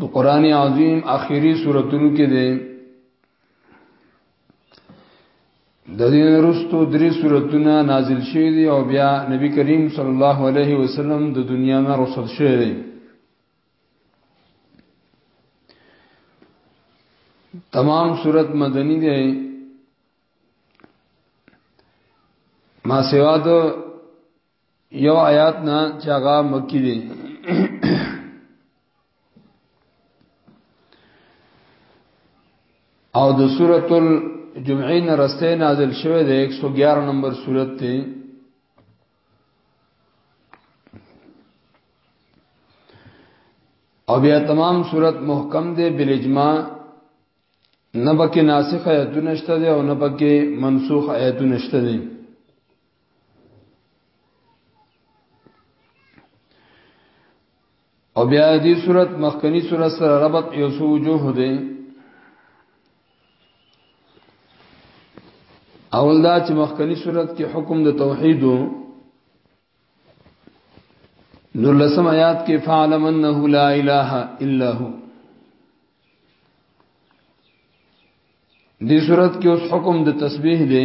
د قران عظیم اخیری سوراتونو کې ده د دې وروسته درې سوراتونه نازل شوي دي او بیا نبی کریم صلی الله علیه وسلم د دنیا نه رسول شوی دی تمام صورت مدنی دی ما سوا د یو آیات نه چې هغه مکی دی او د سورۃ الجمعه نه رسته نازل شوه د 111 نمبر سورۃ ته او بیا تمام صورت محکم دی بل اجماع نه پکې ناسخ آیتونه شته دي او نه پکې منسوخ آیتونه شته دي او بیا دې صورت مخکنی صورت سره ربط یو سو وجوه دی اول دا چې مخکنی صورت کې حکم د توحید نو لسم آیات کې فعلم انه لا اله الا هو دې صورت کې اوس حکم د تسبیح دی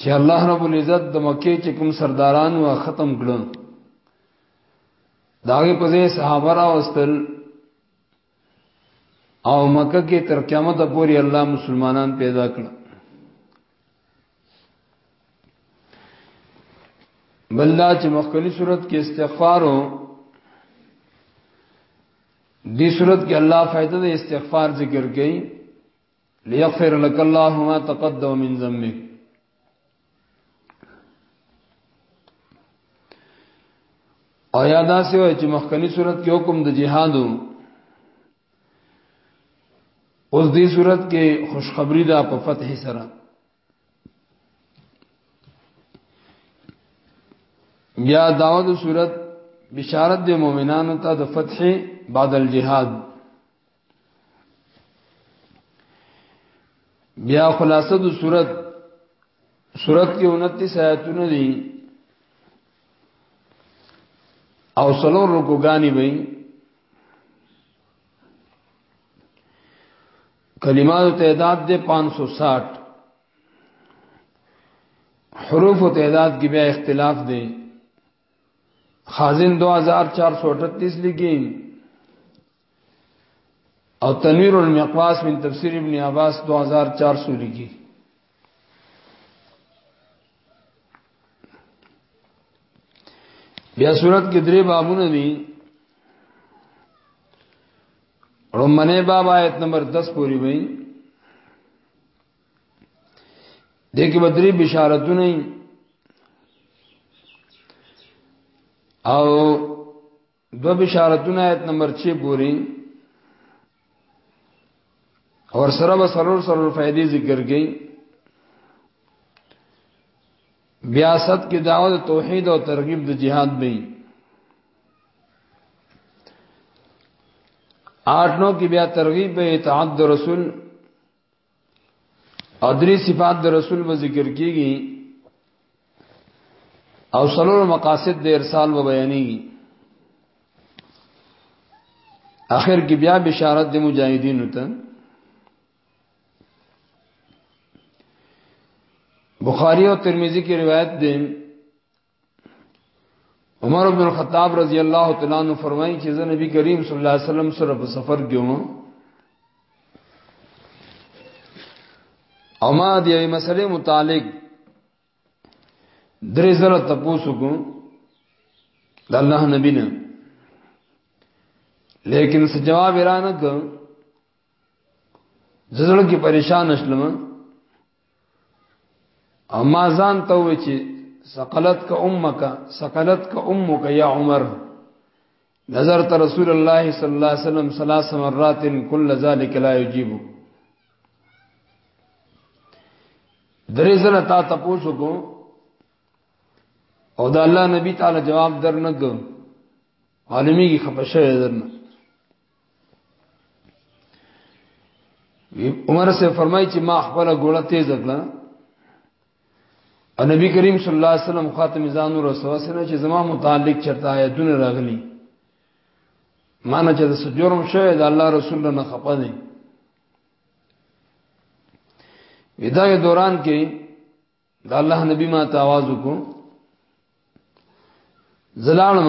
چې الله رب العزت د مکه چې کوم سرداران وا ختم کړو داغه په ځای صحابه را واستل او مکه کې تر قیامت پورې الله مسلمانان پیدا کړ بلدا چې مخکلي صورت کې استغفار او دې صورت کې الله فائدہ د استغفار ذکر کړي ليغفر لك الله ما تقدم من ذنبك او یا دا سی وای چې مخکنی صورت کې حکم د جهادو اوس دې صورت کې خوشخبری دا په فتح سره بیا داود صورت بشارت د مؤمنانو ته د فتح بعد الجهاد بیا خلاصه د صورت صورت کې 29 آیاتونه دي او سلور رکو غاني وي کلمات تعداد دے 560 حروف تعداد کی بیا اختلاف دے خازن 2438 لګي او تنویر المقواس من تفسیر ابن عباس 2400 لګي بیا صورت کې درې بابونه دي رمنه باب آیت نمبر 10 پوری وایي دغه بدري بشارتونه او دو بشارتونه آیت نمبر 6 پوری اور سره به سرور سرور فائدې ذکر کړي بیا ست کې دعوت توحید او ترغیب د جهاد به آٹھ نو کې بیا ترغیب به اطاعت د رسول او درې صفات د رسول به ذکر کیږي او سلور مقاصد د ارسال به بیانېږي اخر کې بیا بشارت د مجاهدینو ته بخاری او ترمذی کی روایت ده عمر بن الخطاب رضی الله تعالی عنہ فرمایي چې زه نبی کریم صلی الله علیه وسلم سره په سفر کې وم او ما د یوې مسلې متعلق درې زره تپوسو کوم د الله نبی نه لیکن څه جواب را نه کوم زړه کې پریشان شلم اما ځان ته و چې سقلت کا امک سقلت کا امک یا عمر نظر ته رسول الله صلی الله علیه وسلم ثلاث مرات کل ذلک لا یجیب درې زنه تا تاسو کو او دا الله نبی تعالی جواب درنګ عالمي کی خپشه درنه عمر سے فرمای چې ما خپل ګوړه تیز کړه او نبی کریم صلی الله علیه وسلم خاتم ځان او رسول سره چې زما متعلق چرته آیتونه راغلي مانه چې د سجورم شوی د الله رسول نه خپه دي ودای دوران کې د الله نبی ما ته आवाज وکړ زلالم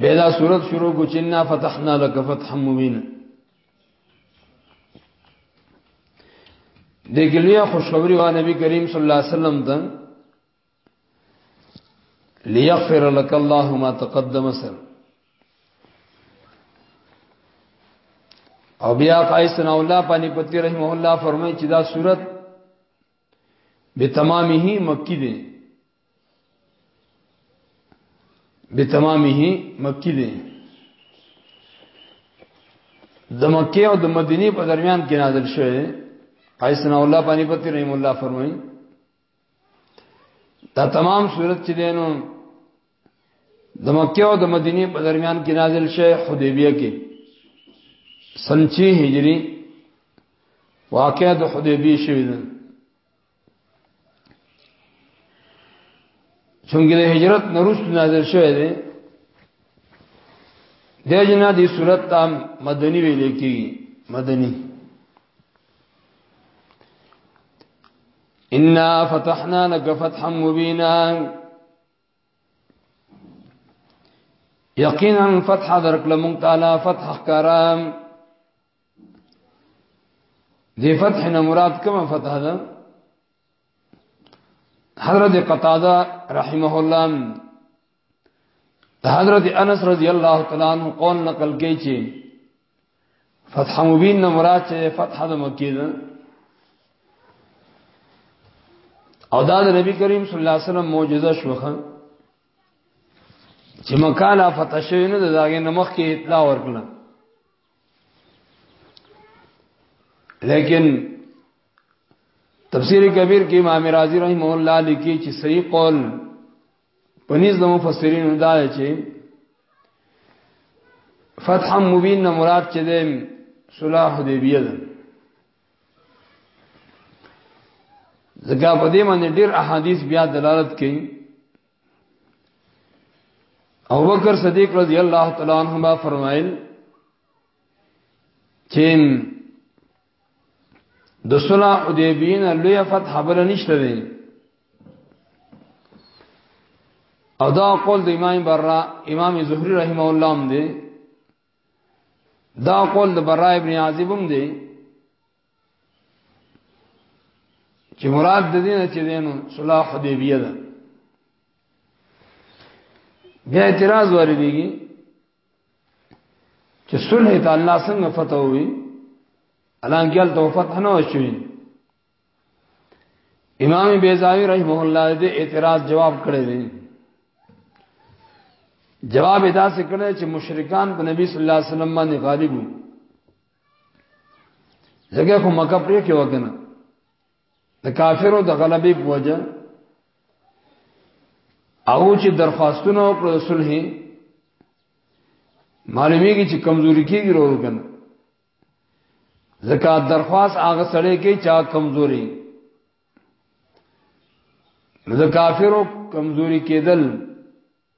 بیدا صورت شروع کو چننا فتحنا لك فتحا مبینا دګلیا خوشخبری وا نبی کریم صلی الله علیه وسلم ته ليغفر لك الله ما تقدم سر او بیا قیس نا الله پانی پتی رحمه الله فرمایي چې دا صورت به تمامه مکی دی بتمامه مکی دی د مکه او د مدینه په درمیان کې نازل شوی ایسنا الله پانی پتی رحم الله فرمایي دا تمام صورت چې دینو د مکه او د مدینه په درمیان کې نازل شوی حدیبیه کې سنچی هجری واقعه د حدیبیه شوی ده څنګه د هجرت نورست نازل شوه دی د جنا دی صورت تام مدنی ویل کی مدنی ان فتحنا لك فتحا مبینا یقینا فتح درک لمون تعالی فتح کرام دی فتح نه مراد کومه فتح ده حضرت قتاده رحمه الله حضرت انس رضی الله تعالی عنہ قول نقل کوي چې فتح مبین نه مراد چې فتح د مکی ده او دا د نبی کریم صلی الله علیه وسلم معجزه شوخه چې مکاله فتح شوی نه داګه نمخ کې اطلاع ورکړه لیکن تفسیر کبیر کې امام رازی رحم الله لیکي چې صحیح قول پنځ د مفسرین دا دی چې فتح مبین نه مراد چې د صلح حدیبیه ده زګه په دې باندې ډېر احادیث بیا دلالت کوي او بکر صدیق رضی الله تعالی عنہما فرمایل چې د صلح حدیبین لوی فتح بل نشته دی او دا قول د امام برا امام زهری رحمه الله هم دی دا قول د برا ابن عازب هم دی چې مراد د دین چې دینو صلح حدیبیه ده بیا اعتراض واردېږي چې صلح ته الله څنګه فتح وي الان ګل ته فتح نه وشوي امام بیزاوی رحمه الله دې اعتراض جواب کړی دی جواب ادا سے کړی چې مشرکان په نبی صلی الله علیه وسلم باندې غالب وو ځکه خو مکه پرې کې وکنه د کافرو د غلبې په وجه او چې درخواستونه وکړو د صلح معلومیږي چې کمزوري کېږي ورو کنه زکات درخواست هغه سړی کې چا کمزوري د کافرو کمزوري کېدل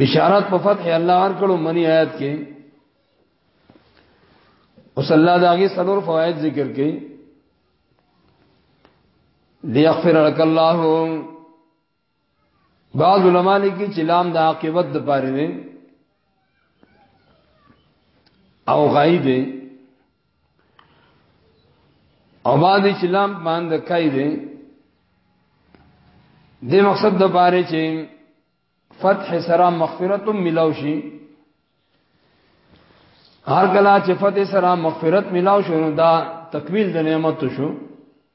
بشارت په فتح الله ور کړو منی آیات کې اوس الله داغي سلور فواید ذکر کړي ليغفر لك الله بعض علماء لیکي چې لام د عاقبت د پاره دی او غایب دی او باندې چې لام باندې کای دی د مقصد د باره چې فتح سره مغفرت ملاو شي هر کله چې فتح سره مغفرت ملاو شو نو دا تکمیل د نعمت شو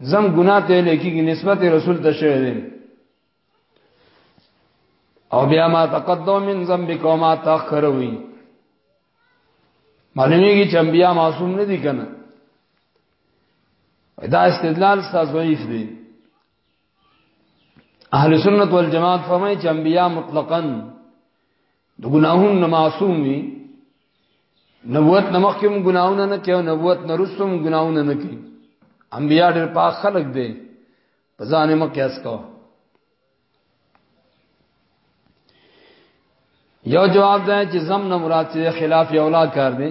زم ګناه ته لیکيږي نسبت رسول ته شوی دی او بیا ما تقدم من ذنبک وما تاخر وی معلومیږي چې انبیا معصوم نه دي کنه دا استدلال ستاسو ضعیف دی اهل سنت والجماعت فرمایي چې انبیا مطلقاً د ګناهونو نه معصوم وي نبوت نه مخکې هم ګناهونه نه کوي نبوت نه وروسته هم ګناهونه نه کوي انبیا ډېر پاک خلک دي په ځان یې مقیاس کوه یو جواب ده چې زم نه مراد چې خلاف اولاد کار دی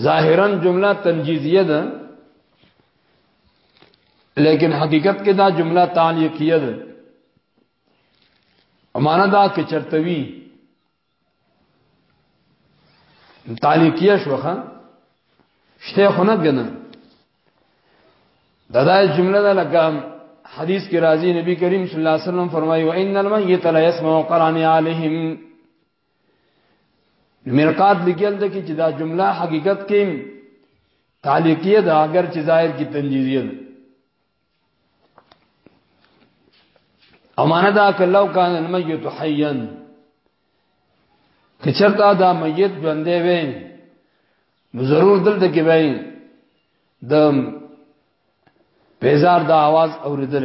ظاهرا جمله تنجیزیه ده لیکن حقیقت کې دا جمله تعلیقیه ده امانه دا کې چرتوي تعلیقیه شوخه شته خنت غنه دا دا جمله ده لکه حدیث کې راځي نبی کریم صلی الله علیه وسلم فرمایي وان المیت لا يسمع قران علیهم مرقات لیکل د کی چې دا جمله حقیقت کې تعلیقیه ده اگر چې ظاهر کې تنجیزیه ده امانه دا کلو کان المیت حیا کچرتا دا میت ژوندې وې نو ضرور دلته کې وای د پیزار دا आवाज اوریدل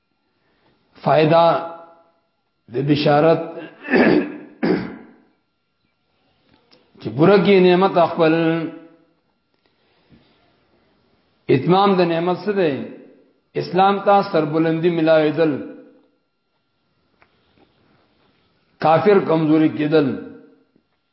فائدہ د بشارت چې پوره کې نعمت خپل اتمام د نعمت څه دی اسلام ته سربلندی ملاویدل کافر کمزوري کېدل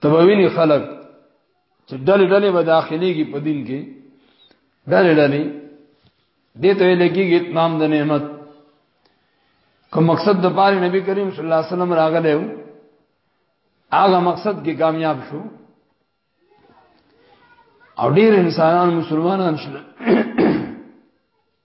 تبوینی خلق چې ډلې ډلې به داخليږي په دین کې ډلې ډلې دې ته لګيږي اتمام د نعمت کوم مقصد د پاره نبی کریم صلی الله علیه وسلم راغله هغه مقصد کې کامیاب شو او ډیر انسانان مسلمانان شول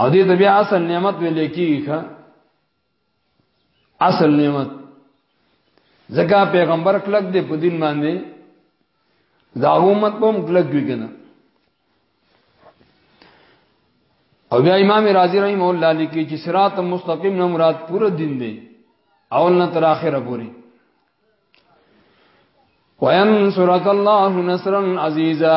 او دې د بیا اصل نعمت ویل کیږي ښا اصل نعمت زکه پیغمبر کلک دې په دین باندې دا امت په کلک وی کنه او بیا امام رازی رحم الله لیکي چې صراط مستقیم نه مراد پوره دین دی اول نه تر اخره پوری وینصرک الله نصرا عزیزا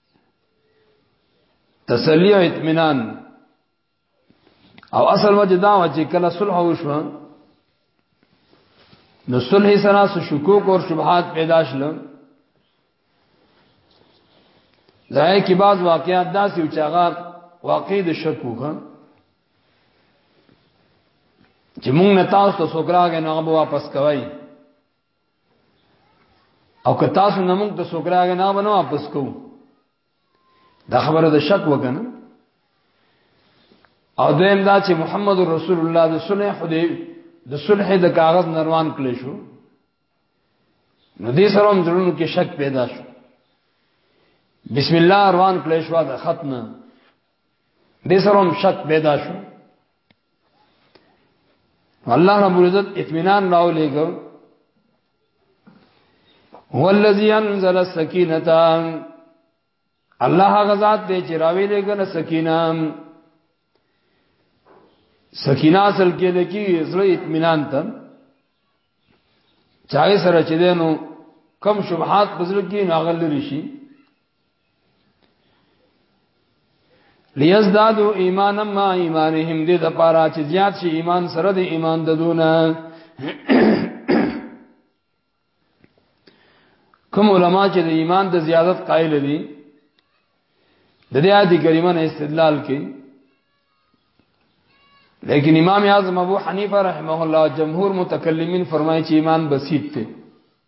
تسلی او اطمینان او اصل وجه دا و چې کله صلح وشو نو صلح سره سو شکوک او شبهات پیدا شل ځای کې بعض واقعات داسې او چاغه واقع د شک وکړه چې موږ نه تاسو ته سوګراګ نه واپس کوي او که تاسو نه موږ ته څوک راغی نه ونه واپس کو دا خبره د شک وکنه او دویم دا چې محمد رسول الله د صلح حدی د صلح د کاغذ نروان کړی شو نو دې سره هم زړونو کې شک پیدا شو بسم الله روان کړی شو د ختمه دې سره هم شک پیدا شو الله رب العزت اطمینان راو لګو هو الذی انزل السکینه الله غزاد دې چې راوی لګل سکینه سکینه اصل کې لکی زړه اطمینان ته چاغه سره چې دینو کم شبهات بزرګ کې ناغل لري شي لیزدادو ایمانا ما ایمانهم دې د پاره چې زیات شي ایمان سره د ایمان ددونه کوم علما چې د ایمان د زیادت قائل دي د دې آیت کریمه نه استدلال کوي لیکن امام اعظم ابو حنیفه رحمه الله جمهور متکلمین فرمایي چې ایمان بسیط دی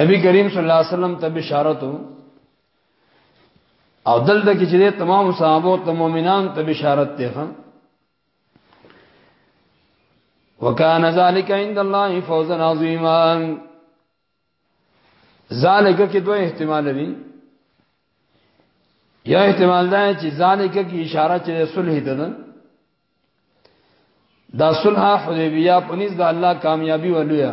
نبی کریم صلی الله علیه وسلم ته بشارت او دلته کې چې تمام صحابه او مؤمنان ته بشارت دی خان وکانه ذالک عند الله فوزا عظیما ذالک کې دوه احتمال دي یا احتمال دا چې ذالک کې اشاره چې صلح ته ده دا صلح حدیبیه پنځ د الله کامیابی ولویا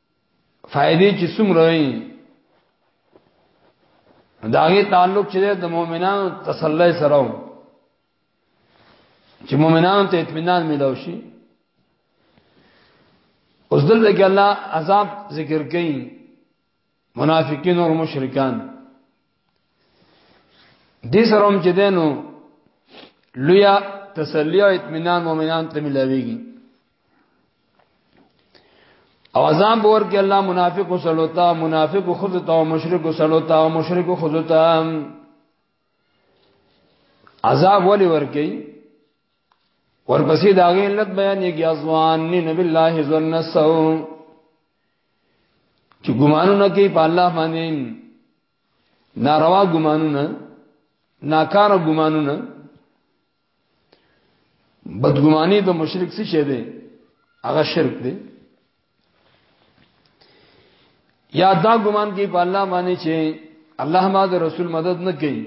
فائدې چې څومره وي داغه تعلق چې د مؤمنانو تسلی سره و چې مؤمنانو ته اطمینان ملو شي اوس دلته کې الله عذاب ذکر کوي منافقین او مشرکان دې سره هم چې دینو لویا تسلی او اطمینان مؤمنان ته ملاويږي او ازام بور کې الله منافق وسلوتا منافق خذتا او مشرک وسلوتا او مشرک خذتا عذاب ولی ورکی ورپسې دا غي علت بیانېږي ازوان نبی الله ظن سو چې ګمانونه کوي په الله باندې ناروا ګمانونه ناکار ګمانونه بدګماني د مشرک څه شه دی هغه شرک دی یا دا ګمان کوي په الله باندې چې الله ما د رسول مدد نه کوي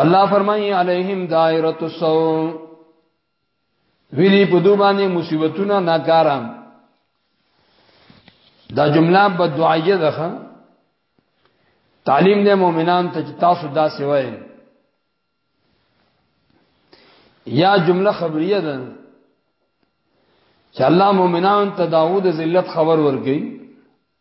الله فرمایي علیہم دائرۃ السوء ویلی په دوه باندې مصیبتونه ناکارام دا جمله په دعایه ده تعلیم دې مؤمنان ته تاسو دا سوای یا جمله خبریه ده چې الله مؤمنان ته داوود ذلت خبر ورګي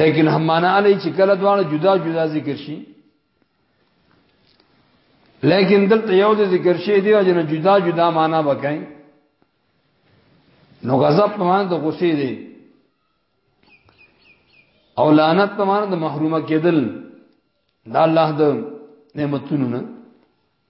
لیکن هم معنا علی چې کله دواړه جدا جدا ذکر شي لیکن دلته یو د ذکر شي دی چې جدا جدا معنا وکړي نو غضب په معنی د غصې دی او لعنت په معنی د محرومه کېدل دا الله د نعمتونو نه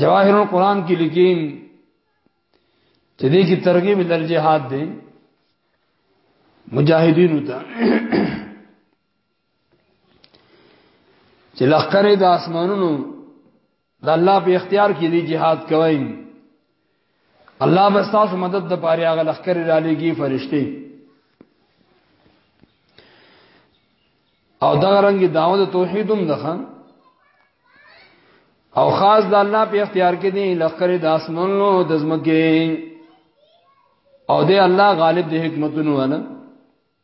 جواهر القرآن کې لیکي چې دې کې ترغیب در جهاد دی مجاهدین ته چې لخرې د اسمانونو د الله په اختیار کې دی jihad کوي الله به تاسو مدد د پاره هغه لخر را لګي فرشتي او دا رنګ داوود توحید هم دخن او خاص د الله په اختیار کې دي لخر د اسمانو د زمکه او دی الله غالب دی حکمتونو والا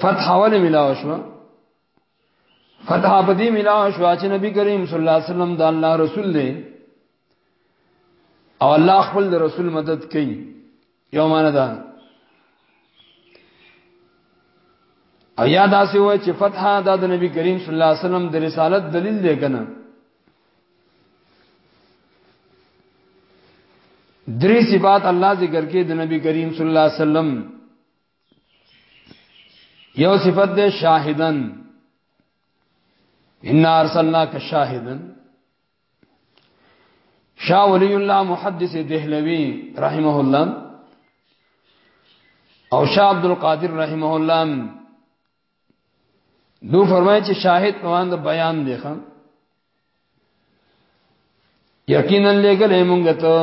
فتح ولې ملاو شو فتح په دې ملاو شو چې نبی کریم صلی الله علیه وسلم د الله رسول دی او الله خپل د رسول مدد کوي یو معنی ده او یاد آسی وای چې فتح د نبی کریم صلی الله علیه وسلم د رسالت دلیل دی کنه درې صفات الله ذکر کې د نبی کریم صلی الله علیه وسلم یو صفت ده شاهدن ان ارسلناک شاهدن شاه ولی الله محدث دهلوی رحمه الله او شاه عبد القادر رحمه الله نو فرمایي چې شاهد روان د بیان دی خان یقینا لګل موږ ته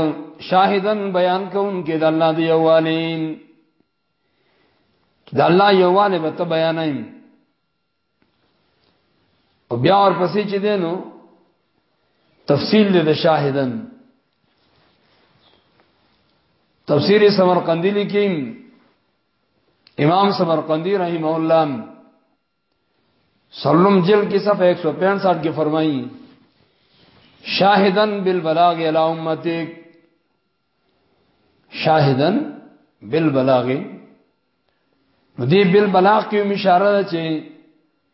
شاهدن بیان کوونکې د الله دی یوالین د الله یواله به ته بیانایم او بیا اور پسې چې دینو تفصیل دې شاهدن تفسیر سمرقندی لیکیم امام سمرقندی رحمه الله سلم جل کی صفحہ ایک سو پینسٹھ کی فرمائی شاہدن بالبلاغ علی امتک شاہدن بالبلاغ دی بالبلاغ کی اشاره ده چې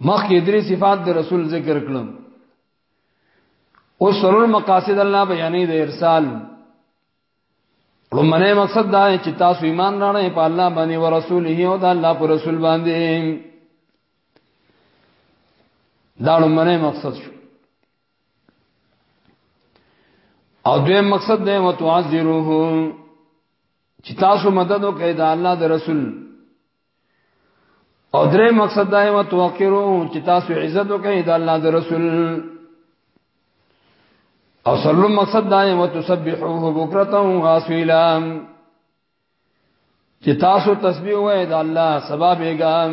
مخکې درې صفات د رسول ذکر کړم او سرور مقاصد الله بیانې د ارسال لمنه مقصد دا چې تاسو ایمان راړې په الله باندې او رسوله او د الله پر رسول باندې دا لمنه مقصد شو او دویم مقصد دی وتعذروه چې تاسو مدد وکړئ د الله د رسول او درې مقصد دا یو توقیرو چې تاسو عزت وکړئ د الله د رسول او سلم مقصد دا یو تسبحوه بکرتا و اصیلا چې تاسو تسبیح وایئ د الله سبب یې ګام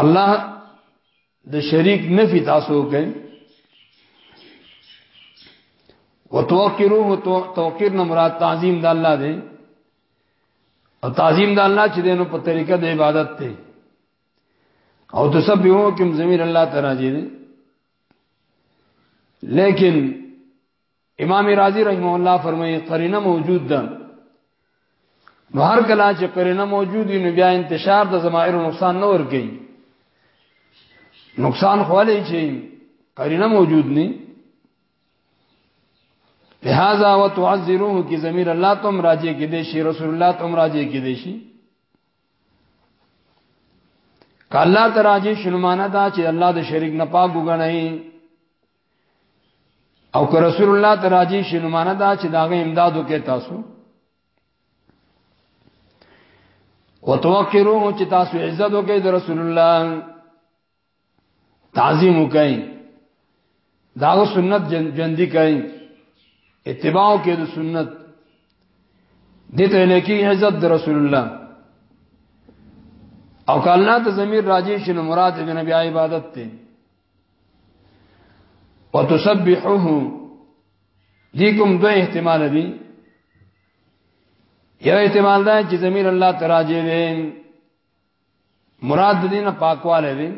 الله د شریک نفی تاسو کوي وتوقروه توقیر نه مراد تعظیم د الله دی او تعظیم د الله چې دینو په طریقه د عبادت ته او تسبیحو کوم زمير الله تعالی دی لیکن امام رازی رحم الله فرمایي قرینه موجود ده نو هر کله چې قرینه موجود وي نو بیا انتشار د ضمائر نقصان نه ور کوي نقصان خواله چې قرینه موجود نه لہذا وتعذروه کی ضمیر الله تم راجه کې دي شي رسول الله تم راجه کې دي شي کله تراجه شلمانه دا چې الله د شریک نه پاک وګڼي او که رسول الله ته راځي شي نو معنا دا چې داغه امدادو کې تاسو وتوقروه چې تاسو عزت وکړئ د رسول الله تعظیم وکړئ داغه سنت جندي کړئ اتباع کې د سنت دته لکه عزت د رسول الله او کالنا ته زمير راځي شنو مراد د نبي عبادت ته وتسبحه دي کوم دوه احتمال دي یو احتمال دا چې زمير الله تراجه دي مراد دې نه پاکواله دي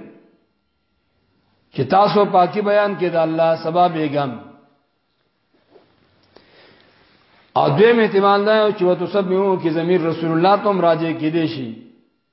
چې تاسو پاکي بیان کې دا الله سبا بیگم او دویم احتمال دا چې وتسبحو کې زمير رسول الله تم راجه کې دي شي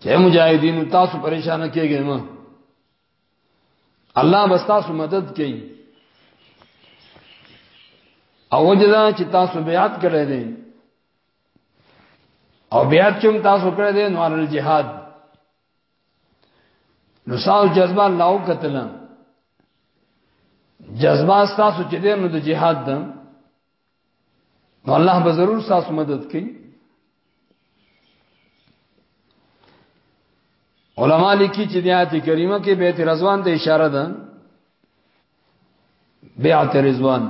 چې مجاهدین تاسو پریشان کیږئ ما الله بس تاسو مدد کوي او وجدا چې تاسو بیعت کړی دی او بیعت چې تاسو کړی دی نو علی الجهاد نو ساو جذبه لاو کتل جذبه تاسو چې دی نو د جهاد ده نو الله به ضرور تاسو مدد کوي علما لیکي چې د آیت کریمه کې بیت رضوان ته اشاره ده بیعت رضوان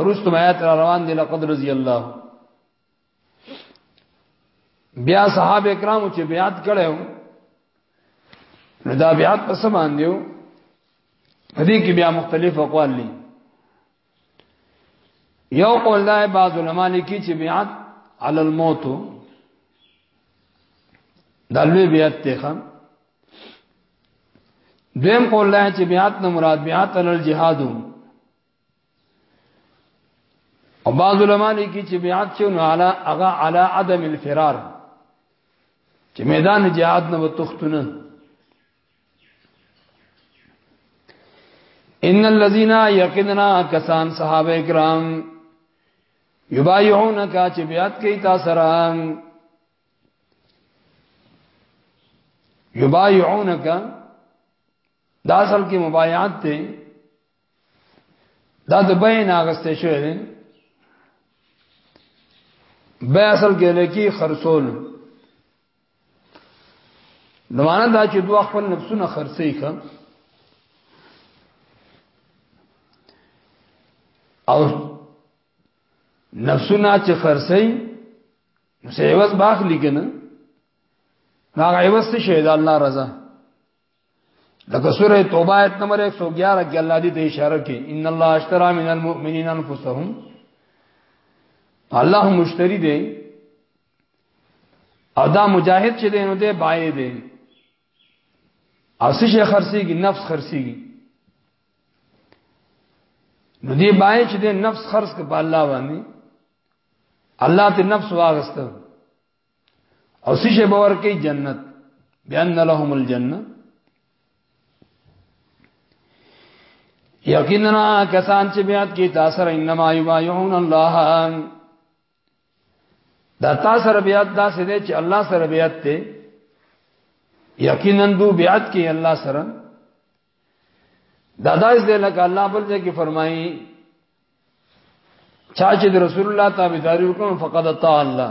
ارستم آیات را روان دي لقد رضی الله بیا صحابه کرامو چې بیعت کړو نو دا بیعت په سم باندې و دې کې بیا مختلف اقوال دي یو قول دا بعض علما لیکي چې بیعت علی الموت دا لوی بیعت ته خام دیم قول دا چې بیعت نه مراد بیعت علی الجهاد او بعض علما لیکي چې بیعت چې نو علی اغا علی عدم الفرار چې میدان جهاد نه وتختونه ان الذين يقيننا کسان صحابه کرام یبایعونک چې بیعت کوي تاسو سره یبایعونک دا اصل کې مبایعت ته دا د بین اغسته شوی دی بیا اصل کې لکی خرصول نو معنا دا چې دوه خپل نفسونه خرڅي کړ او نفسونه چې خرڅي نو سیواز باخ لګنه ما غیبت څه شه د الله رضا لکه سوره توبه آیت نمبر 111 کې الله دې ته اشاره کوي ان الله اشترى من المؤمنین انفسهم الله مشتری دی او دا مجاهد چې دینو دی بای دی او څه شي خرسيږي نفس خرسيږي نو دی بای چې دی نفس خرڅ کړ په الله باندې الله ته نفس واغست او څه شي باور کوي جنت بیان لهم الجنه یقینا کسان چې بیات کی تاثر انما یبایعون الله دا تا سره بیات دا سه دی چې الله سره بیات دی یقینا دو بیات کې الله سره دا داس دی لکه الله بل ځای کې فرمایي چا چې رسول الله تابعداري وکړ فقد اطاع الله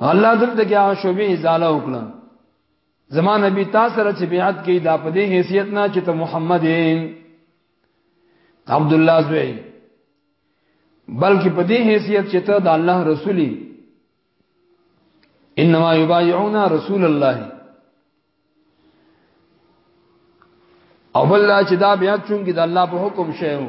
الله دلته کې هغه شوبې ازاله وکړه زمان نبی تاسو سره چې بیعت کې دا په دې حیثیت نه چې ته محمد یې عبد الله زوی بلکې په دې حیثیت چې ته د الله رسولي انما یبایعون رسول الله او بل چې دا بیا چون کې د الله په حکم شوی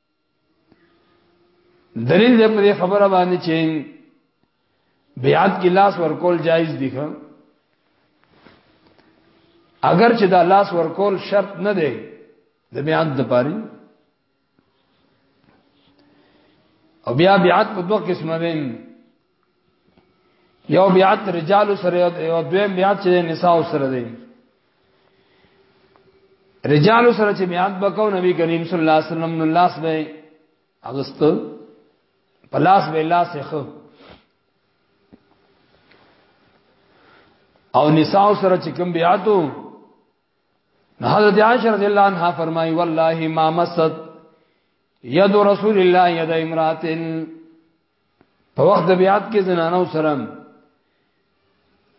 دلیل دې په خبره باندې چې بیعت کې لاس ورکول جایز دي خو اگر چې دا لاس ورکول شرط نه دی د بیعت د پاره او بیا بیعت په دوه قسمه ده یو بیات رجال سره یو دویم بیات چې نساء سره دی رجال سره چې بیات بکاو نبی کریم صلی الله علیه وسلم نو لاس به اغست په لاس به لاس خو او نساء سره چې کوم بیاتو حضرت عائشہ رضی اللہ عنہا فرمائی واللہ ما مست ید رسول اللہ ید امرات په وخت د بیعت کې زنانو سره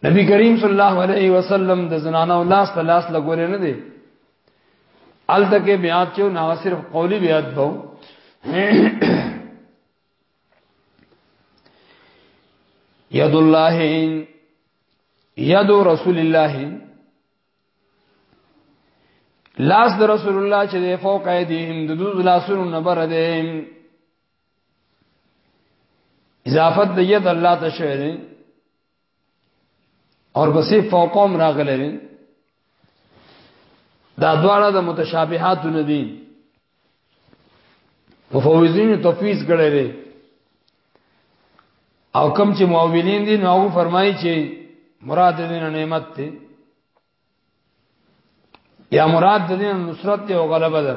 نبی کریم صلی الله علیه وسلم د زنانو لاس ته لاس لګول نه دی الته کې بیعت چې نه صرف قولی بیعت بو ید الله ید رسول الله لاس د رسول الله چې فوق ایدیهم د دوز لاسونو نبر دی اضافت د ید الله ته شوی دی اور بسې فوقوم راغلی دی دا دواړه د متشابهات نه دي مفوضین تفویض کړي دي او کم چې مؤولین دي نو هغه فرمایي چې مراد دې نعمت ته یا مراد دې نصرت ته او غلبه ده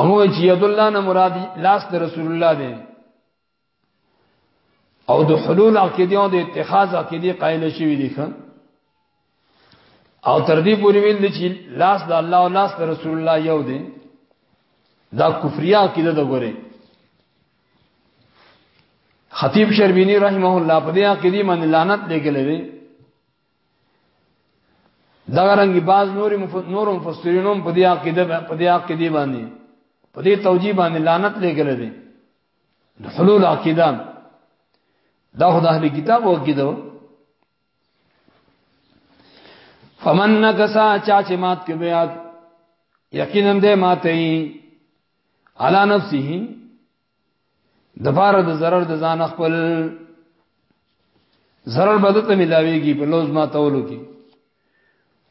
امو چې ید الله نه مراد لاس د رسول الله دی او د حلول عقیده او د اتخاذ عقیده قائل شوی دي خان او تر دې پورې ویل چې لاس د الله او لاس د رسول الله یو دی دا کفریا عقیده د غره خطیب شربینی رحمه الله په دې عقیده باندې لعنت لګلې دا رنګي باز نور نور مفسرینوم په دې عقیده په دې عقیده باندې په دې توجیه باندې لعنت لګل دي د حلول عقیده دا خدای اهل کتاب او عقیده فمن نکسا چا چې مات کې بیا یقینا دې ماته ای علا نفسه د بار د zarar د ځان خپل zarar بدته ملاويږي په لوز ما تولو کې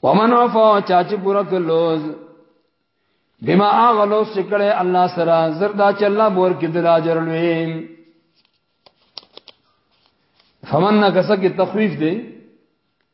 ومن عفا چاچ پورا کلوز بما اغلو سکړه الله سره زردا چې الله بور کې دل اجر لوي فمن کسه کې تخفیف دی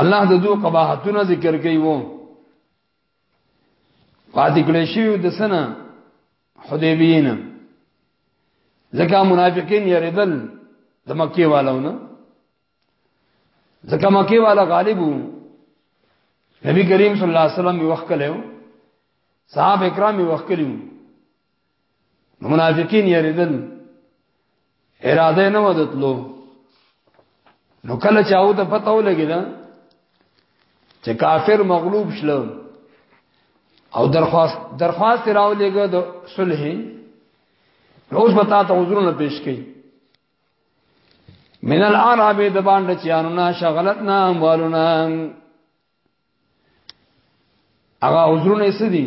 الله د دوه قباحتونه ذکر کوي وو پاتې کړی شو د سنه حدیبین ځکه منافقین یریدل د مکی والونه ځکه مکی والا غالب وو نبی کریم صلی الله علیه وسلم یې وخت کړو صاحب کرام یې وخت کړو منافقین یریدل اراده نه ودتلو نو کله چې او ته پته ولګی دا چې کافر مغلوب شلو او درخواست درخواست راو لګو د صلح روز بتا ته حضورونه پیش کړي من العرب د باندې چانو نه شغلتنا اموالنا هغه حضورونه سدي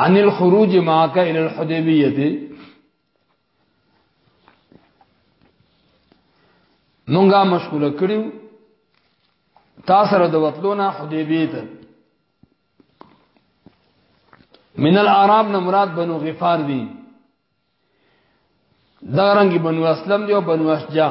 ان الخروج معك الى الحديبيه مونږه مشغوله کړیو تاسو سره د وتلونه حدیبیه ته من العرب نه مراد بنو غفار دي دا رنګي بنو اسلم دي او بنو اشجع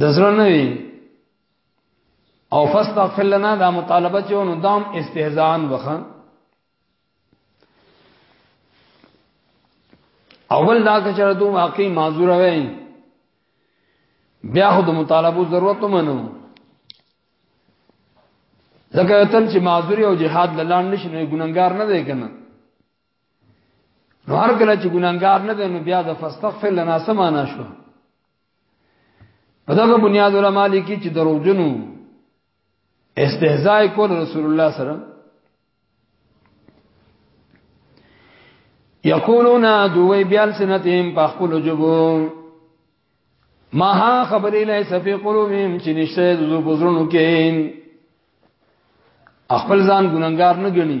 د زړه نه وي او فاستغفر لنا دا مطالبه چې ونو دام استهزان وخه اول دا که چر دوه واقعي معذور وای بیا خو د مطالبه ضرورت منو ځکه تل چې معذوري او جهاد لاله نشي نو ګناګار نه دی کنه نو هر کله چې ګناګار نه دی نو بیا د فاستغفر لنا سمانا شو په دغه بنیاد علماء لیکي چې دروغجنو استهزاء کول رسول الله سره یقولون دوی بیال سنتهم په خپل جبو ما ها خبرې لای سفی قلوبهم چې نشته د زو بزرونو کې خپل ځان ګناګار نه ګڼي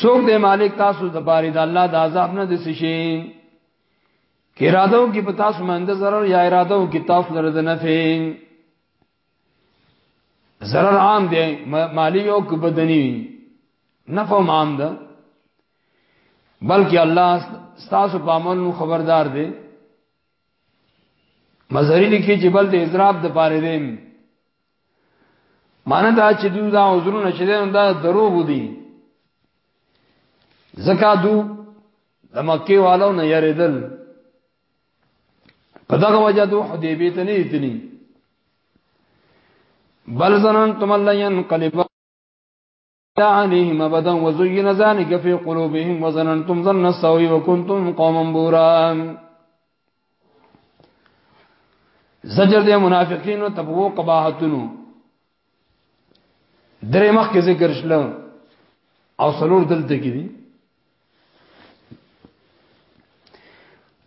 سوک دے مالک تاسو د پاره د الله د عذاب نه د سشي کې ارادو کې په تاسو باندې zarar یا ارادو کې تاسو لره د نفع zarar عام دی مالی او کې بدني نفع عام ده بلکې الله تاسو په عمل خبردار دی مظهری لیکي چې بل د اضراب د پاره دی معنی دا چې دوی دا عذرونه چې دین دا دروغ دي زکه دو د مکه والو نه یریدل په دغه وجه دو حدیبی ته نه اتنی بل زنان تم الله ينقلب عليهم ابدا وزين ذلك في قلوبهم وظننتم ظن السوء وكنتم قوما بورا زجر دې منافقین او تبو قباحتونو درې مخ کې ذکر شل او سلور دلته کې دي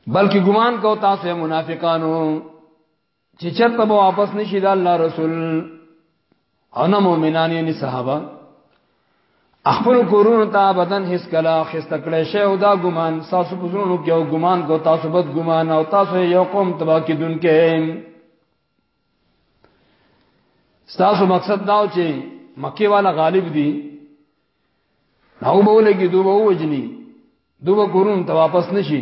بلکې ګمان کو تاسو منافقانو چې چرته به واپس نشي د الله رسول او نه مؤمنان یې صحابه خپل کورونو ته بدن هیڅ کلا خسته کړي شه او دا ګمان تاسو په زړونو کې او ګمان کو تاسو بد ګمان او تاسو یو قوم تبا کې دن کې تاسو مقصد دا و چې مکه والا غالب دي نو به ولګي دوه وجني دوه کورونو ته واپس نشي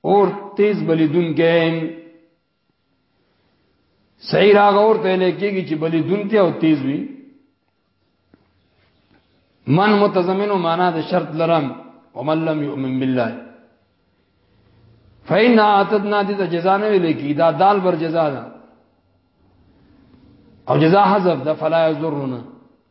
اور تیز بلیدون ګین سعیر هغه اور ته لیکيږي چې بلیدون کې او تیز وي من متضمن معنا د شرط لرم ومن لم يؤمن بالله فإن اعتدنا دي ته جزاء نه ویل کی دا دال بر جزاء ده او جزاء حذف ده فلا يضرنا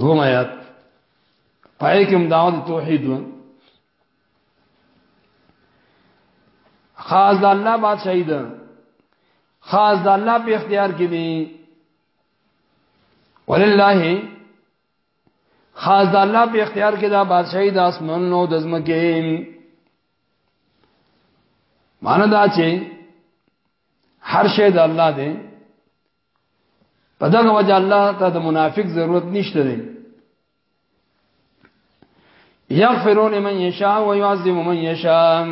هم آیات پای کې هم دعوت توحید و خاص د الله بادشاہی ده خاص د الله په اختیار کې دي ولله خاص د الله په اختیار کې دا بادشاہي د اسمانونو د زمکه معنی دا چې هر شی د الله دی په دغه وجه الله ته د منافق ضرورت نشته دی یغفرون من یشاء و یعذب من یشاء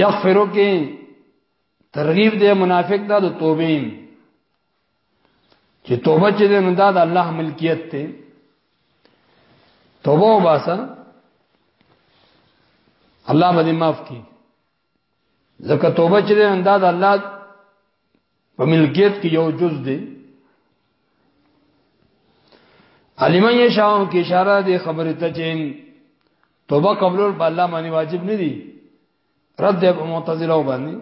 یغفرو کې ترغیب دی منافق ته د توبې چې توبه چې ده نو دا د الله ملکیت ده توبه وباسه الله باندې معاف کړي ځکه توبه چې ده دا د الله په ملکیت کې یو جز دی علیمه یې شاو کې اشاره دی خبره ته چې توبه قبول په الله باندې واجب نه دی رد په معتزله باندې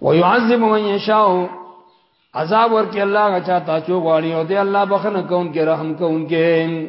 ويعذب من يشاء عذاب ورکه الله غچا تا چو غواړي او دې الله بخنه کون کې رحم کون کې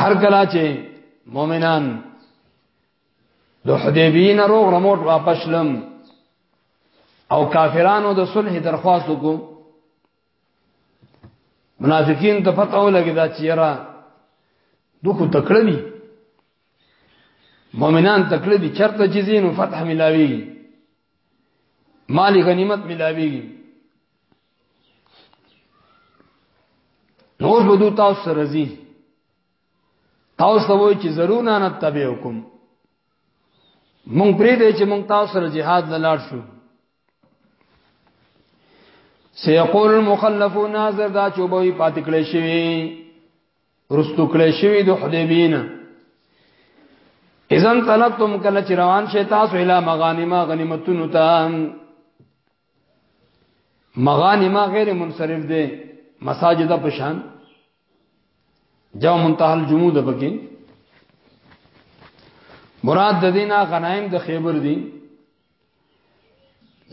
هر کله چې مؤمنان د حدیبین روغ رموټ واپس لم او کافرانو د صلح درخواست وکړو منافقین ته پته ولګی دا چیرې دوه کو تکړه دي مؤمنان تکړه دي چرته چې زینو فتح ملاوي مال غنیمت ملاویږي نور بدو تاسو سره زی تاسو وای چې ضرور نه نتبعکم مونږ پرې دې چې مونږ تاسو سره jihad لاله شو سيقول المخلفون ناظر دا چوبوي پاتې کړی شوی رستو کړی شوی د حدیبین اذن طلبتم کله چې روان شې تاسو اله مغانما غنیمتونو ته مغانما غیر منصرف دي مساجد په شان جو منتهى الجمود بکې مراد د دینه غنایم د خیبر دي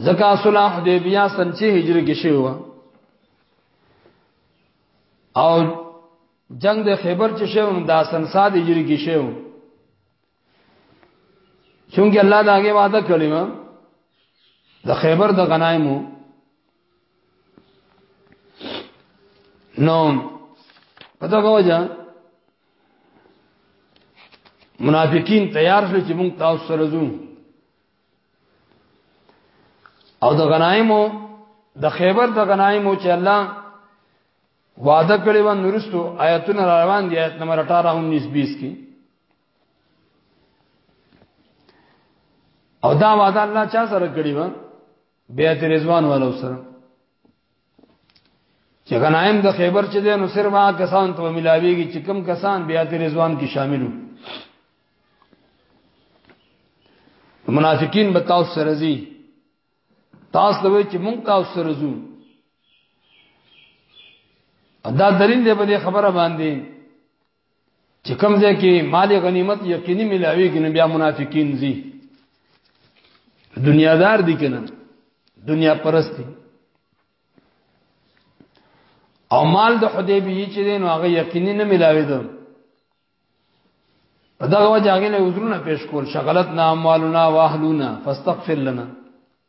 زکا صلح حدیبیه سن 6 هجری کې شوی و او جنگ د خیبر چې شوم دا سن 7 هجری کې شوم چونکه الله دا هغه وعده کړی و د خیبر د غنایمو نو پتہ کوجا منافقین تیار شو چې موږ تاسو سره ځو او د غنایمو د خیبر د غنایمو چې الله وعده کړی و نورستو آیتونه روان دي آیت نمبر 18 19 20 کې او دا وعده الله چا سره کړی و بیعت رضوان والو سره چې غنایم د خیبر چې دینو صرف هغه کسان ته ملاویږي چې کم کسان بیا د رضوان کې شاملو منافقین به تاسو سره زی تاسو ته وی چې مونږ تاسو سره زو دا دلیل دی په دې خبره باندې چې کوم ځای کې مال غنیمت یقیني ملاوي کې بیا منافقین زی دنیا دار دي کنه دنیا پرستی او مال د حدیبی چې دین هغه یقیني نه ملاوي ده په دغه وجه هغه له عذرونه پیش کول شغلت نه اموالنا واهلنا فاستغفر لنا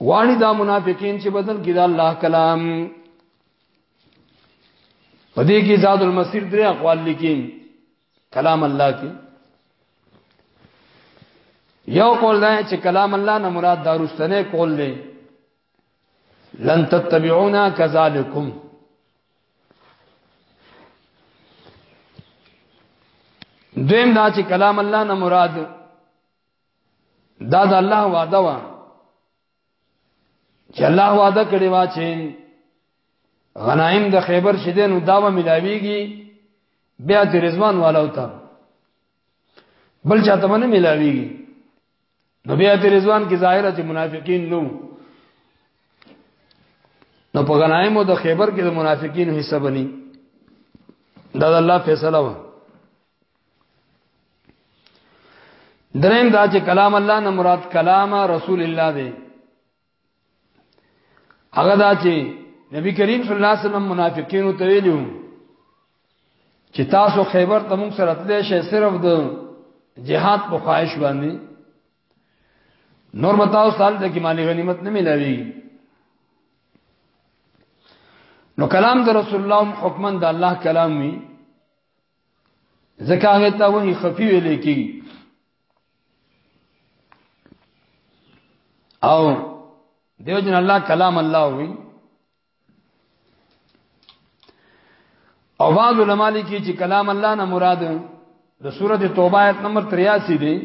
غواړي دا منافقین چې بدل کړي د الله کلام په دې کې زاد المسیر درې اقوال لیکي کلام الله کې یو قول دا چې کلام الله نه مراد داروستنه قول دی لن تتبعونا كذلكم دویم دا چې کلام الله نه مراد دا د الله وعده وا چې الله وعده کړی وا چې غنایم د خیبر شیدې نو دا به ملاویږي بیا د رضوان والو ته بل چاته باندې ملاویږي نو بیا د رضوان کې ظاهره چې منافقین نو نو په غنایم او د خیبر کې د منافقین حصہ بني دا د الله فیصله و دریم دا چې کلام الله نه مراد کلام رسول الله دی هغه دا چې نبی کریم صلی الله علیه وسلم منافقینو ته ویلو چې تاسو خیبر ته موږ سره تللی شئ صرف د جهاد په خواهش باندې نور متاو سال د کې مالی غنیمت نه ملاوي نو کلام د رسول الله حکمن د الله کلام وی ځکه هغه ته وایي خفي ویل کی او دیو جن الله کلام الله وی او بعض علماء لیکي چې کلام الله نه مراد د سورته توبه آیت نمبر 83 دی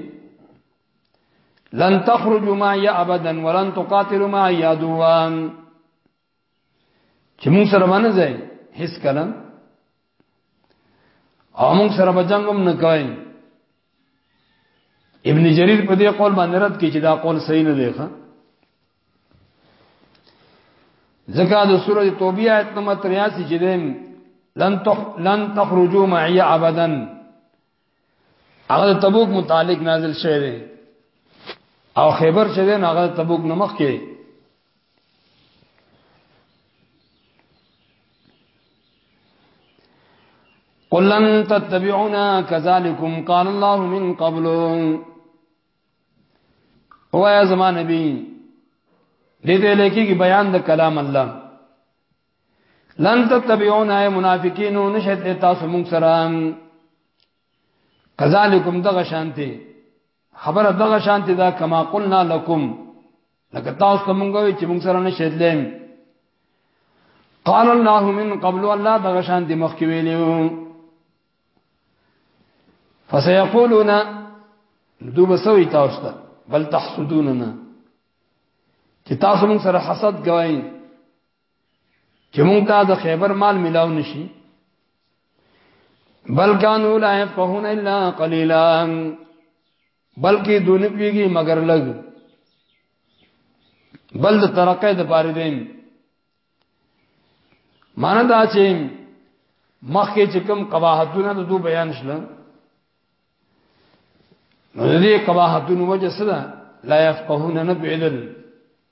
لن تخرجوا معي ابدا ولن تقاتلوا معي عدوا چې موږ سره باندې ځای هیڅ کله او موږ سره بجنګ هم نه کوي ابن جرير په دې قول باندې رد کړي چې دا قول صحیح نه دی ښه زکه د سوره توبه آیت نمبر 83 چې دیم لن تخ لن تخرجوا معي ابدا هغه تبوک متعلق نازل شوی دی او خیبر چې دی هغه تبوک نمخ کې قل لن تتبعونا كذلكم قال الله من قبل هو يا زمان نبی دې دې لیکي بیان د کلام الله لن تتبعون اي منافقين نشد تاسو مونږ سره کذالکم دغه شانتي خبره دغه شانتي دا کما قلنا لكم لکه تاسو ته مونږ وی چې مونږ سره نشد لیم قال الله من قبل الله دغه شانتي مخکې ویلو فسيقولون دوب سوي تاسو ته بل تحسدوننا چې تاسو مونږ سره حسد کوئ چې موږ ته د خیبر مال ملاو نشي بل کانو لا يفقهون الا قليلا بلکې دونه پیږي مگر لګ بل د ترقې د پاره دین مانه دا چې مخکې چې کوم قواحتونه د دو بیان شله نو دې قواحتونو وجه سره لا يفقهون نه پیدل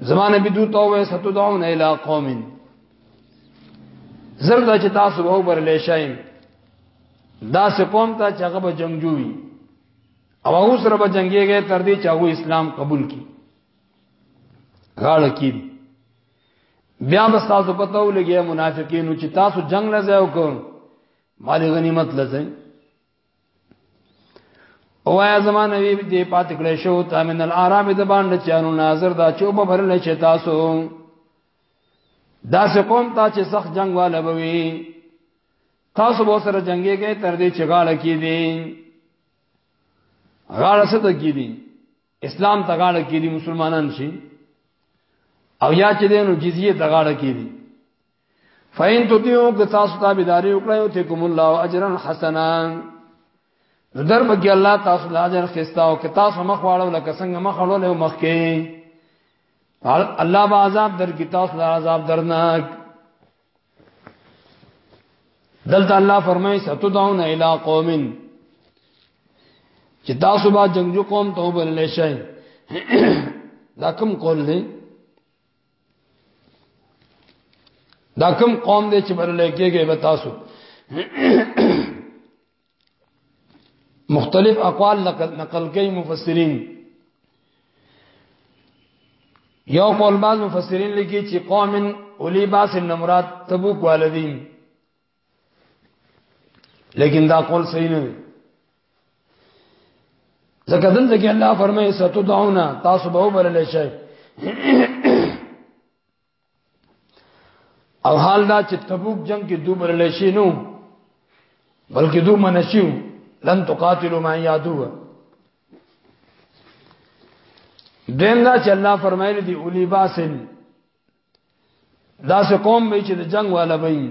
زمانه بدو توبه ستدعون الى قوم زرد چې تاسو به بر لشایم دا سه قوم ته چې هغه به جنگجوي او هغه سره به جنگيږي تر دې چې هغه اسلام قبول کړي غاړه کړي بیا به تاسو پته ولګي منافقینو چې تاسو جنگ لځه او کوم مال غنیمت لځه او یا زمان نبی دې پات کړې شو تا من الارام د باندې چانو ناظر دا چوب برل چې تاسو دا سه قوم تا چې سخت جنگ والا بوي تاسو به سره جنگي کې تر دې چې غاړه کې دي غاړه څه ته کې دي اسلام ته غاړه کې دي مسلمانان شي او یا چې دینو جزیه ته غاړه کې دي فین تو دیو که تاسو تابعداري وکړئ او ته کوم الله اجرا حسنا نو در بګي الله تاسو له اجر خستا او که تاسو مخ واړو لکه څنګه مخ واړو له مخ کې الله با عذاب در کی تاسو له عذاب درناک دلته الله فرمایي ستدعون الی قوم چې تاسو با جنگجو قوم ته وبلل شئ دا کوم قول دی دا کوم قوم دی چې بل لکېږي به تاسو مختلف اقوال نقل کوي مفسرین یو قول بعض مفسرین لیکي چې قوم اولی باس نمرات تبوک والدین لیکن دا قول صحیح نه دی ځکه دلته کې الله فرمایي ستدعونا تاسو به وبلل شئ او حال دا چې تبوک جنگ کې دوه بلل شي نو بلکې دوه منشیو لن تقاتلوا ما یادو دین دا چې الله فرمایلی دی اولی باسن دا سه قوم به چې د جنگ والا به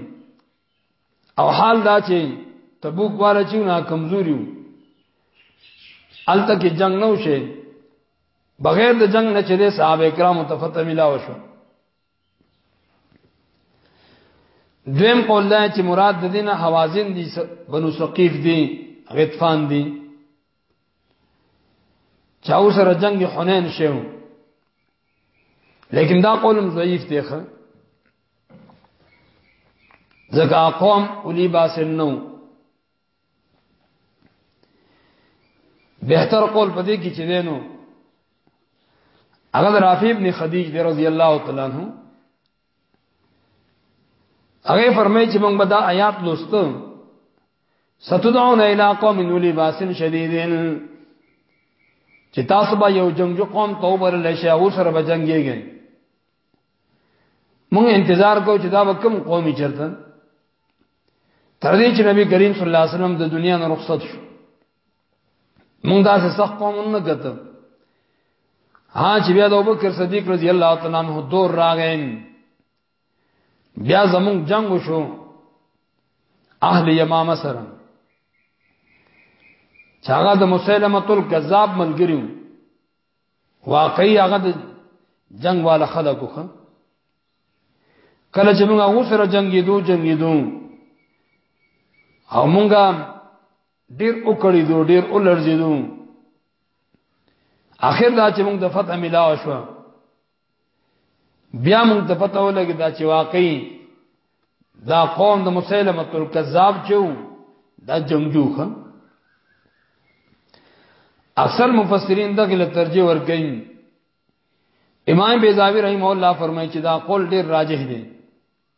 او حال دا چې تبوک والا چې نه کمزوریو الته کې جنگ نه وشه بغیر د جنگ نه چې صحابه کرامو ته فتح ملا وشو دویم قول دا چې مراد د دینه حوازن دي بنو ثقيف دي غطفان دي چاو سره جنگ حنین شو لیکن دا قولم ضعیف دی ښه ځکه قوم اولی باسن نو بهتر قول پدې کې چې دینو هغه رافی ابن خدیج دی رضی الله تعالی عنہ هغه فرمایي چې موږ به دا آیات لوستو ستدعون الى قوم ولي باس شديد چې تاسو به یو جنگجو قوم توبه لشه او سره به جنگيږي موږ انتظار کوو چې دا به کوم قومي چرته تر دې چې نبی کریم صلی الله علیه وسلم د دنیا نه رخصت شو موږ دا څه سخت قوم نه کته ها چې بیا د ابوبکر صدیق رضی الله تعالی عنہ دور راغین بیا زمون جنگ وشو اهل یمامه سره چې هغه د مسلمه تل کذاب ملګریو واقعي هغه د جنگ والا خلکو خو کله چې موږ هغه سره جنگیدو جنگیدو او موږ ډیر وکړی دو ډیر ولرزیدو اخر دا چې موږ د فتح ملاو شو بیا موږ ته پته ولګی دا چې واقعي دا قوم د مسلمه تل کذاب چو دا جنگجو خان اکثر مفسرین دا غل ترجیح ورکړي امام بیزاوی رحم الله فرمایي چې دا قول ډیر راجح دی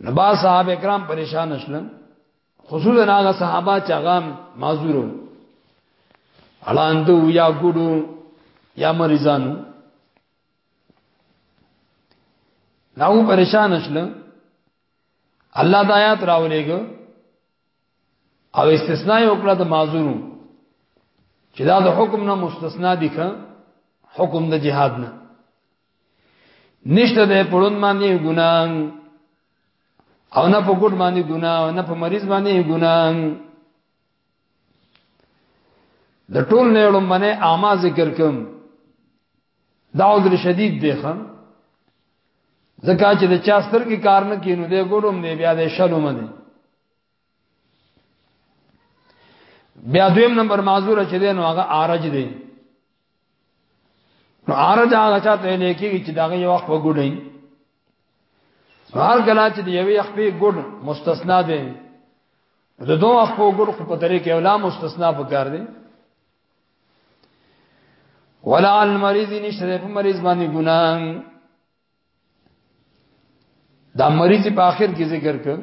نو با صاحب کرام پریشان شلن خصوصا هغه صحابه چې هغه معذورو الاندو یا ګډو یا مریضانو نو پریشان شل الله د آیات راولېګ او استثناء وکړه د معذورو چې دا د حکم نه مستثنا دي که حکم د جهاد نه نشته ده پړون باندې ګنا او نه په ګډ باندې ګنا او نه په مریض باندې ګنا د ټول نه علم باندې اعما ذکر کوم دا عذر شدید دی خان زکه چې د چا سترګې کار نه کینو دی ګورم دی بیا د شلو منه بیا دویم نمبر معذور چې دی نو هغه عارج دی نو عرض هغه چاته لیکيږي چې داغه یو وخت وګړي هر کله چې یو یو خپل ګډ مستثنا دي د دوه خپل ګډ خو په طریقې اولا مستثنا پکار دي ولا المریض نشته په مریض باندې ګناه دا مریض په آخر کې ذکر کړ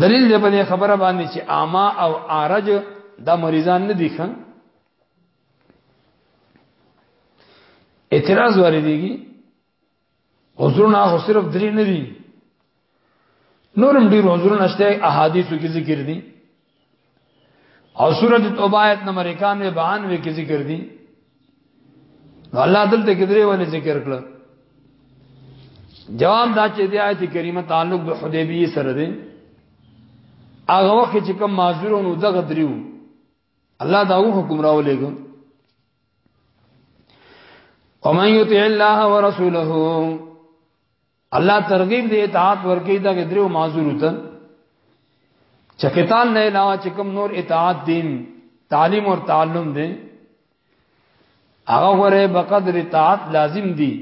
دلیل دې په خبره باندې چې اما او عارج دا مریضان نه دي خان اعتراض واردېږي حضورنا خو صرف درې نه دي نورم ډیر حضورونه شته احادیثو کې ذکر دي او سورۃ توبه آیت نمبر 91 92 کې ذکر دي الله دلته کې درې ولې ذکر کړل جواب دا چې دی آیت کریمه تعلق د حدیبیه سره دی هغه وخت چې کوم معذورونو دغه دریو الله دا و حکم راولېګو ومن يطع الله ورسوله الله ترغیب دې اطاعت ورکې دا کې درو معذور ته چکتان نه علاوه چې کوم نور اطاعت دین تعلیم او تعلم دې هغه وره بقدر اطاعت لازم دي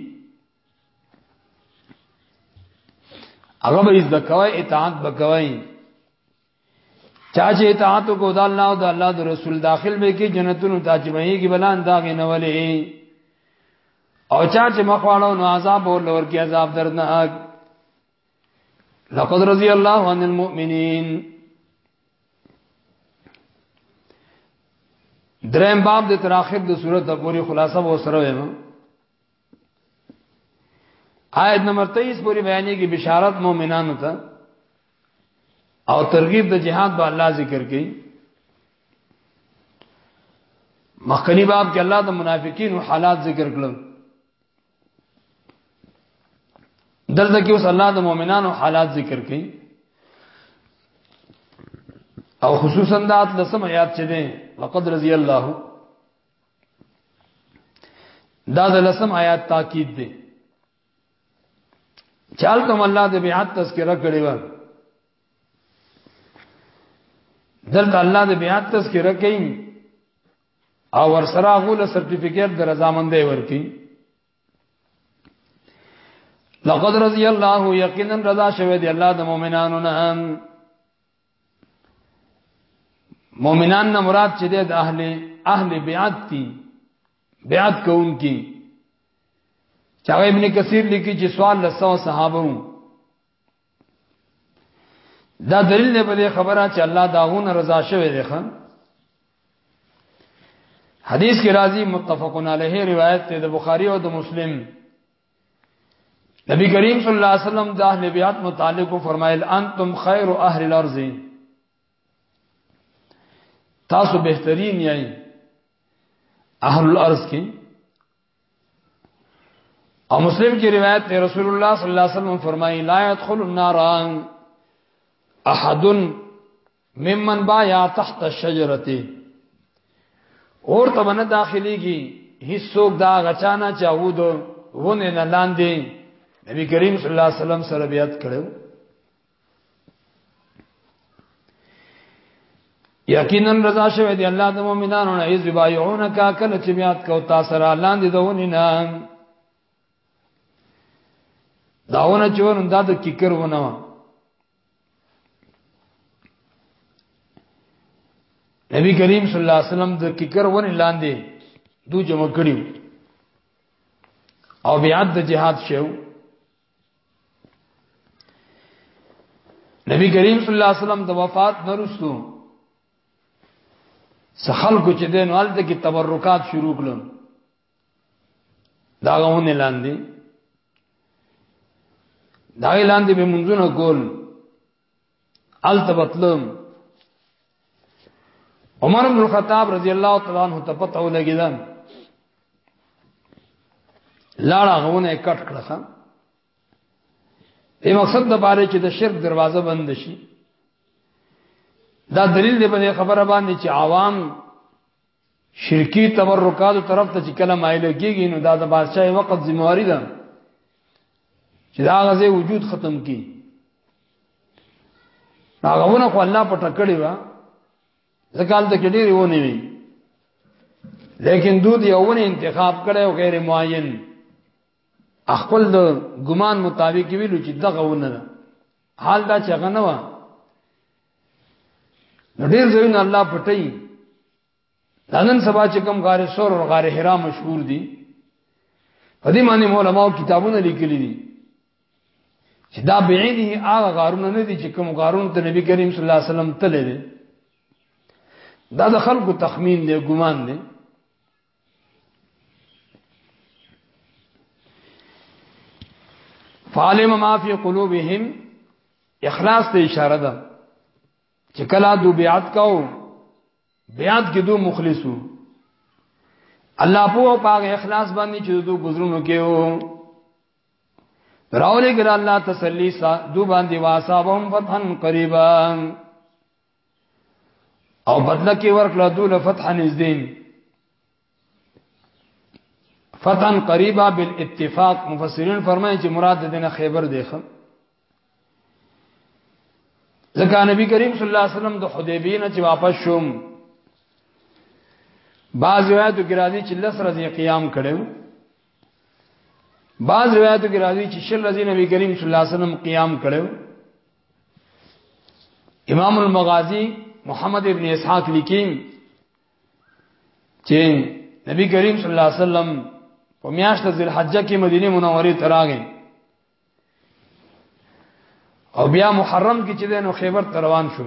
هغه به زکوای اطاعت بکوای چا چې اطاعت کو د الله او د الله د رسول داخل به کې جنتونو ته چې وایي کې بلان دا غنولې او چا چې مخواړو نو عذاب او لور کې عذاب دردناک لقد رضي الله عن المؤمنين دریم باب د تراخر د صورت د پوری خلاصه و سره وایم آیت نمبر 23 پوری بیانې کې بشارت مؤمنانو ته او ترغیب د جهاد په الله ذکر کړي مخکنی باب کې الله د منافقینو حالات ذکر کړل دلته کې اوس الله د مؤمنانو حالات ذکر کړي او خصوصا د لسم آیات چې ده لقد رضی الله دا د لسم آیات تاکید دی چال کوم الله د بیعت تذکرہ کړی و دلته الله د بیعت تذکرہ کوي او ورسره غول سرټیفیکیټ د رضامندۍ ورکي لقد رضی الله یقینا رضا شوه دی الله د مؤمنانو نه مؤمنان نه مراد چې د اهل اهل بیعت دي بیعت کوونکي چا ابن کثیر لیکي چې سوال لسو صحابه وو دا دلیل دی په خبره چې الله داونه رضا شوی دی خان حدیث کې راځي متفقن علیه روایت ته د بخاری او د مسلم نبی کریم صلی الله علیه وسلم د اهل بیات متعلق فرمایل انتم خیر اهل الارض تاسو بهترین یای اهل الارض کې او مسلم کی روایت ته رسول الله صلی الله علیه وسلم فرمایي لا يدخل النار احد ممن با یا تحت الشجرته اور ته باندې داخليږي هیڅوک دا غچانا چاود ونه نه لاندې نبی کریم صلی الله علیه وسلم سره بیعت کړو یقینا رضا شوه دی الله د مؤمنانو نه ایز بایعون کا کله چې بیعت کو تاسو را لاندې دونه نه داونه چور دا د کیکر ونه نبی کریم صلی الله علیه وسلم د کیکر ونی لاندې دو جمع کړیو او بیا د جهاد شو نبی کریم صلی الله علیه وسلم د وفات نرستو سخل کو چې دین والته کې تبرکات شروع کړل دا غوونه لاندې دا لاندې به منځونه کول التبتلم عمر بن الخطاب رضی الله تعالی عنہ ته پته ولګیدل لاړه غوونه کټ کړه په مقصد د باره چې د شرک دروازه بند شي دا دلیل دی په خبره باندې چې عوام شرکی تبرکات طرف ته چې کله مایل کیږي نو دا د بادشاہ وقت ذمہواری ده چې دا غزه وجود ختم کی هغهونه خو الله په ټکړی و ځکهال ته کې ډیر ونه وی لیکن دود یوونه انتخاب کړي او غیر معین خپل د ګمان مطابق ویلو چې دغه ونه ده حال دا چې غنه و ډېر ځایونه الله پټي نن سبا چې کوم غار سور او غار حرا مشهور دي په دې معنی علماء کتابونه لیکلي دي چې دا بعینه هغه غارونه نه دي چې کوم غارونه ته نبی کریم صلی الله علیه وسلم تللی دا د خلکو تخمین دی ګمان دی فعلم ما فی قلوبهم اخلاص ته اشاره ده چې کله دو بیعت کاو بیعت کې دو مخلصو الله په پاګه اخلاص باندې چې دو گزرونو کې وو راولې ګر الله تسلی سا دو باندې واسابهم فتحن قریبا او بدله کې ورکړه دول فتح نزدین فتن قریبا بالاتفاق مفسرین فرمایي چې مراد دینه خیبر دی خم ځکه نبی کریم صلی الله علیه وسلم د حدیبیه نه چې واپس شوم بعض روایتو کې راځي چې لس ورځې قیام کړو بعض روایتو کې راځي چې شل ورځې نبی کریم صلی الله علیه وسلم قیام کړو امام المغازی محمد ابن اسحاق لیکي چې نبی کریم صلی الله علیه وسلم په میاشت ذوالحجه کې مدینه منوره ته راغی او بیا محرم کې چې د نو خیبر روان شو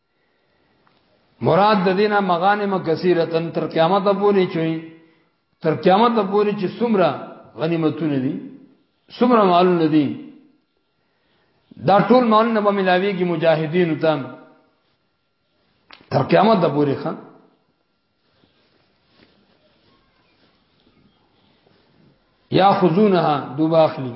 مراد د دینه مغانم کثیره تر قیامت پورې چوي تر قیامت پورې چې څومره غنیمتونه دي څومره مالونه دي دا ټول مالونه به ملاويږي مجاهدینو ته تر قیامت د پورې خان یا خذونها دوباخلی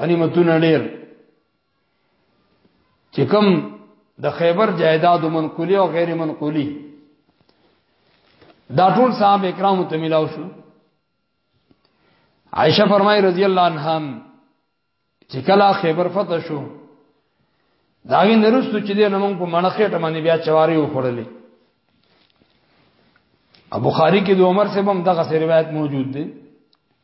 غنیمتونه ډیر چې کوم د خیبر جایداد منقولی او غیر منقولی دا ټول صاحب کرام ته ملاو شو عائشہ فرمای رضی الله عنها چې کله خیبر فتح شو داغه نرستو چې دې نمون په منخه ته باندې بیا چواري وخړلې ابو خاری کې د عمر سے هم دغه روایت موجود دی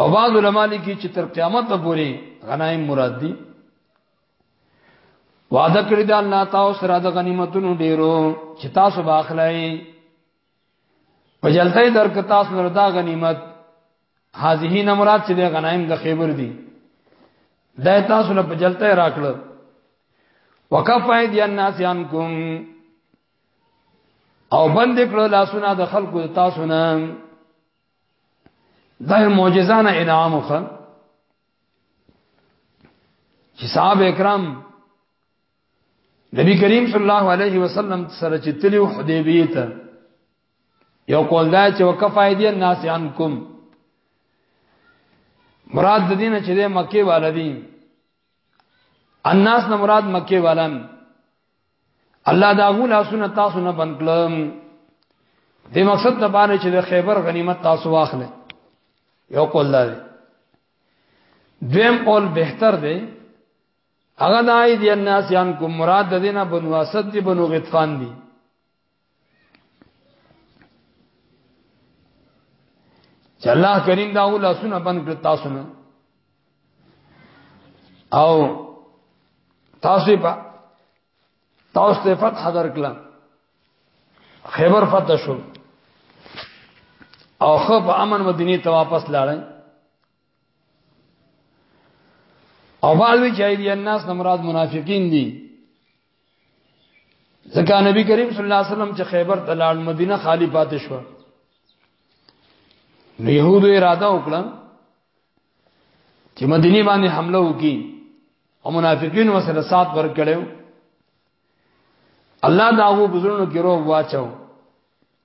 او بعض علما لیکي چې تر قیامت پورې غنایم مراد دي وعده کړی دا الله تاسو سره د غنیمتونو ډیرو چې تاسو باخلای په جلتای درک تاسو سره دا غنیمت هذه نه مراد چې د غنایم د خیبر دي دا تاسو له په جلتای راکړل وکفای دی الناس عنکم او بند کړو لاسونه د خلکو تاسو نه دا معجزانه انعام وکړ چې صاحب اکرام نبی کریم صلی الله علیه وسلم سره چې تلیو حدیبیه ته یو قول دا چې وکفایدی الناس عنکم مراد د دینه چې د مکه والدین الناس نه مراد مکه والن الله دا غول اسونه تاسو نه بند کړم د مقصد د باندې چې د خیبر غنیمت تاسو واخلې یو کول دا دی دویم قول بهتر دی هغه دای دی الناس یان کوم مراد د دینه بنو اسد دی بنو غطفان دی چې الله کریم دا ول لاسونه بند کړ تاسو نه او تاسو په تاسو ته فتح درکړه خیبر فتح شو او خو په امن مدینه ته واپس لاړل او بعض وی چې دی الناس نه مراد منافقین دي ځکه نبی کریم صلی الله علیه وسلم چې خیبر ته لاړ مدینه خالی پاتې شو نو يهودو اراده وکړه چې مدینه باندې حمله وکړي او منافقین وسره سات ور کړو الله داو بزرګو کې روغ واچو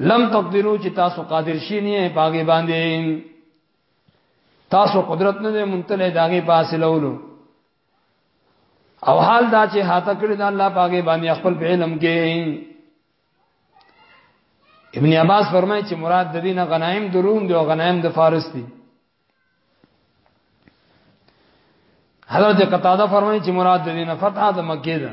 لم تقدرو چې تاسو قادر شي نه پاګې باندې تاسو قدرت نه منتله داګه پاسلولو او حال دا چې هاته کړی دا الله پاګې باندې خپل په علم کې ابن عباس فرمایي چې مراد د دینه غنایم د روم دی او غنایم د فارس دی حضرت قتاده فرمایي چې مراد د دینه فتح د مکه ده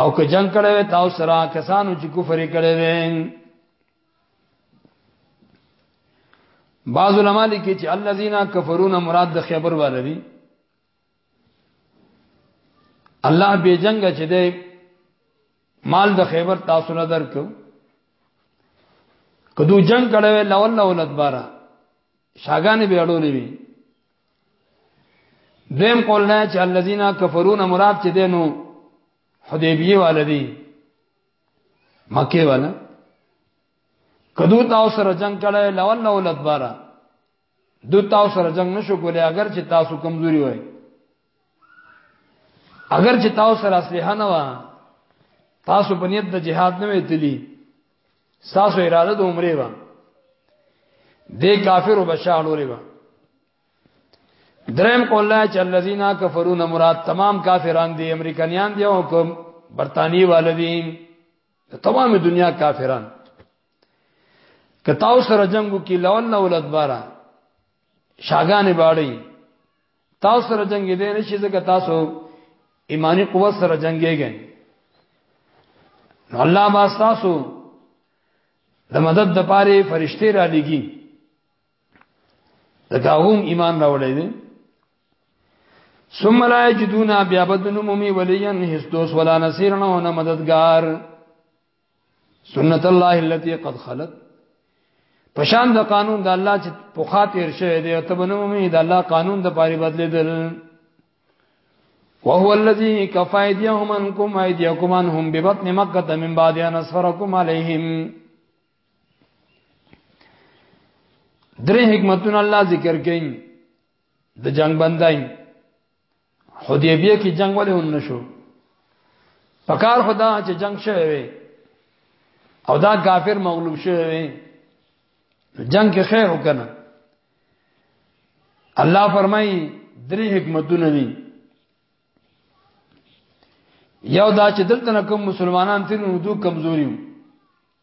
او که جنگ کړي وي تاسو سره کسانو چې کفر کړي وي بعض علماء لیکي چې الذين كفرون مراد د خیبر والے دي الله به جنگ چې دی مال د خیبر تاسو نه درکو کدو جنگ کړي وي لول لول ادبارا شاګانې به اړولې وي دیم قول نه چې الذين كفرون مراد چې دینو حدیبیه والدی مکه والا کدو تاسو سره جنگ کړه لول لول ادبارا دو تاسو سره جنگ نشو کولای اگر چې تاسو کمزوري وای اگر چې تاسو سره اسلحه نه و تاسو په نیت د جهاد نه ویتلی تاسو اراده د عمره و د کافر وبشالوري و درم کوله چې الذين كفرون مراد تمام کافران دي امریکایان دي او کوم برتانی والدین تمام دنیا کافران کتاو سره جنگو کی لون نولد بارا شاگان باڑی تاسو سره جنگ دې نه شي ځکه تاسو ایمانی قوت سره جنگيږئ نو الله با تاسو د مدد د پاره فرشته را لګي دا هم ایمان راوړی دی ثم لا یجدون بیابدن مومی ولیا هیڅ دوس ولا نصیر نه نه مددگار سنت الله التي قد خلت پشان د قانون د الله چې په خاطر شوی دی ته بنومي د الله قانون د پاره بدلیدل وهو الذي كفى ايديهم عنكم ايديكم عنهم ببطن مكه من بعد ان اسفركم عليهم درې حکمتونه الله ذکر کړي د جنگ بندای حدیبیه کې جنگ ولې ون نشو پکار خدا چې جنگ شوی وي او دا کافر مغلوب شوی وي جنگ کې خیر وکنه الله فرمایي درې حکمتونه دي یو دا چې دلته کوم مسلمانان تیر نو دوه کمزوري وو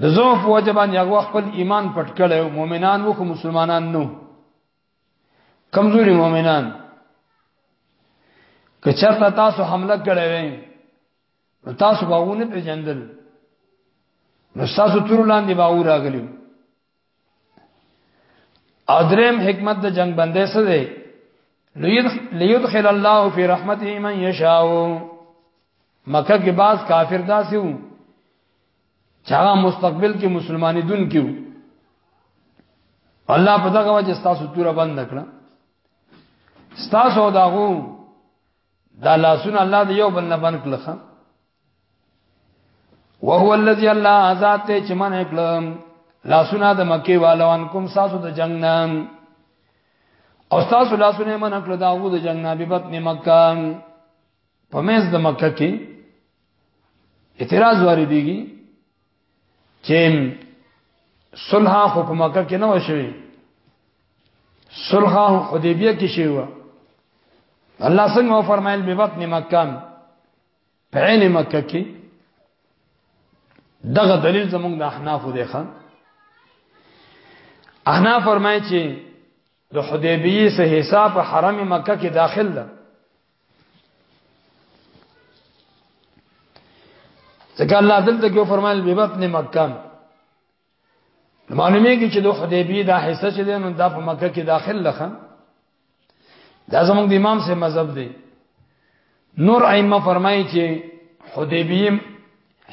د زوف په وجه باندې هغه خپل ایمان پټ کړي او مؤمنان وو خو مسلمانان نو کمزوري مؤمنان که چرته تاسو حمله کړې وې نو تاسو باغونه پیژندل نو تاسو تر لاندې باغ راغلی ادرم حکمت د جنگ بندې څه دی ليدخل الله في رحمته من يشاء مکه کې بعض کافر داسې وو چې هغه مستقبل کې مسلمانې دن کې وو الله په دغه وجه تاسو توره بند کړه تاسو داغو دا لاسونه الله دې یو بل نه بند کړه وهو الذي الله ذات چې من کړم لاسونه د مکی والوان کوم ساسو د جنگ نام او ساسو لاسونه من کړ دا وو د جنگ نام په بطن مکه په مېز د مکه کې اعتراض واري دیږي چې صلح خو په مکه کې نه وشوي صلح حدیبیه کې شوی الله څنګه فرمایل په بطن مکه په عین مکه کې دغه دلیل زمونږ د احناف دی خان احناف فرمایي چې د حدیبیه سه حساب حرم مکه کې داخل ده ځکه الله دلته کې فرمایل به بطن مکه معلومیږي چې د حدیبیه دا حصہ چې ده نو دا په مکه کې داخل لخه دا زموږ د امام سے مذهب دی نور ائمه فرمایي چې حدیبیه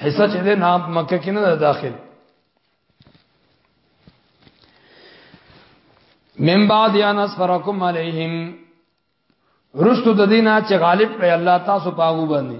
حصہ چې ده نه مکه کې نه داخل من بعد یا نصفرکم علیہم رستو د دینا چې غالب په الله تاسو پاغو باندې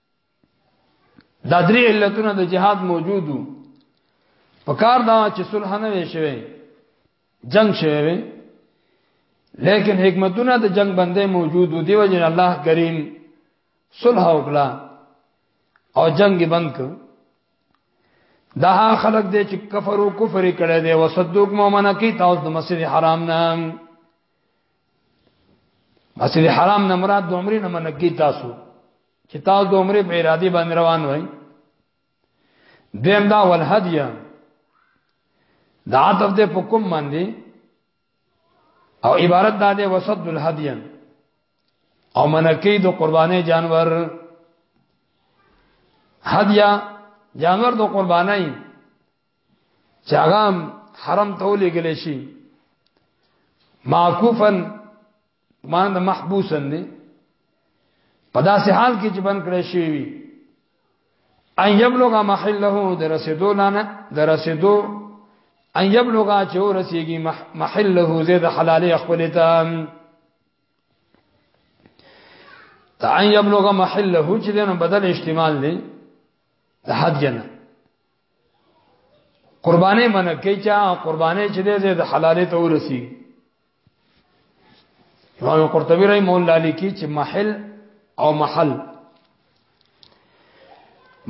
دا درې علتونه د جهاد موجودو په کار دا چې صلح نه وي شوی جنگ شوی وي لیکن حکمتونه د جنگ بندې موجودو دی وجه الله کریم صلح وکړه او جنگ بند کړ دا خلق دې چې کفر او کفر کړي دي وصدوق مؤمنه کی تاسو د مسجد حرام نه مسجد حرام نه مراد د عمرې نه منګي تاسو چې تاسو د عمرې په اراده باندې روان وای دیم دا ولهدیا دا عطف دې په کوم باندې او عبارت دا دې وسط الهدیا او منکی د قربانې جانور هدیا جانور د قربانای چې هغه حرم ته ولېګل شي معکوفن مان د محبوسن دی په داسې حال کې چې بند کړی شي وي ان یبلغ محله د رسیدو لانه د رسیدو ان یبلغ چې ورسیږي محله زید حلالې خپل ته ته ان یبلغ محله چې دنه بدل استعمال دی د حد جنہ قربانې منکې چا قربانې چې دې د حلالې ته ورسی امام قرطبي رحم الله لیکي چې محل او محل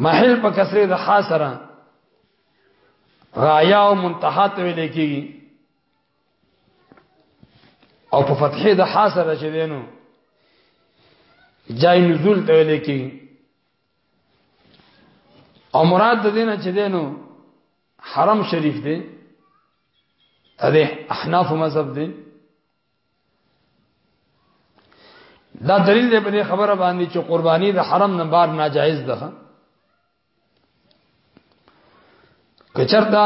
محل په کسره د حاصره رایا او منتها ته ویل کېږي او په فتحې د حاصره چې دینو جای نزول ته ویل کېږي او مراد د دینه چې دینو حرم شریف دی دا د احناف مذهب دی دا دلیل دی په دې خبره باندې چې قرباني د حرم نه بار ناجایز ده کچرتا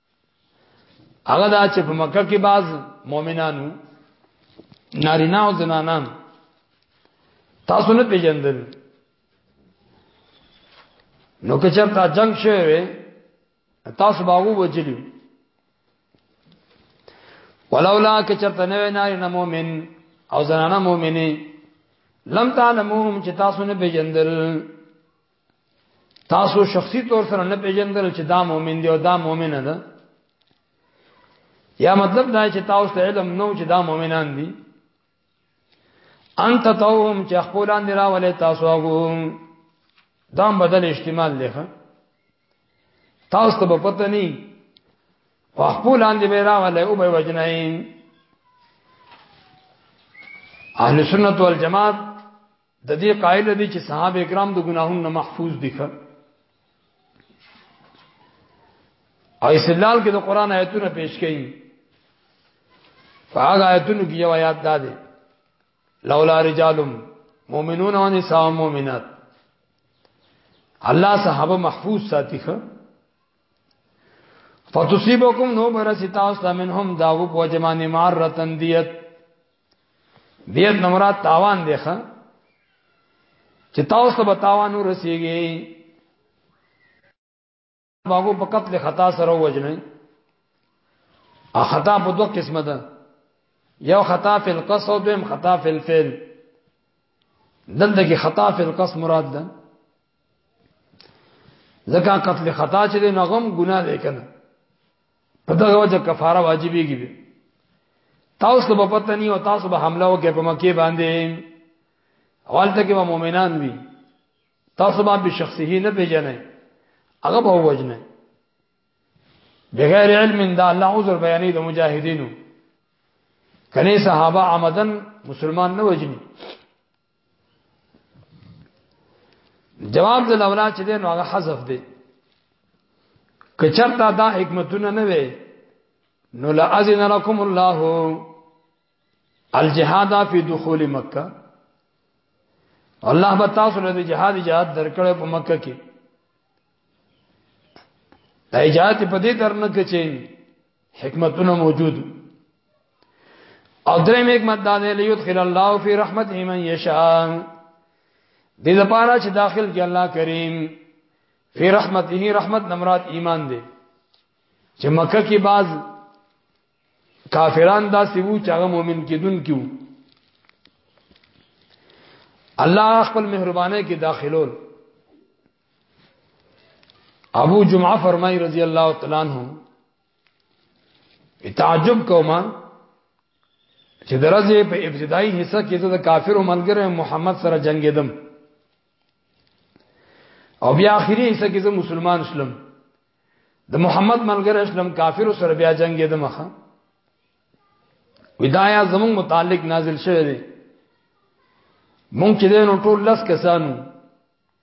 هغه دا چې په مکه کې باز مؤمنانو نارینه او زنانان تاسو نه پیژندل نو که چرته جنگ شوی وي تاسو باغو وجلی ولولا که چرته نه وینای نه مؤمن او زنانه مؤمنه لم تعلموهم چې تاسو نه پیژندل تاسو شخصي طور سره نه پیژندل چې دا مؤمن دی او دا مؤمنه ده یا مطلب دا چې تاسو ته علم نو چې دا مؤمنان دي انت توهم چې خپلان دی راولې تاسو هغه دا بدل احتمال دی ښه تاسو ته پته نه په خپلان دی راولې او به وجنای اهل سنت والجماعت د دې قائل دي چې صحابه کرام د ګناهونو محفوظ دي ښه او استدلال کې د قران آیتونه پیش کړي فاغ آیتونو کې یو آیات دا دی لولا رجال مؤمنون و نساء مؤمنات الله صحابه محفوظ ساتي ښه فتصيبكم نو برستا اسلامنهم داو بوجمان مارتن ديت دیر نه مراد تاوان دی ښا چې تاسو ته تاوان ورسیږي باغو په قتل خطا سره وجنه ا خطا په دوه قسمه ده یو خطا فی القصد او دویم خطا فی الفعل دلته کې خطا فی القصد مراد ده ځکه قتل خطا چې نه غم ګناه دی کنه په دغه وجه کفاره واجبېږي به تاسو به پته نه او تاسو به حمله وکړي په مکه باندې حالته کې به مؤمنان وي تاسو باندې شخصي نه پیژنئ هغه به وجنه بغیر علم دا الله عذر بیانې د مجاهدینو کني صحابه آمدن مسلمان نه وجني جواب د لولا چې دی نو هغه حذف دی که چرته دا حکمتونه نه وي نو لازم لكم الله الجهاد فی دخول مکه الله به تاسو له جهاد جهاد درکړې په مکه کې دا اجازه په دې درنه کې چې حکمتونه موجود او درې مې حکمت دا دی ليدخل الله فی رحمته من یشاء دې لپاره چې داخل کې الله کریم فی رحمته رحمت نمرات ایمان دی چې مکه کې بعض کافران دا سیو چې هغه مؤمن کېدون کیو الله خپل مهربانه کې داخلول ابو جمعه فرمای رضی الله تعالی عنہ تعجب کوما چې درځه په ابتدایي حصہ کې د کافرو ملګری محمد سره جنگیدم او بیا اخیری حصہ کې زه مسلمان شلم د محمد ملګری شلم کافر سره بیا جنگ یې د مخه ودایا زمون متعلق نازل شوی دی مونږ چې دینو ټول لس کسانو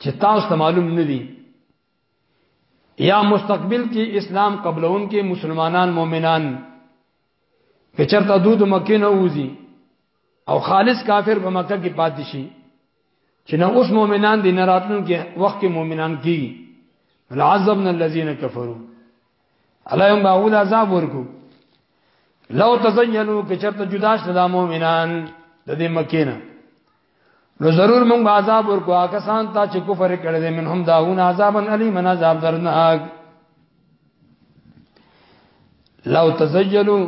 چې تاسو ته معلوم نه دي یا مستقبل کې اسلام قبلون کې مسلمانان مؤمنان که چرته دود مکه نه وځي او خالص کافر په مکه کې پاتې شي چې نه اوس مؤمنان دي نه راتلون کې وخت کې مؤمنان کی لعذبنا الذين كفروا الله يوم باول عذاب ورکو لو تزينوا که چرته جدا شته مؤمنان د دې مکه نه نو ضرور موږ عذاب ورکو هغه سان ته چې کفر کړي دي منهم داون عذابن علیم عذاب درناک لو تزجلوا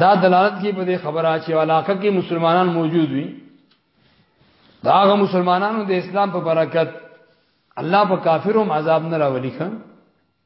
دا دلالت کی په دې خبره چې علاقه کې مسلمانان موجود وي دا هغه مسلمانانو د اسلام په برکت الله په کافرو عذاب نه راولي خان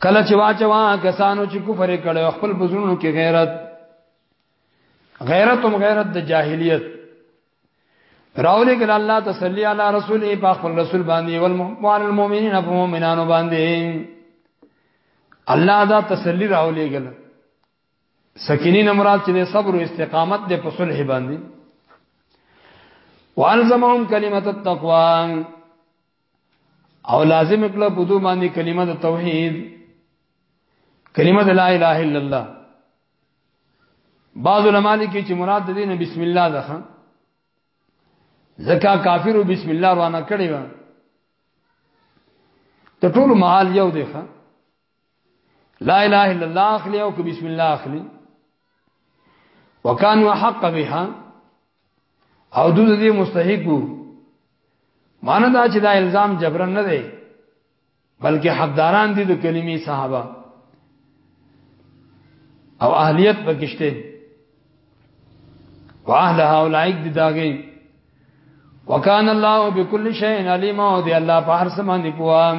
کله چې واچوا کسانو چې کفر کړي خپل بزرونو کې غیرت غیرت هم غیرت د جاهلیت راولې کله الله تسلی علی رسول په خپل رسول باندې او المؤمنین په مؤمنانو باندې الله دا تسلی راولې کله سکینین مراد چې صبر او استقامت د په صلح باندې والزمهم کلمت التقوا او لازم کړه په دوه باندې کلمه د توحید کلمه د لا اله الا الله بعض علماء لیکي چې مراد د دین بسم الله ده ځکه کافر بسم الله روانه کړی و ته ټول محل یو دی ښا لا اله الا الله اخلي او بسم الله اخلي وکانو حق بها او دوی دې مستحقو معنی دا چې دا الزام جبرن نه دی بلکې حقداران دي د کلمې صحابه او اهلیت پکشته واهل هؤلاء دي داګي وکان الله بكل شيء عليم او دي الله په هر څه باندې پوهان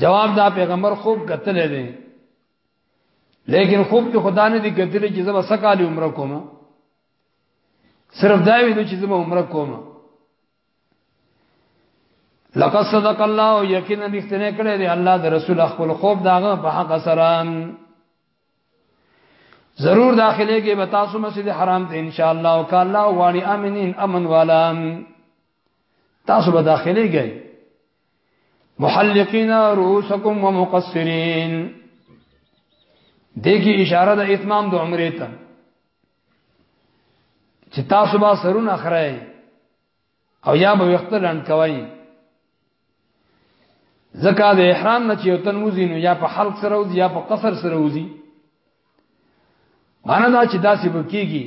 جواب دا پیغمبر خوب قتل دی لیکن خوب کې خدا نه دی قتل چې زما سکال عمر کوم صرف دا ویل چې زما عمر کوم لقد صدق الله یقینا رښتینه کړی دی الله د رسول خپل خوب داغه په حق سره ضرور داخله کې به تاسو مسجد حرام ته ان شاء الله او کاله وانی امنین امن والا تاسو به داخلي گئے محلقین رؤسکم ومقصرین دیکي اشاره د اتمام د عمره ته چې تاسو به سرونه خړای او یا به وخت لاند کوي زکه د احرام نه چې وطن وزي نو یا په حلق سره وزي یا په قصر سره وزي معنا دا چې داسې بکیږي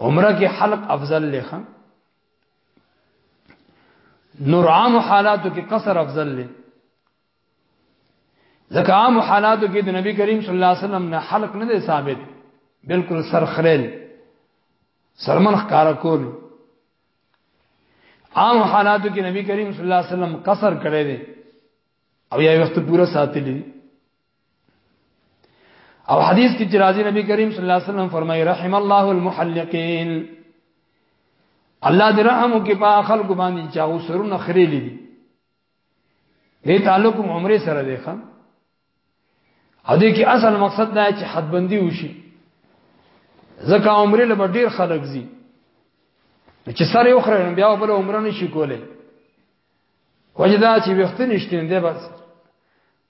عمره کې حلق افضل لخه نور عام حالاتو کې قصر افضل لې ځکه عام حالاتو کې د نبی کریم صلی الله علیه وسلم نه حلق نه دی ثابت بالکل سر خلیل سرمن ښکارا کول عام حالاتو کې نبی کریم صلی الله علیه وسلم قصر کړی دی او یا وخت پورا ساتلی او حدیث کې چې راځي نبی کریم صلی الله علیه وسلم فرمایي رحم الله المحلقین الله دې رحم وکړي په خلکو باندې چې هغه سرونه خريلي دي دې تعلق عمره سره دی خان او دې کې اصل مقصد دا چې حدبندي وشي ځکه عمره له ډیر خلک زی چې سره یو خره بیا په عمره نشي کولای وجدا چې وخت نشته دی بس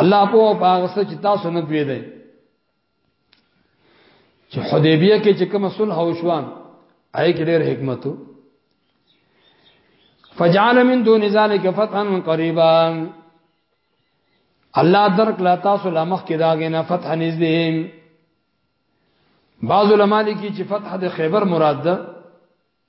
الله په هغه څه چې تاسو نه پوي دی چې حدیبیه کې چې کوم صلح او شوان آی کې ډېر حکمت وو فجعل من دون ذلك فتحا قريبا الله درک لا تاسو لا مخ کې داګه نه فتح نږدې بعض علما لیکي چې فتح د خیبر مراد ده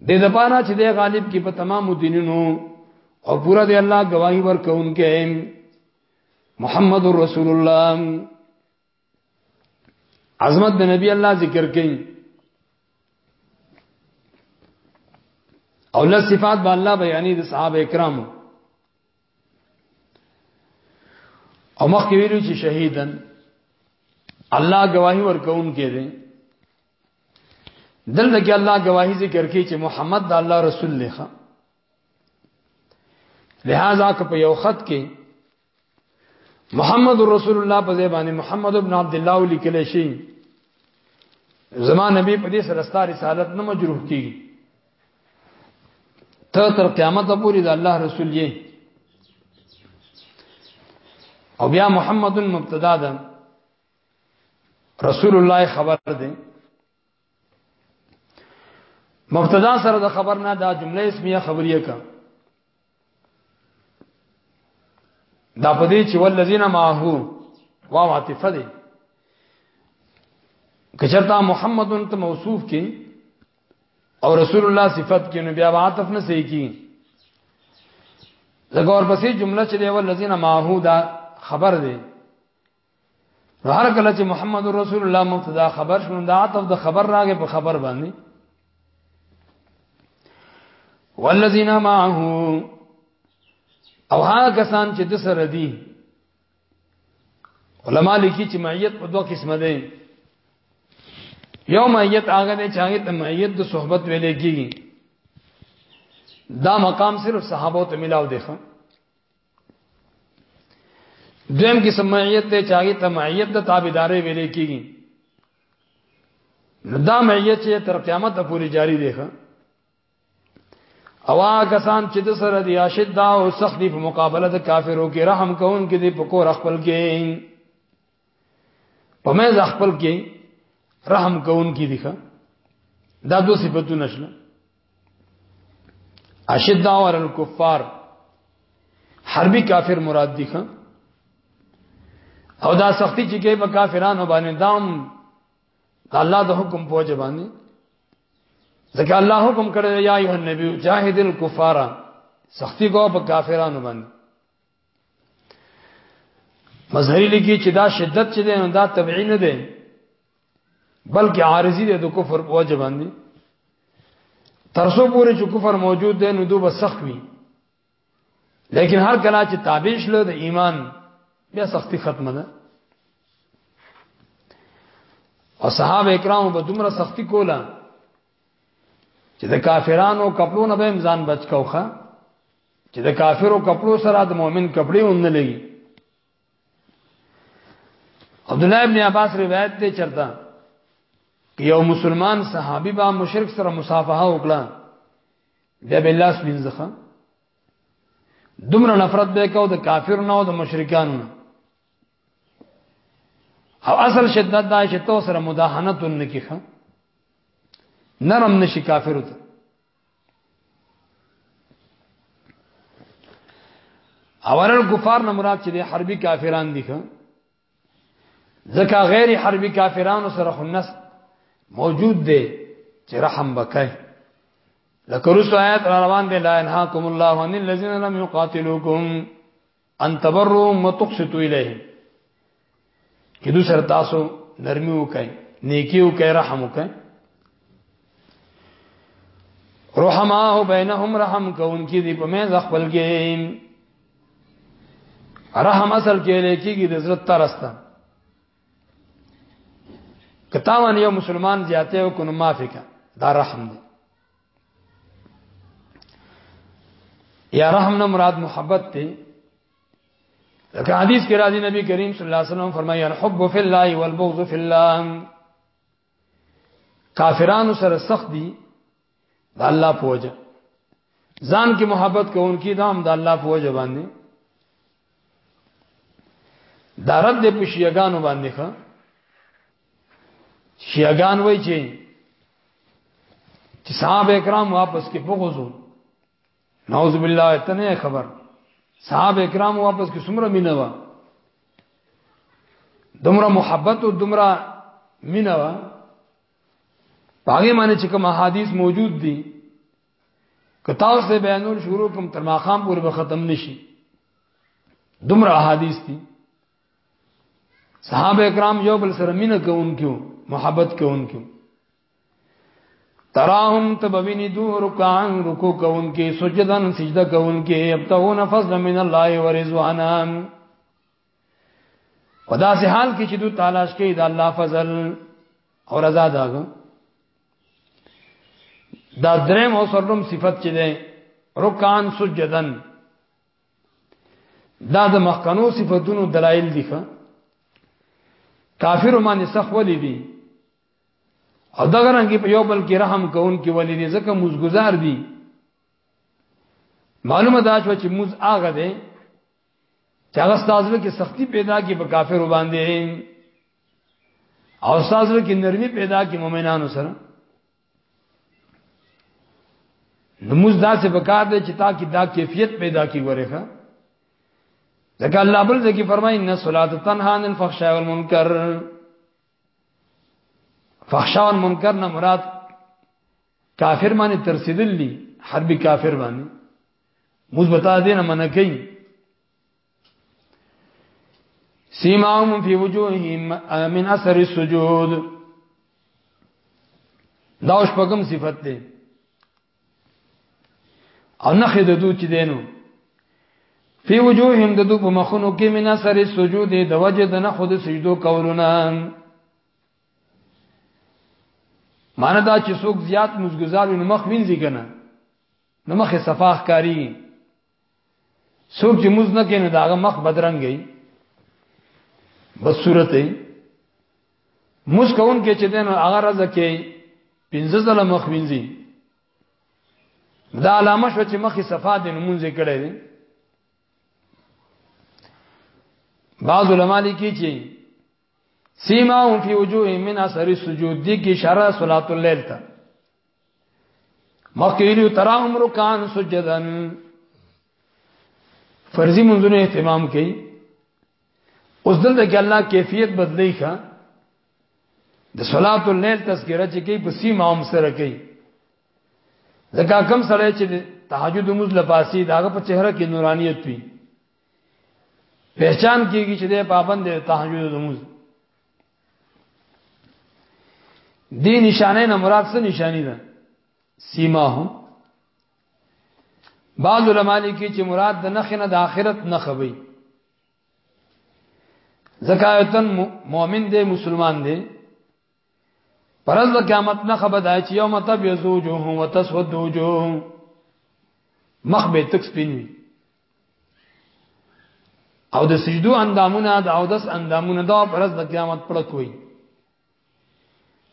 د دې لپاره چې د غالب کې په تمامو دینونو او پورا دی الله گواہی ورکوونکې محمد رسول الله عظمت د نبی الله ذکر کړي او له صفات به الله بیانې د صحابه کرامو او مخکې ویلو چې شهیدن الله گواہی ورکوونکې دي دلته کې الله گواهی ذکر کوي چې محمد د الله رسول لخوا لہذا که په یو خط کې محمد رسول الله په ځای باندې محمد ابن عبد الله ولیکل شي زما نبی په دې سره ستاره رسالت نه مجروح کیږي ته تر قیامت پورې د الله رسول یې او بیا محمد مبتدا ده رسول الله خبر دی مبتدا سره د خبر نه دا جمله اسمیه خبریه کا دا پدې چې ولذین ماهو وا عاطفه دی کچرتا محمد ته موصوف کې او رسول الله صفت کې نو بیا عاطف نه صحیح کی لګور پسې جمله چې دی ولذین ماهو دا خبر دی نو هر کله چې محمد رسول الله مبتدا خبر شون دا عطف د خبر راغې په خبر باندې والذین معه او ها کسان چې د سره دي علما لیکي چې معیت په دوه قسمه ده یو معیت هغه دی چې هغه ته معیت د صحبت ویل کېږي دا مقام صرف صحابه ته ملاو دی خان دویم کې سمعیت ته چاغي ته معیت د تابعداري ویلې کیږي نو دا معیت چې تر قیامت پورې جاری دی ښه اوا کسان چې د سره دی اشد دا او سخت دی په مقابله د کافرو کې رحم کوون کې دی په کور خپل کې په مې ځ خپل کې رحم کوون کې دي دا دو صفاتونه شله اشد اور الکفار حربي کافر مراد دي او دا سختی چې کې په کافرانو باندې دام الله د حکم پوجا باندې ځکه الله حکم کړی یا ایه نبی جاهد الکفار سختی کو په کافرانو باندې مظهری لګي چې دا شدت چې دی نو دا طبيعي نه دی بلکې عارضي دی د کفر په وجه باندې ترسو پورې چې کفر موجود دی نو دوی به سخت وي لیکن هر کله چې تابع شله د ایمان بیا سختی ختمه ده او صحابه کرام به دومره سختی کوله چې د کافرانو کپلو نه به امزان بچ کوخه چې د کافرو کپلو سره د مؤمن کپڑے هم نه لګي عبد الله ابن عباس روایت ته چرتا کې یو مسلمان صحابي با مشرک سره مصافحه وکړه بیا به الله سپینځخه دومره نفرت به کو د کافر نه او د مشرکانو نه او اصل شدت دا چې تو سره مداهنت ونکي ښه نرم نشي کافر ته اورل کفار نه مراد چې حربي کافران دي ښه ځکه غیر حربي کافرانو سره خنس موجود دی چې رحم وکړي لکه رسو آیات روان دي لا انهاکم الله عن الذين لم يقاتلوكم ان تبرهم وتقسطوا الیهم چې دوی سره تاسو نرمي وکړي نیکی وکړي رحم وکړي رحماه بینهم رحم کوونکی دی په مې ځخپل کې رحم اصل کې لیکيږي د عزت ترسته کتاوان یو مسلمان زیاته او کنه معافی کا دا رحم دی یا رحم نه مراد محبت ته لکه حدیث کې راځي نبی کریم صلی الله علیه وسلم فرمایي الحب فی الله والبغض فی الله کافرانو سره سخت دي د الله په وجه ځان کې محبت کوونکی دا هم د الله په وجه باندې دا رد په شیعاګانو باندې ښه شیعگان وای چې چې صاحب اکرام واپس کې بغوزو نعوذ بالله اتنه خبر صاحب اکرام واپس کې سمره مینه وا دمره محبت او دمره مینه وا باغې معنی چې کوم احادیث موجود دي کتاب سے بیانول شروع کوم تر ماقام پورې به ختم نشي دمره احادیث دي صحابه کرام یو بل سره مینه کوونکو محبت کوونکو تراهم تبوینی دو رکعان رکو کوونکو سجدن سجده کوونکو یبتغون فضل من الله ورضوانا خدا سه حال کې چې دوی تلاش کوي د الله فضل او رضا داغه دا درم او سرلم صفت چې ده رکان سجدن دا د مخکنو صفاتونو دلایل دي ښا کافر باندې سخ ولې دي او دا غرانګي په یو بل کې رحم کوون کې ولې دي ځکه مزګزار دي معلومه دا شو چې مز هغه دي چې هغه ستاسو کې سختی پیدا کی په کافر باندې او ستاسو کې نرمي پیدا کی مؤمنانو سره نموز دا څه پکار دی چې تا کې دا کیفیت پیدا کی غوړې ښا ځکه الله بل ځکه فرمایي ان صلات تنها عن الفحشاء والمنکر فحشاء والمنکر نه مراد کافر باندې ترسیدل دي حربي کافر باندې موږ بتا دې نه منکې سیماهم فی وجوههم من اثر السجود دا اوس پغم صفت دی او نخې د دوی چې دینو فی وجوههم د دوی په مخونو کې من اثر السجود د وجه د نه خود سجدو کولونه معنی دا چې څوک زیات مزګزار نو مخ وینځي کنه نو مخه صفاح کاری څوک چې موز نه کینو داغه مخ بدرنګ گئی بس صورت ای موز کون کې چې دین هغه راز کې پنځه ځله مخ وینځي دا علامه شو چې مخې صفا د نمونځ کړي دي بعض علما لیکي چې سیما هم فی وجوه من اثر السجود دي کې اشاره صلات الليل ته مخکینو تراهم رکان سجدن فرضی منځونه اهتمام کوي اوس دلته کې الله کیفیت بدلی ښه د صلات الليل تذکرہ چې کوي په سیمه هم سره کوي ځکه کم سره چې تهجد موږ لپاسي داغه په چهره کې نورانیت وي پہچان کیږي چې د پابند تهجد موږ دی نشانه نه مراد څه نشانی ده سیماهم بعض علما لیکي چې مراد د نخ نه د آخرت نه خوي زکایتن مؤمن دی مسلمان دی پرز د قیامت نه خبر دی چې یوم تب یزوجه و تسود وجوه مخ به تک سپینوي او د سجدو اندامونه د او دس اندامونه دا پرز د قیامت پړک وي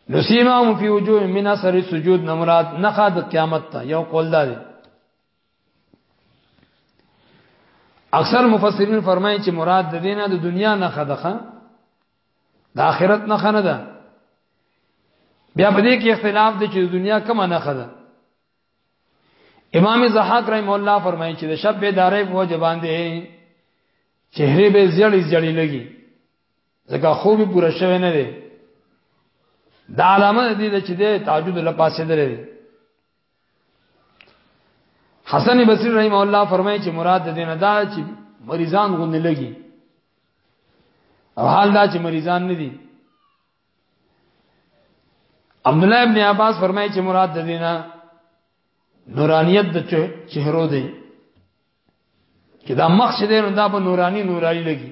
نو سیما هم فی وجوه من اثر سجود نمرات نخا د قیامت ته یو قول دا دی اکثر مفسرین فرمایي چې مراد د دینه د دنیا نه خدخه د آخرت نه خنه ده بیا په دې کې اختلاف دی چې د دنیا کومه نه خده امام زحاق رحم الله فرمایي چې د شب بیدارې په وجه باندې چهره به زړی زړی لګي ځکه خوب پوره شوی نه دی دا علامه دي چې د تعجب لپاسه درې حسن بصری رحم الله فرمایي چې مراد د دین ادا چې مریضان غوندې لګي او حال دا چې مریضان نه دي عبد الله ابن عباس فرمایي چې مراد د دینه نورانیت د چهرو دی چې دا مخ چې دی نو دا په نورانی نورانی لګي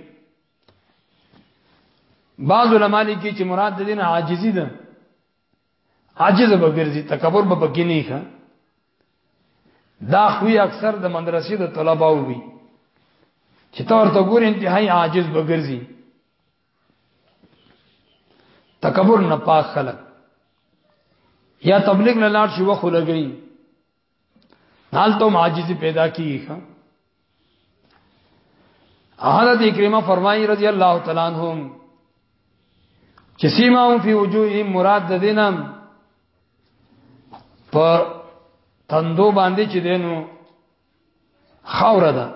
بعض علما لیکي چې مراد د دین عاجزی ده عاجز به ګرځي تکبر به پکې نه ښه دا خوې اکثر د مدرسې د طلباو وي چې تور ته ګور انتهائی عاجز به ګرځي تکبر نه پاک خلک یا تبلیغ نه لاړ شي وخو لګي حال ته عاجزي پیدا کیږي حضرت کریم فرمایي رضی الله تعالی عنهم چې سیماهم فی وجوههم مراد د دینم په تندو باندې چې دینو خاور ده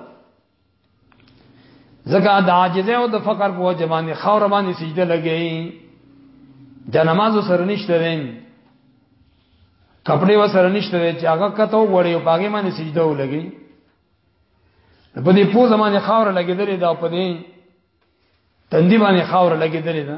ځکه د عاجزه او د فقر په وجه باندې خاور باندې سجده لګي د نماز سره نشته وین کپڑے و سره نشته چې هغه کته وړي او باغې باندې سجده ولګي په دې پوزه باندې خاور لګېدلې دا په دې تندې باندې خاور لګېدلې ده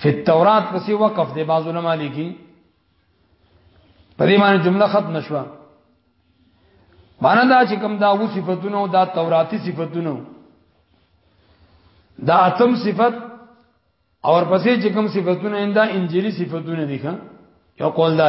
فی التورات پسې وقف دی بعض علماء لیکي په دې باندې جمله ختم شوه معنا دا چې کوم دا و صفاتونو دا توراتي صفاتونو دا اتم صفت اور پسې چې کوم صفاتونه انده انجیلی صفاتونه دي ښا یو قول دا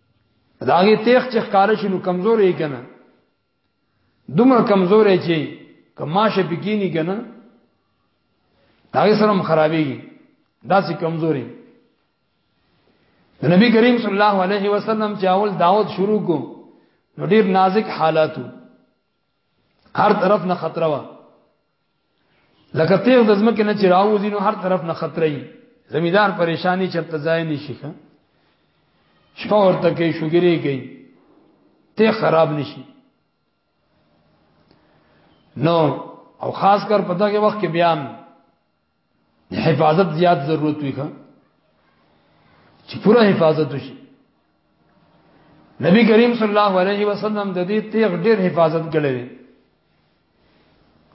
داغه تیخ چې ښکار شنو کمزورې کنه دومره کمزورې چې کماشه بګینی کنه داغه سره خرابېږي داسې کمزوري د نبی کریم صلی الله علیه وسلم چې اول دعوت شروع کو نو ډیر نازک حالاتو هر طرف نه خطر و لکه تیغ د زمکه نه چې راوځي نو هر طرف نه خطرې زمیدار پریشانی چرته ځای نشي ښه شپه ورته کې شوګری کوي ته خراب نشي نو او خاص کر پتا کې وخت کې بیان د حفاظت زیات ضرورت وي ښه چې پوره حفاظت وشي نبی کریم صلی الله علیه وسلم د دې تیغ ډیر حفاظت کړی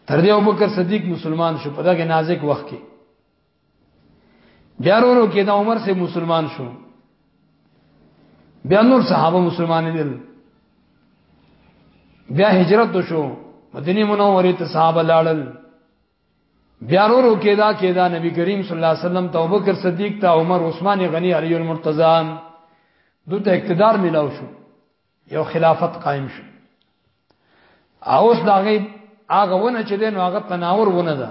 تر دې ابوبکر صدیق مسلمان شو په دغه نازک وخت کې بیا ورو کې د عمر سے مسلمان شو بیا نور صحابه مسلمان دي بیا هجرت وشو مدینه منوره ته صحابه لاړل بیا ورو کېدا کېدا نبی کریم صلی الله علیه وسلم ته ابوبکر صدیق ته عمر عثمان غنی علی المرتضی دوته اقتدار ملاو شو یو خلافت قائم شو اوس دا غي هغه ونه چې دین هغه تناور ونه ده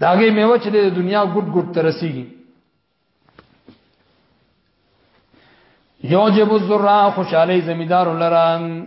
دا غي میوه چې د دنیا ګډ ګډ ترسيږي یوجب الزرع خوشاله زمیدار لران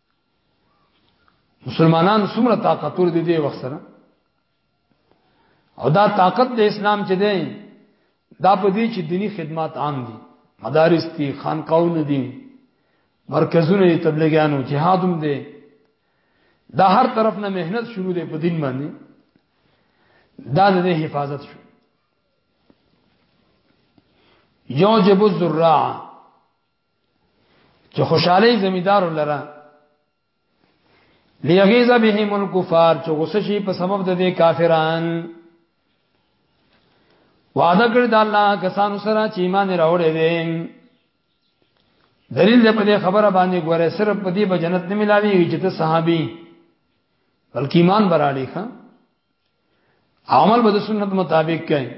مسلمانان څومره طاقتور دي دی وخت سره او دا طاقت د اسلام چې دی دا په دې چې دینی خدمات عام دي مدارس دي خانقاهونه دي مرکزونه تبلیغیانو جهاد هم دي دا هر طرف نه مهنت شروع دی په دین باندې دا د حفاظت شو یوجب الزراع چې خوشاله زمیدار لره لیغیظ بهم الکفار چې غصه شي په سبب د دې کافران وعده کړ د الله کسانو سره چې ایمان راوړې دي دلیل په دې خبره باندې ګوره صرف په دې به جنت نه ملاوي چې ته صحابي بلکې ایمان براړي ښا عمل به د سنت مطابق کوي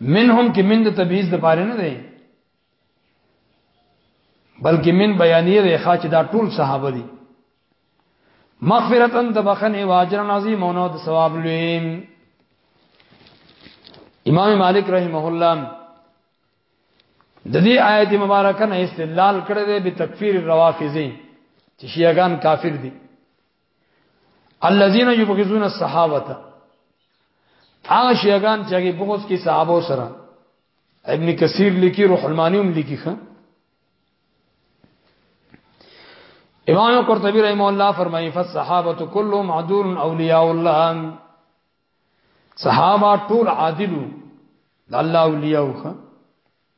منهم کې من د تبعیض د پاره نه دی بلکې من بیانیه دی خاچ دا ټول صحابه دي مغفرتن د بخنه واجر عظیم او نو د ثواب لوی امام مالک رحمه الله د دې آیت مبارکه نه استدلال کړی دی به تکفیر الروافضی چې شیعاګان کافر دي الذين يبغضون الصحابه هغه شیعاګان چې هغه بغض کې صحابه سره ابن کثیر لیکي روح المانی هم لیکي ښه امام قرطبی رحم الله فرمایي فالصحابه كلهم عدول اولیاء الله صحابه ټول عادلو د الله اولیاء ښه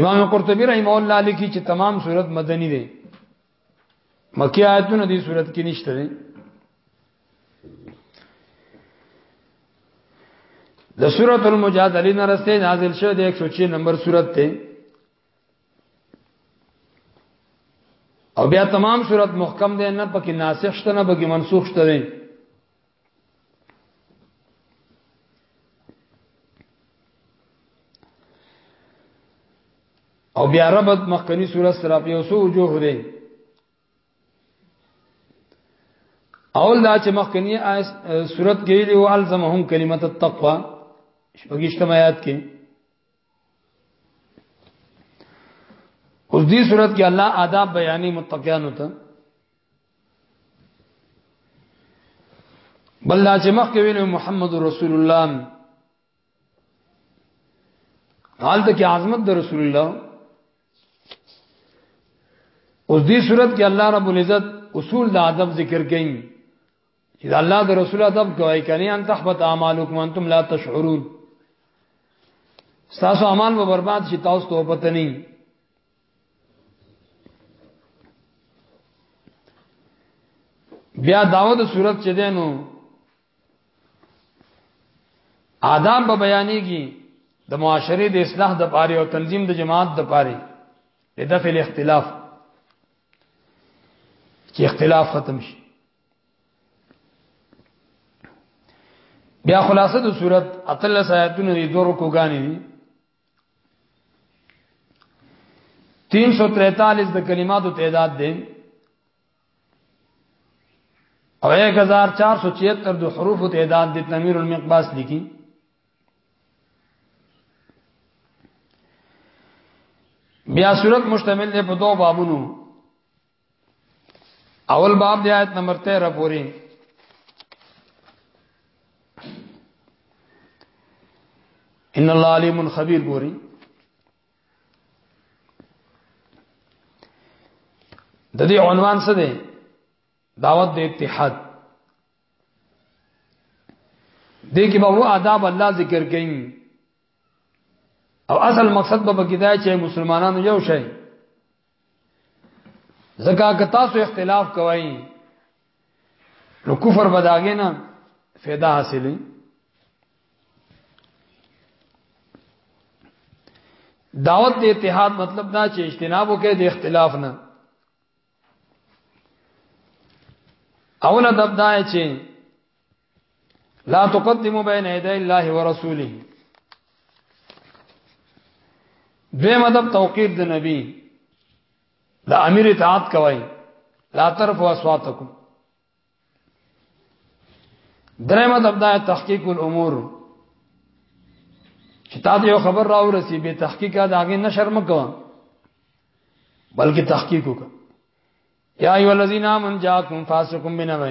امام قرطبی رحمه الله لیکي چې تمام صورت مدني دي مکی آیتونه دې صورت کې نشته دي د سورۃ المجادله نه رسته نازل شوه د 106 نمبر صورت ته او بیا تمام صورت محکم ده نه پکې ناسخ شته نه پکې منسوخ شته او بیا ربط مخکنی صورت سره په یوسو وجوه دی اول دا چې مخکنی صورت کې دی او الزمهم کلمت التقوا شپږشتم آیات کې اوس دې صورت کې الله آداب بیانې متقیان ہوتا بل دا چې مخکې ویلو محمد رسول الله حالت کې عظمت د رسول الله اوس دې صورت کې الله رب العزت اصول د ادب ذکر کړي چې الله د رسول ادب کوي کني ان تحبط اعمالکم انتم لا تشعرون تاسو اعمال به برباد شي تاسو ته پته نه بیا داوه د صورت چې دینو آداب به بیانېږي د معاشري د اصلاح د پاره او تنظیم د جماعت د پاره د دفع الاختلاف چې اختلاف ختم شي بیا خلاصه د صورت اتل سایتونه دي دوه رکوګانی دي تین سو تریتالیس د کلماتو تعداد دی او 1476 د حروف تعداد د تنویر المقباس لیکي بیا صورت مشتمل دی په دوه بابونو اول باب دی آیت نمبر 13 پوری ان الله علیم خبیر پوری د دې عنوان څه دی دعوت د اتحاد دې کې به و آداب الله ذکر کین او اصل مقصد به بګیدا چې مسلمانانو یو شي زکا که تاسو اختلاف کوئ نو کفر بداګه نه فایده حاصلې دعوت د اتحاد مطلب دا چې اجتناب وکړي د اختلاف نه اوله دب دا چې لا تقدموا بين يدي الله ورسوله دوی مدب توقیر د نبی د امیر اطاعت کوي لا طرف واسواتکم درې مدب دا تحقیق الامور چې تا یو خبر راو رسی به تحقیق دا غي نشر مکو بلکې تحقیق وکړه یا ایو الذین آمنوا جاءکم فاسقون بنبأ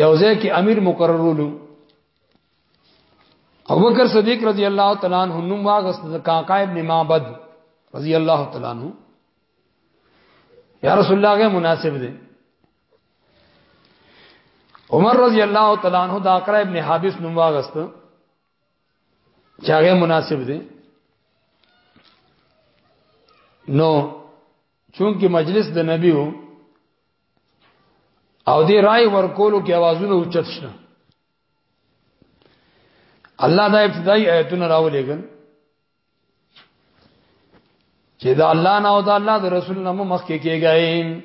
یو ځای کې امیر مقررولو ابو بکر صدیق رضی الله تعالی عنہ نوم واغست د کاکا ابن معبد رضی الله تعالی عنہ یا رسول الله غه مناسب دی عمر رضی الله تعالی عنہ د اقرا ابن حابس نوم واغست چې هغه مناسب دی نو چونکی مجلس د نبی وو او دې رائے ورکولو کې आवाजونه اوچت شنه الله دا ابتدایي آیتونه راولېګل چې دا الله نه او دا الله د رسول نه مخ کې کېږي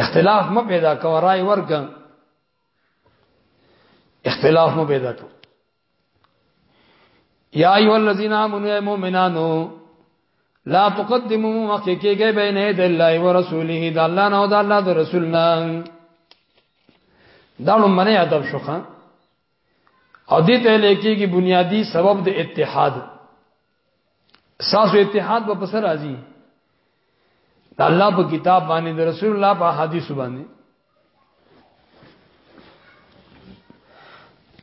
اختلاف مو پیدا کوه رائے ورګم اختلاف مو پیدا کوه یا ایو الذین آمنوا مؤمنانو لا تقدمو مخکې کېږي بین ید الله و رسوله دا الله نه او دا الله د رسول نه دا لمنه ادب شوخه او دې ته لیکيږي بنیادی سبب د اتحاد ساسو اتحاد به پسر راځي د الله په کتاب باندې د رسول الله په حدیث باندې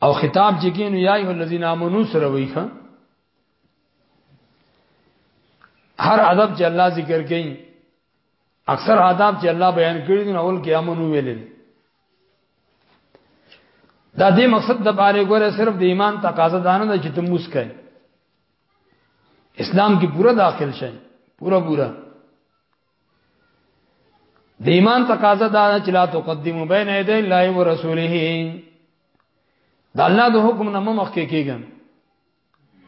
او خطاب چې کینو یا ایه الذین آمنو سره وایي هر ادب چې الله ذکر کوي اکثر آداب چې الله بیان کړی دي اول کې امنو ویل دي دا دې مقصد د پاره ګوره صرف د ایمان تقاضا دانه ده چې ته مسکه اسلام کې پورا داخل شې پورا پورا د ایمان تقاضا دا چې لا تقدمو بین یدی الله و رسوله دا الله د حکم نه مخ کې کېږي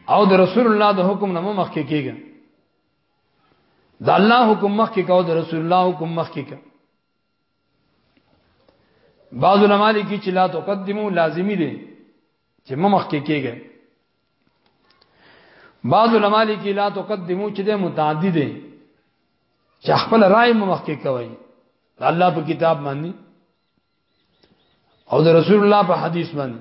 او د رسول الله د حکم نه مخ کې کېږي دا الله حکم مخ کې کاو د رسول الله حکم مخ کې کاو بعض علماء لیکي چې لا تقدمو لازمی دي چې مخ کې کېږي بعض علماء لیکي لا تقدمو چې ده متعدی دي چې خپل رائے مخ کې کوي الله په کتاب باندې او د رسول الله په حدیث باندې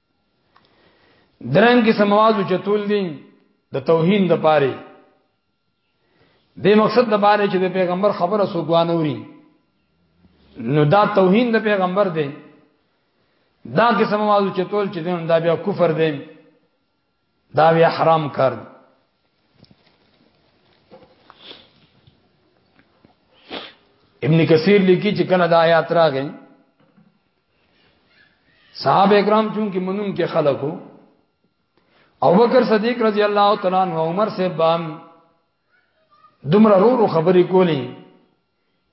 درم کې سمواز چتول دي د توهین د پاره د مقصد د پاره چې د پیغمبر خبره سو ګوانوري نو دا توهین د پیغمبر دی دا قسم आवाज چتول چې دین دا بیا کفر دی دا بیا حرام کار دی ابن کثیر لیکي چې کله دا آیات راغی صحابه کرام چون کې منون کې خلکو او بکر صدیق رضی الله تعالی عنہ عمر سے بام دمر رو رو خبرې کولې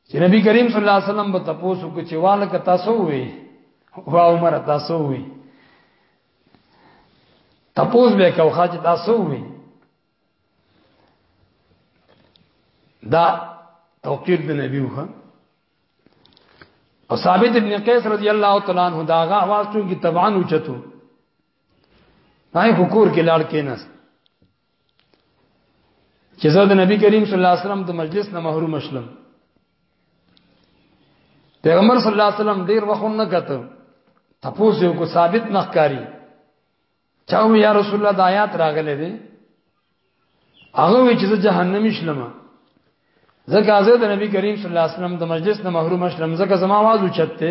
چې نبی کریم صلی الله علیه وسلم به تاسو کو چې واله ک تاسو وې وا عمر تاسو وې تاسو به کو خاج تاسو وې دا توقیر د نبی وخه او ثابت ابن قیس رضی الله تعالی عنہ داغه आवाज ټول کی طبعا اوچتو نه حکور کې لاړ کې نه چې زه د نبی کریم صلی الله علیه وسلم د مجلس نه محروم شلم پیغمبر صلی الله علیه وسلم ډیر وخت نه کته تپوس یو کو ثابت نخکاری چاو یا رسول الله د آیات راغله دي هغه وی چې جهنم شلم زکه زه د نبی کریم صلی الله علیه وسلم د مجلس نه محروم شلم زکه زما आवाज اوچته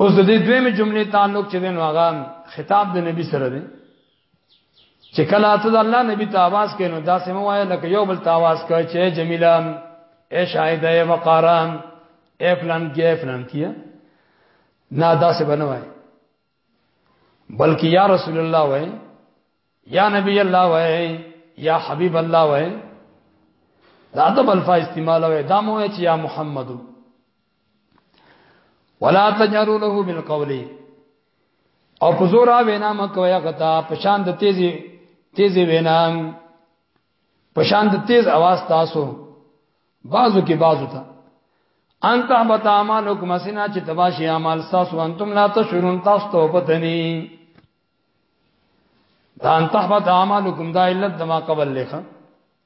اوس د دې دویمه جملې تعلق چې دین واغه خطاب د نبی سره دی چې کله ته د الله نبی ته आवाज کینو دا سم وای لکه یو بل ته आवाज کوي چې جمیلا اے شاهد اے وقارام اے فلان کې اے فلان کې نه دا سه بنوای بلکې یا رسول الله وای یا نبی الله وای یا حبیب الله وای دا ادب الفاظ استعمال وای دا مو چې یا محمدو ولا تجروا له بالقول او په زور وینا مکوي غتا په شان د تیزي تیزي وینا په شان د تیز आवाज تاسو بازو کې بازو ته انت بتا اعمالکم سنا چې تباشي اعمال تاسو انتم لا تشرون تاسو ته پتني دا انت بتا اعمالکم دا علت دما قبل لخه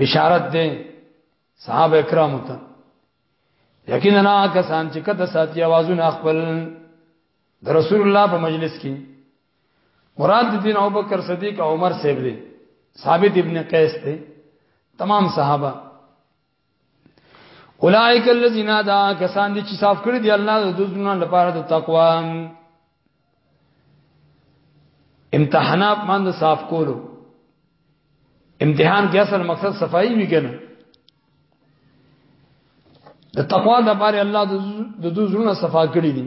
بشارت ده صحابه کرامو ته یقینا کسان چې کته ساتي आवाजونه خپل د رسول الله په مجلس کې مراد دین ابو بکر صدیق او عمر صاحب دي ثابت ابن قیس دي تمام صحابه اولائک الذین دا کسان دي چې صاف کړی دی الله د دوزونه لپاره د تقوا امتحانات مان د صاف کولو امتحان کې اصل مقصد صفائی وی کنه د تقوا لپاره الله د دوزونه صفا کړی دي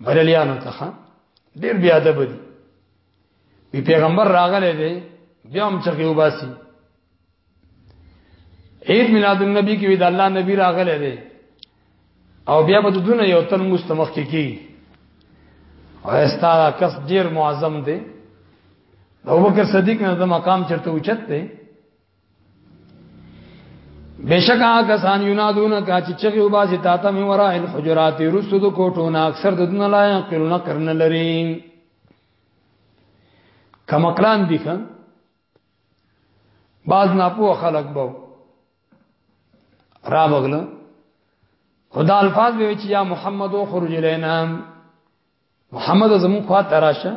بریلیانو څخه ډیر بیا ادب دي بی پیغمبر راغله دی بیا هم چکی وباسي عید میلاد النبی کې د الله نبی راغله دی او بیا به دونه یو تن مستمخ کی کی او استا کس ډیر معظم دی ابو بکر صدیق نه د مقام چرته اوچت دی بشکا کسان ینادون کا چې چغي وباسي تا ته می ورا ان حجرات رسو د کوټو نه اکثر د دنیا لا یقلون کرن لري کما کلان دي خان باز ناپو خلق بو را بغله خدا الفاظ به چې یا محمد او خرج لینا محمد زمو خوا تراشه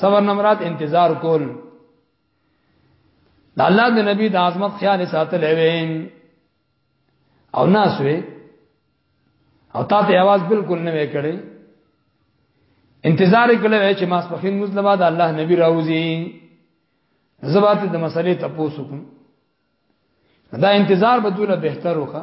صبر نه مراد انتظار کول د الله د نبی د عظمت خیال ساتل وي او ناس وي او تا ته आवाज بالکل نه وکړي انتظار کړي چې ما سپخین مسلمه د الله نبی راوځي زبات د مسلې تپوسو کوم دا انتظار به دوله بهتر وکړي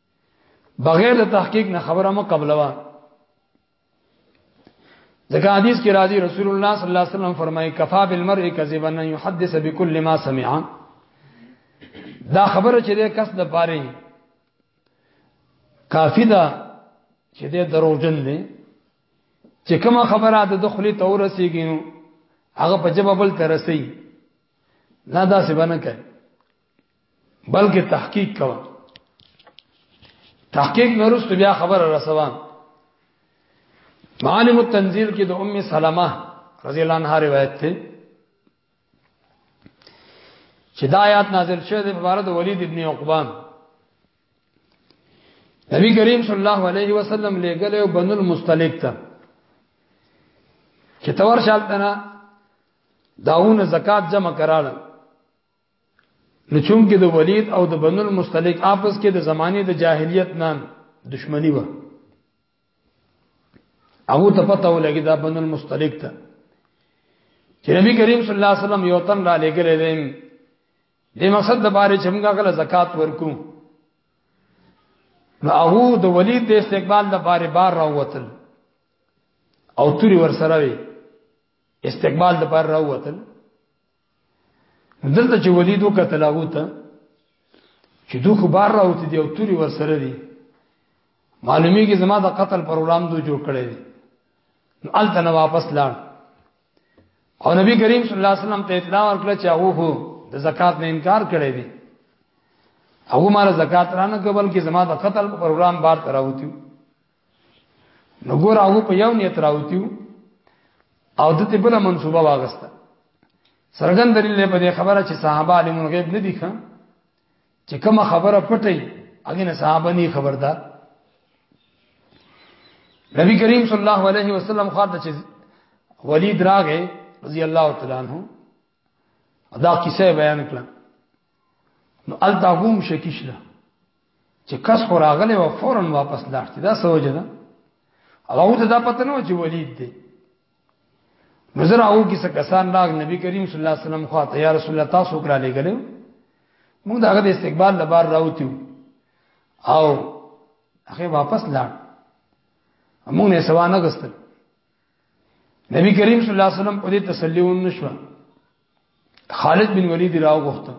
بغیر د تحقیق نه خبره مو قبلوا ځکه حدیث کې راځي رسول الله صلی الله علیه وسلم فرمایي کفا بالمرء کذبا ان يحدث بكل ما سمع دا خبره چې د کس د پاره کافی ده چې د دروژن دی چې کومه خبره د دخلي تور رسیږي نو هغه په جواب بل ترسي نه دا څه باندې کوي بلکې تحقیق کوه تحقیق نورست بیا خبر رسوا معالم التنزیل کې د ام سلمہ رضی الله عنها روایت ده چې دا آیات نازل شوه د مبارک ولید ابن عقبہ نبی کریم صلی الله علیه وسلم لګل او بنو المستلق ته چې تور شالتنا داونه زکات جمع کراله نو چونکه د ولید او د بنو المستلق آپس کې د زمانه د جاهلیت نان دشمنی و هغه ته پته ولګی دا بنو المستلق ته چې نبی کریم صلی الله علیه وسلم یو تن را لګلې دي د مقصد د باره چې موږ غل زکات ورکو نو هغه د ولید د استقبال د باره بار راوتل او توري ور سره وي استقبال د بار راوتل دلته چې ولید وکتل هغه ته چې دوی خو بار راوتی دی او توري ور سره دی معلومی کې زما د قتل پروګرام دوی جوړ کړی دی نو الته نه واپس لاړ او نبی کریم صلی الله علیه وسلم ته اطلاع ورکړه چې هغه هو د زکات نه انکار کړی دی هغه مال زکات رانه کول کې زما د قتل پروګرام بار تراوتی نو ګور هغه په یو نیت راوتیو او د دې بل منسوبه واغسته سرګن دلیل په دې خبره چې صحابه علم الغیب نه دي ښه چې کومه خبره پټي هغه نه صحابه نه خبردار نبی کریم صلی الله علیه وسلم خاطر چې ولید راغې رضی الله تعالی عنہ دا کیسه بیان کړه نو الدا هم شکیش ده چې کس خو راغلی و فورا واپس لاړ دا سوجه ده او ته دا پته نه چې ولید دی نظر او کې څه کسان راغ نبی کریم صلی الله علیه وسلم خو ته یا رسول الله تاسو کرا لګلو موږ داغه د استقبال لپار راوتیو او هغه واپس لاړ موږ نه سوا نه غستل نبی کریم صلی الله علیه وسلم په دې تسلی ونشو خالد بن ولید راو غوښته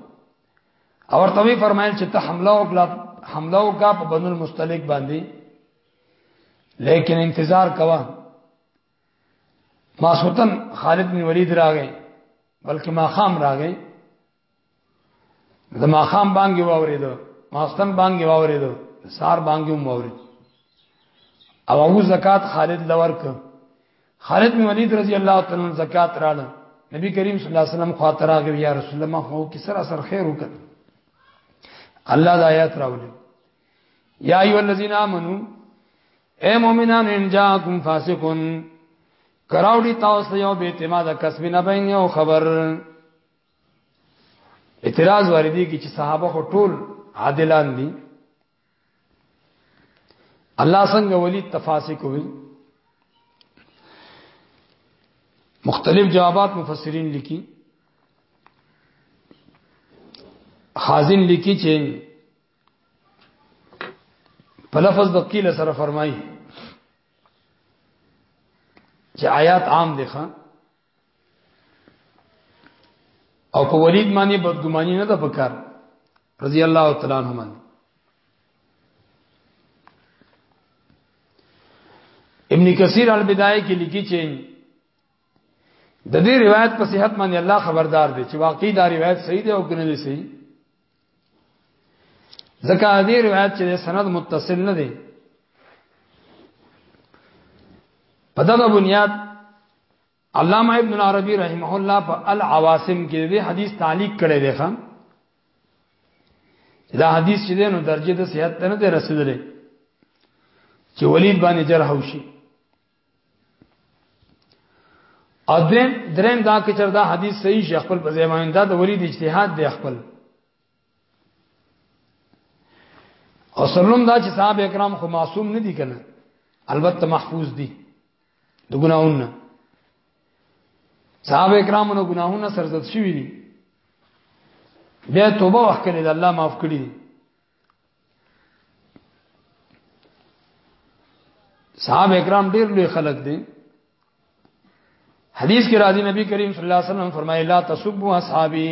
او ورته وی فرمایل چې ته حمله وکړه حمله وکړه په بنو المستلق باندې لیکن انتظار کوا ما سوتن خالد بن ولید راغی بلکې ما خام راغی د ماخام بانګي واورید ماستن بانګي واورید سار بانګي هم واورید او هغه زکات خالد لور ک خالد بن ولید رضی الله تعالی عنہ زکات راړه نبی کریم صلی الله علیه وسلم خاطر هغه یا رسول الله ما خو کی سره سر خیر وکړ الله د آیات راولې یا ایو الذین آمنو اے مومنان ان جاءکم فاسقون کراوډی تاسو یو به اعتماد کسب نه بین یو خبر اعتراض واردی کی چې صحابه خو ټول عادلان دي الله څنګه ولی تفاسق وی مختلف جوابات مفسرین لیکي خازن لیکي چې په لفظ د قیل سره فرمایي چې آیات عام دي خان او په ولید باندې بدګماني نه ده پکار رضی الله تعالی عنہ باندې ابن کثیر البدایه کې لیکي چې د دې روایت په صحت باندې الله خبردار دی چې واقعي دا روایت صحیح دی او کنه دی صحیح ځکه دې روایت چې سند متصل نه دی په دغه بنیاد علامه ابن عربي رحمه الله په العواصم کې دې حدیث تعلیق کړی دی خان دا حدیث چې نو درجه د صحت نه دی رسیدلې چې ولید باندې جرح وشي او دویم دریم دا کې چر دا حدیث صحیح شي خپل په زمانه دا د ولید اجتهاد دی خپل او سلم دا چې صاحب کرام خو معصوم نه دي کنه البته محفوظ دي د ګناهونو صاحب کرام نو ګناهونه سرزت شوی دي بیا توبه وکړي د الله معاف کړي صحابه کرام ډیر لوی خلک دي حدیث کې راځي نبی کریم صلی الله علیه وسلم فرمایي لا تسبوا اصحابي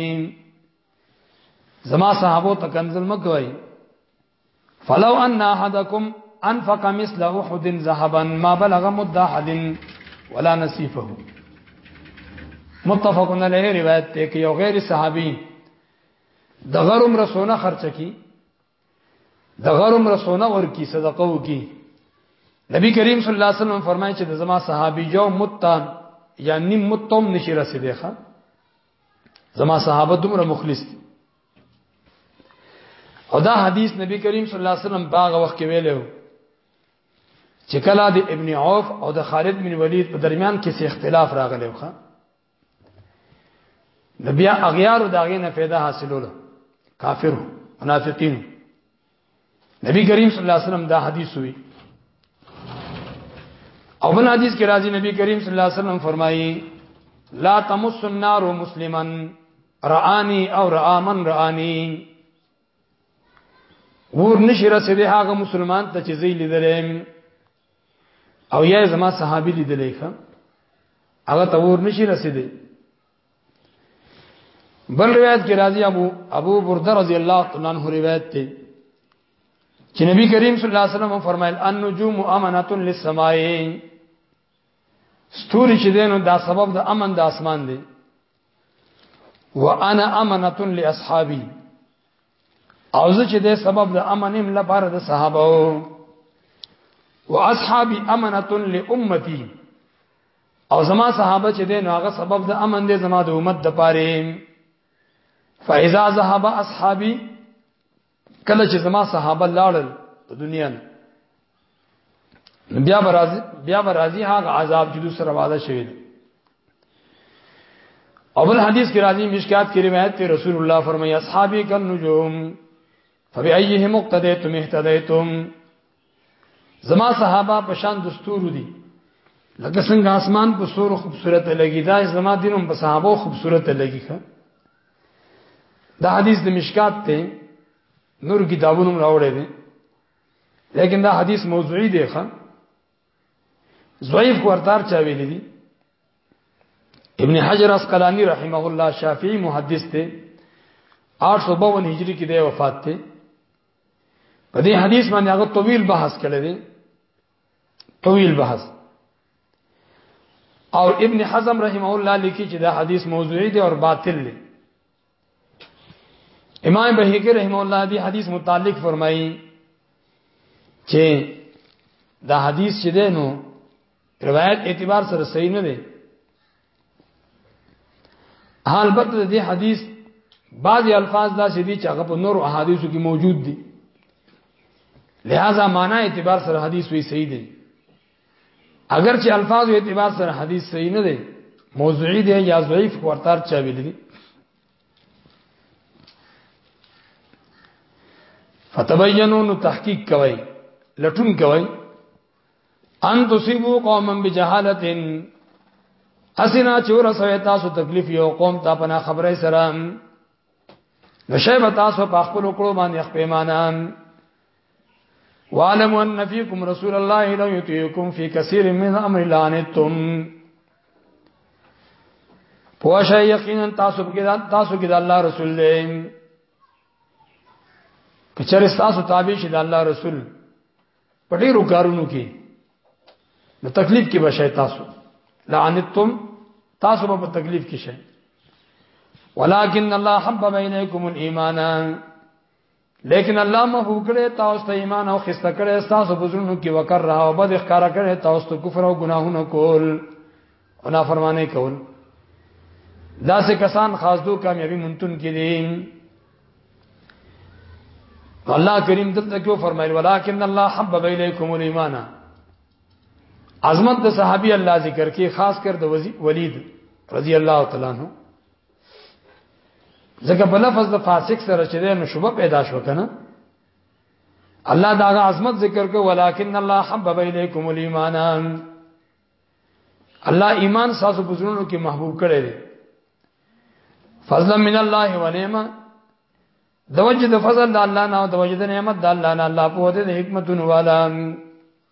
زما صحابو ته کنزل مکوي فلو ان احدکم انفق مثل احد ذهبا ما بلغ مد احد ولا نصيفه متفق علیه روایت ته کې یو غیر صحابي د غرم رسونه خرچه کی د غرم رسونه ورکی صدقه وکي نبی کریم صلی الله علیه وسلم فرمایي چې د زما صحابي جو متان یا نیم متوم نشي رسیدي ښا زما صحابه دومره مخلص دي او دا حدیث نبی کریم صلی الله علیه وسلم باغ وخت کې ویلو چې کله د ابن عوف او د خالد بن ولید په درمیان کې څه اختلاف راغلی وخه د بیا اغیار د هغه نه फायदा حاصلوله کافر منافقین نبی کریم صلی الله علیه وسلم دا حدیث وی او بل حدیث کې راځي نبی کریم صلی الله علیه وسلم فرمایي لا تمس النار مسلما رآنی او رآ من رآنی ور نشي رسېده هغه مسلمان ته چې زی لیدلم او یا زما صحابي لیدلې ښه هغه تور نشي رسیدي بل روایت کې راځي ابو ابو برده رضی الله تعالی عنہ روایت دی چې نبی کریم صلی الله علیه وسلم فرمایل ان نجوم امانه للسماء ستوري چې دینو دا سبب د امن د اسمان دی وانا امانه لاصحابي او زه چې د سبب د امن هم لپاره د صحابه او اصحاب امنه لامتی او زما صحابه چې دین هغه سبب د امن دي زما د امت د پاره فاذا ذهب اصحابي کله چې زما صحابه لاړل د دنیا نه بیا برازي بیا برازي هغه عذاب چې دوسر وعده شوی دی اول حدیث کې راځي مشکات کې روایت ته رسول الله فرمایي اصحابي کن نجوم فبأيهم مقتديتم اهتديتم زما صحابه په شان دستور دي لکه څنګه اسمان په سور خوبصورت لګي دا زما دینم په صحابه خوبصورت لګي ښه دا حدیث د مشکات ته نور کتابونو راوړی دی لیکن دا حدیث موضوعی دی ښا ضعیف ورتار چا ویل دي ابن حجر اسقلانی رحمه الله شافعی محدث دی 852 هجری کې دی وفات دی په دې حدیث باندې هغه طویل بحث کړی دی طویل بحث او ابن حزم رحمه الله لیکي چې دا حدیث موضوعی دی او باطل دی امام بهقی رحم الله دی حدیث متعلق فرمایي چې دا حدیث چې ده نو روایت اعتبار سره صحیح نه دی البته دې حدیث بعضی الفاظ دا چې دي چې هغه په نور احادیثو کې موجود دي لہذا معنا اعتبار سره حدیث وی صحیح دی اگر چې الفاظ اعتبار سره حدیث صحیح نه دی موضوعی دی یا ضعیف ورتار چا ویل دي فتبینو نو تحقیق کوي لټون کوي ان تصيبو قوما بجهاله اسنا چور سوي تاسو تکلیف یو قوم ته پنا خبره سره نشیب تاسو په خپل کړو باندې خپېمانان وعلم ان فيكم رسول الله لو يطيعكم في كثير من امر لانتم پوښه یقینا تاسو کې تاسو کې د الله رسول دی کچره تاسو تابع شي د الله رسول په ډیرو کارونو کې نو تکلیف کې بشای تاسو لعنتم تاسو په تکلیف کې شئ ولكن الله حبب اليكم الايمان لیکن الله ما هوکړه تاسو ته ایمان او خسته کړه تاسو بزرګو کې وکړ را او بد ښکارا کړه تاسو ته کفر او ګناهونه کول او نافرمانی کول دا سه کسان خاص دو کامیابی منتون کې دي الله کریم دلته کیو فرمایل ولکن الله حبب الیکم الايمان عظمت د صحابي الله ذکر کې خاص کر د ولید رضی الله تعالی عنہ ځکه په لفظ د فاسق سره چې نو شوبه پیدا شو کنه الله دا عظمت ذکر کو ولکن الله حبب الیکم الايمان الله ایمان ساسو بزرونو کې محبوب کړي دي فضل من الله ونعمه د وجه د فضل د الله نه او د وجه د نعمت د الله نه الله په دې حکمتونو والا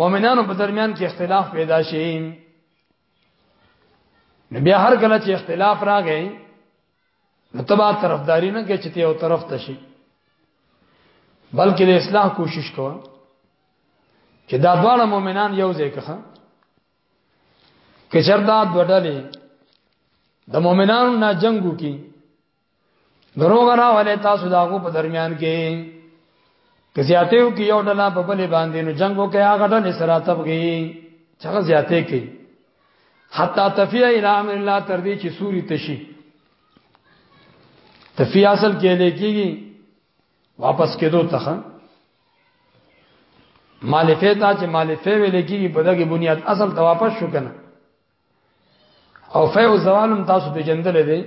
مؤمنانو په درمیان کې اختلاف پیدا شي نو بیا هر کله چې اختلاف راغی نو تبا طرفداري نه کې چې ته یو طرف ته شي بلکې د اصلاح کوشش کوه چې دا دواړه مؤمنان یو ځای کخه کې چردا دوډلې د مؤمنانو نه جنگو کې دروغ را ولې تاسو داغو په درمیان کې که زیاتیو کې یو ډله په بلې باندې نو جنگو کې هغه ډله سره تبغي څنګه زیاتې کې حتا تفیع الى امر الله تر دې چې سوري تشي تفیع اصل کې لیکيږي واپس کېدو ته مالفه تا چې مالفه ویل کېږي په دغه بنیاد اصل ته واپس شو کنه او فه او زوالم تاسو په جندل دی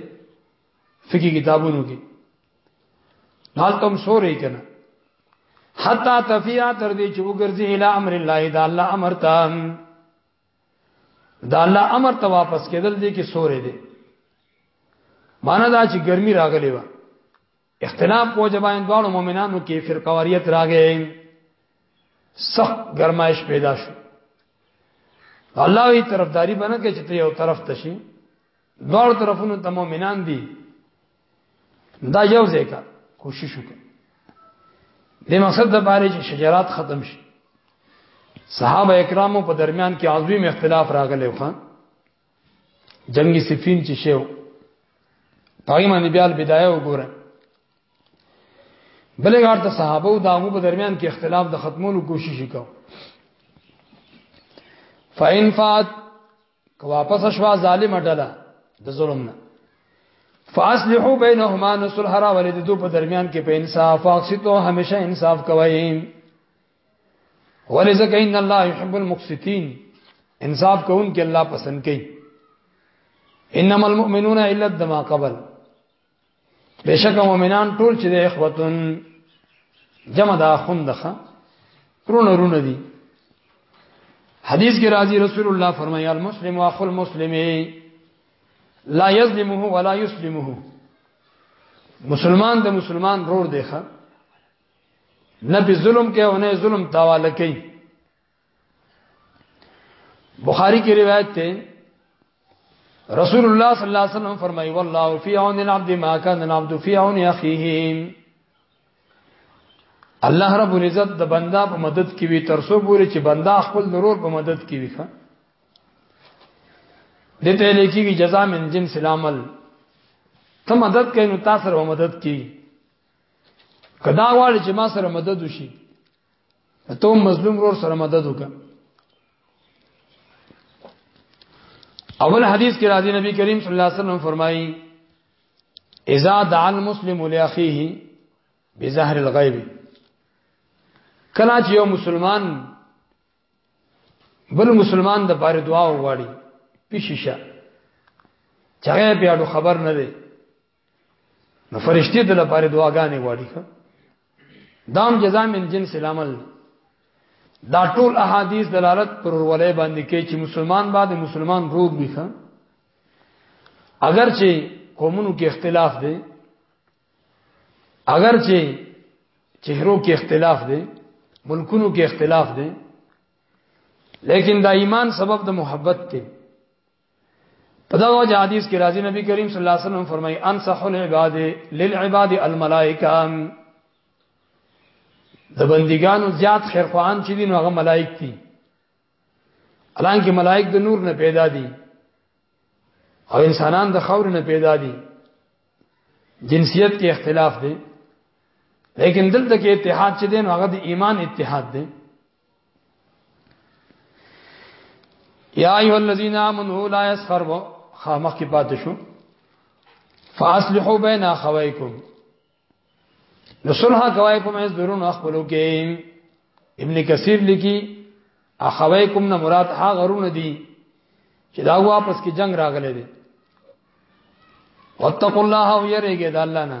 فقہی کتابونو کې حال تم سورې کنه حتا تفیا تر دې چې وګرځي اله امر الله دا الله امر ته دا الله امر ته واپس کېدل دي کې سورې دي معنا دا چې ګرمي راغلی و اختلاف په جبان دوه مؤمنانو کې فرقواریت راغې سخت گرمایش پیدا شو الله وی طرفداري بنه کې چې ته یو طرف تشي دوه طرفونو ته مؤمنان دي دا یو ځای کا کوشش وکړه د مقصد د باره چې شجرات ختم شي صحابه کرامو په درمیان کې عظیم اختلاف راغلی و جنگي سفین چې شو پای باندې بیا بدايه وګوره بلې غار ته صحابه او داغو په درمیان کې اختلاف د ختمولو کوشش وکاو فإن فات که واپس شوا ظالم ډله د ظلم نه فاصلحوا بينهما نصلح را ولید دو په درمیان کې په انصاف او اقسطو همیشه انصاف کوي ولذک ان الله يحب المقسطين انصاف کوون کې الله پسند کوي انما المؤمنون الا الدما قبل بشک مؤمنان ټول چې د اخوتن جمع دا خوندخه رونه رونه دي حدیث کې راځي رسول الله فرمایي المسلم واخو المسلم لا يظلمه ولا يسلمه مسلمان د مسلمان رور دی ښه نه به ظلم کوي او نه ظلم تاواله کوي بخاری کی روایت ته رسول الله صلی الله علیه وسلم فرمایي والله فی عون العبد ما کان العبد فی عون اخیه الله رب العزت د بندا په مدد کې وي تر څو پورې چې بندا خپل ضرور په مدد کې وي ښه دته لیکيږي جزاء من جنس العمل ته مدد کوي نو تاسو مدد کوي کدا واړ چې ما سره مدد وشي ته مظلوم ور سره مدد وکړه اول حدیث کې راځي نبی کریم صلی الله علیه وسلم فرمایي اذا دعا المسلم لاخيه بظهر الغيب کله چې یو مسلمان بل مسلمان د پاره دعا وغواړي پیشیشه چاغه بیا خبر نه دی نو فرشتي د لپاره دعاګانې غواړي دام جزاء من جنس العمل دا ټول احادیث دلالت پر ورولې باندې کوي چې مسلمان باندې مسلمان روغ وي اگر چې قومونو کې اختلاف دی اگر چې چهرو کې اختلاف دی ملکونو کې اختلاف دی لیکن دا ایمان سبب د محبت دی په دا وجه حدیث کې راځي نبی کریم صلی الله علیه وسلم فرمایي انصح العباد للعباد الملائکه د بندګانو زیات خیر خوان چې دي نو هغه ملائک دي الان کې ملائک د نور نه پیدا دي او انسانان د خور نه پیدا دي جنسیت کې اختلاف دی لیکن دلته کې اتحاد چې دین هغه د ایمان اتحاد دی یا ایو الذین آمنوا لا یسخر و خامخ کی پات شو فاصلحوا بین اخویکم نو صلح کوي په مې ضرورن خپلو کې ابن کثیر لیکي اخویکم نه مراد ها غرونه دي چې دا واپس کې جنگ راغلي دي واتقوا الله ويرګه د الله نه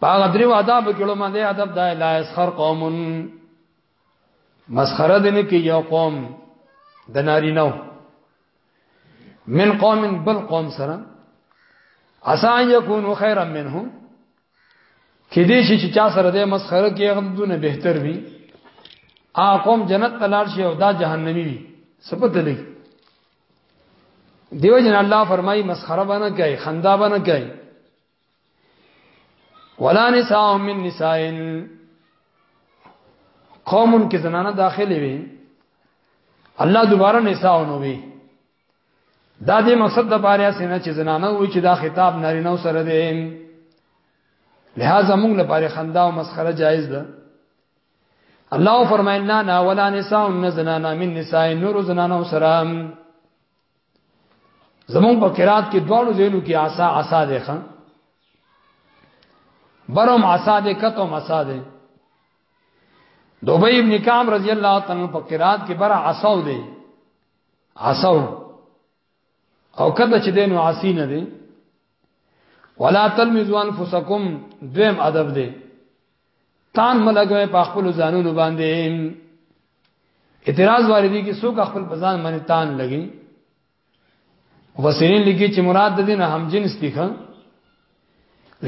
پاغه درو آداب کې علماء دې ادب دا لا اسخر قوم مسخره دې نه کې یو قوم د ناری نو من قوم بل قوم سره عسى ان يكونوا خيرا منهم کې دې شي چې چا سره دې مسخره کې هغه دونه بهتر وي ا قوم جنت تلار شي او دا جهنمی وي سپته لګي دیو جن الله فرمای مسخره باندې کوي خندا باندې کوي ولا نساء من نساء قومن کې زنانه داخلي وي الله دوباره نساء نو وي دا دې مقصد د باریا سینه چې زنانه وي چې دا خطاب نارینه سره دی لہذا موږ لپاره خندا او مسخره جایز ده الله فرمایي نه نه ولا نساء زنانا من نساء نور زنانو سره زمون په قرات کې دواړو زینو کې عصا عصا ده خان برم عصا ده کتم عصا ده دوبی ابن کام رضی الله تعالی په قرات کې برا عصاو ده عصاو او کله چې دینو عاصی نه دی ولا تلمزوا انفسکم دویم ادب دی تان ملګوي په خپل ځانونو باندې اعتراض واردی کې څوک خپل بزان باندې تان لګي وسرین لګي چې مراد د دین هم جنس دي خان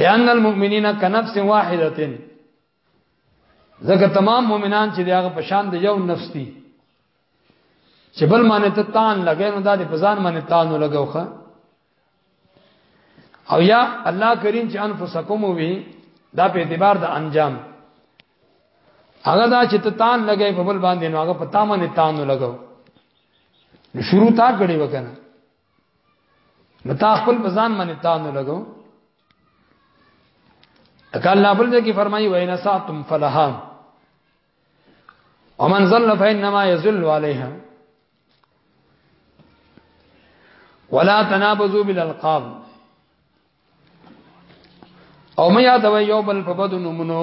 لأن المؤمنین كنفس واحده ځکه تمام مؤمنان چې دغه په شان د یو نفس دي چې بل باندې ته تان لګې نو دا د پزان باندې تان لګوخه او یا الله کریم چې انفسکم وی دا په اعتبار د انجام هغه دا چې ته تان لګې په بل باندې نو هغه په تامه نه تان لګو شروع تا کړی وکنه نو تا خپل بزان باندې تا نه لګو اکه الله بل ځکه فرمایي وین ساتم فلها ومن ظل فانما يذل عليها ولا تنابزوا بالالقاب او مې یاد وای یو بل په بدو نمونو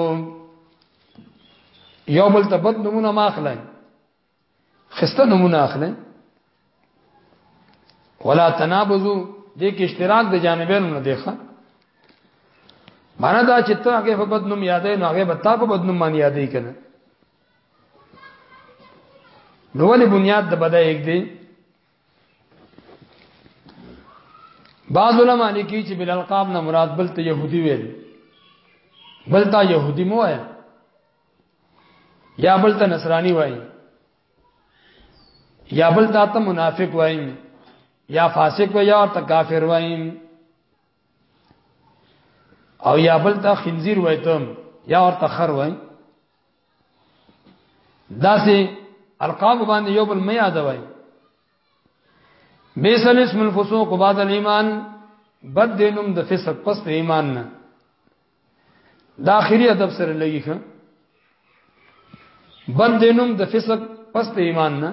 یو بل ته بد نمونه ماخلای خسته نمونه اخلي ولا تنابزو دې کې اشتراک د جانبینو نه دی ښه معنا دا چې ته هغه په بدنوم یادې نو هغه به تا په بدنوم باندې یادې کنه نو ولې بنیاد د بدای یک دی بعض علماء لیکي چې بل القاب نه مراد بل ته يهودي ویل بل ته يهودي مو وایي یا بل ته نصرانی وای یا بل ته منافق وای یا فاسق وای یا ته کافر وای او یا بل ته خنزیر وای ته یا ورته خر وای داسې القاب باندې یو بل مې یاد وای بیسل اسم الفسوق بعد الايمان بد دینم د فسق پس ایمان نه دا اخیری ادب سره لګی ښه بند نوم د فسق پس د ایمان نه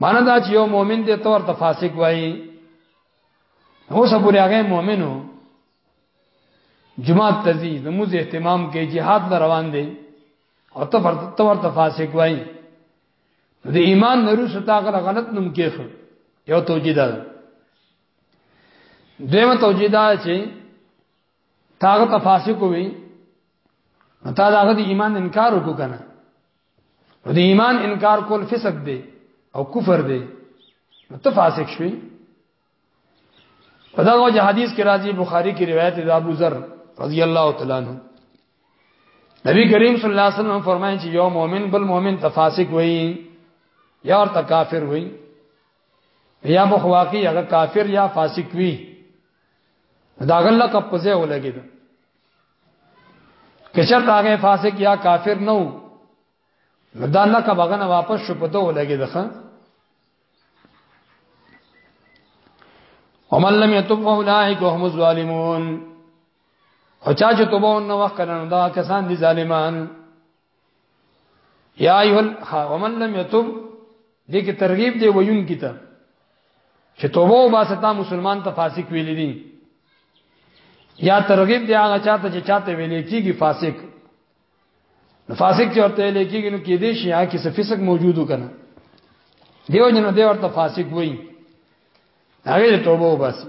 معنی دا چې یو مؤمن دی تور ته فاسق وایي هو سبوري هغه مؤمنو جماعت تزي د موز اهتمام کې jihad ل روان دي او ته تور ته فاسق وایي د ایمان نرو ستا غلط نوم کېخه یو توجیه ده دیمه توجیه دا چې تاغه تفاسق وي تا داغه د ایمان انکار وکړ کنه د ایمان انکار کول فسق دی او کفر دی ته فاسق شوی په دغه وجه حدیث کې راځي بخاری کې روایت دی ابو ذر رضی الله تعالی عنہ نبی کریم صلی الله علیه وسلم فرمایي چې یو مؤمن بل مؤمن تفاسق وایي یا ورته کافر وایي یا مخ واقعي هغه کافر یا فاسق وي دا غلا کپ په ځای ولګید کچر هغه فاسق یا کافر نو دا الله کا بغنه واپس شو په دوه لګید ښه ومن لم يتب فاولئك هم الظالمون او چا چې توبه نو وکړنه دا کسان دي ظالمان یا ایه ومن لم یتوب دې کې ترغیب دی ویون کی ته چې توبه او باستا مسلمان ته فاسق ویل دي یا ترغیب دی هغه چاته چې چاته ویل کیږي فاسق نو فاسق چې ورته ویل کیږي نو کې دې شي هغه کې فسق موجودو کنه دیو جن دی ورته فاسق وایي هغه توبه وباسي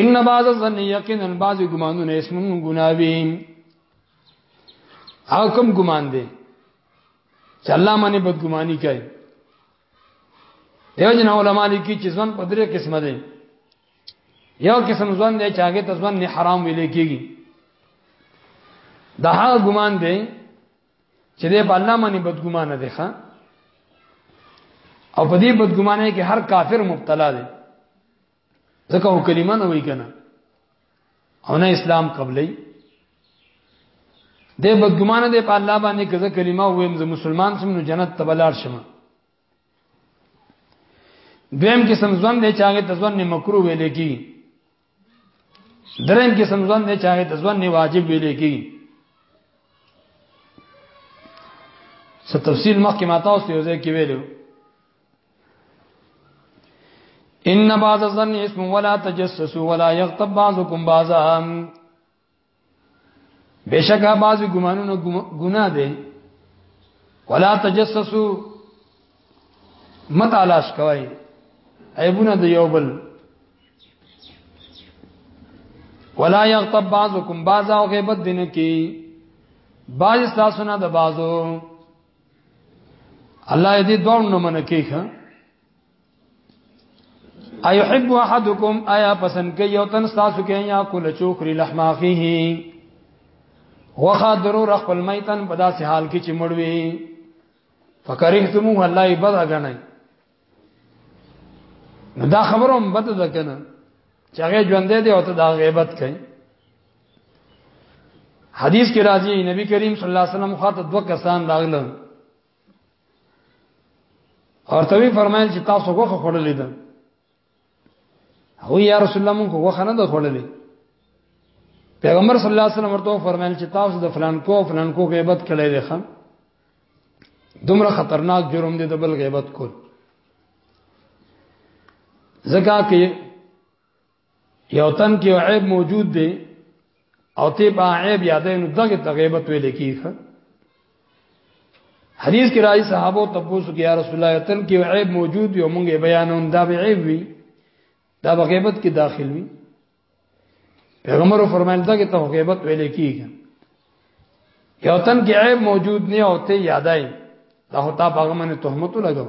ان بعض الظن یقینا بعض ګمانونه اسم ګناوی او کوم ګمان دی چې الله باندې بدګماني کوي دیو جن علماء لیکي چې ځان په درې قسمه دي یو قسم ځان دی چې هغه ته ځان نه حرام ویل کیږي دا هغه ګمان دی چې دې په الله باندې بدګمانه دی ښا او په دې بدګمانه کې هر کافر مبتلا دی ځکه هو کلمه نه وای کنه او نه اسلام قبلې دې بدګمانه دې په الله باندې کزه کلمه وایم زه مسلمان سم نو جنت ته بلار شم دویم قسم ځوان دې چاغه تزوان نه مکروه ویل کی درېم قسم ځوان دی چې هغه د ځوان نه واجب ویل کی څه تفصیل مخکې ما تاسو ته ځای کې ویلو ان بعض الظن اسم ولا تجسسوا ولا يغتب بعضكم بعضا بشکا باز ګمانونه ګناه دي ولا تجسسو متعالاش کوي عیبونه د یو بل ولا یغتب بعضکم بعضا او غیبت دین کی باج تاسو نه د بازو الله دې دوه نمونه کوي ايحب احدكم ايا پسند کوي او تن تاسو کې یا کول چوکري لحما فيه وخا ضرور خپل میتن په داسې حال کې چې مړوي فکرهتمو الله عباد غنئ دا خبروم بد ده کنه چې هغه ژوندې دی او ته دا غیبت کوي حدیث کې راځي نبی کریم صلی الله علیه وسلم خاطر دوه کسان راغلل ورته وی فرمایل چې تاسو غوخه خړلې ده هو یا رسول الله مونږ غوخه نه ده خړلې پیغمبر صلی الله علیه وسلم ورته فرمایل چې تاسو د فلان کو فلان کو غیبت کړی دی خان دومره خطرناک جرم دی د بل غیبت کول زکه کې یو تن کې عیب موجود دی او ته په عیب یادې نو دغه تغیبت ویل کیږي حدیث کې راځي صحابه تبوسو کې یا رسول الله تن کې عیب موجود یو مونږه بیانون دا به عیب وي دا به غیبت کې داخل وي پیغمبر فرمایل دا کې ته غیبت ویل کیږي یو تن کې عیب موجود نه او ته یادای دا هوتا باغمنه تهمت لګاو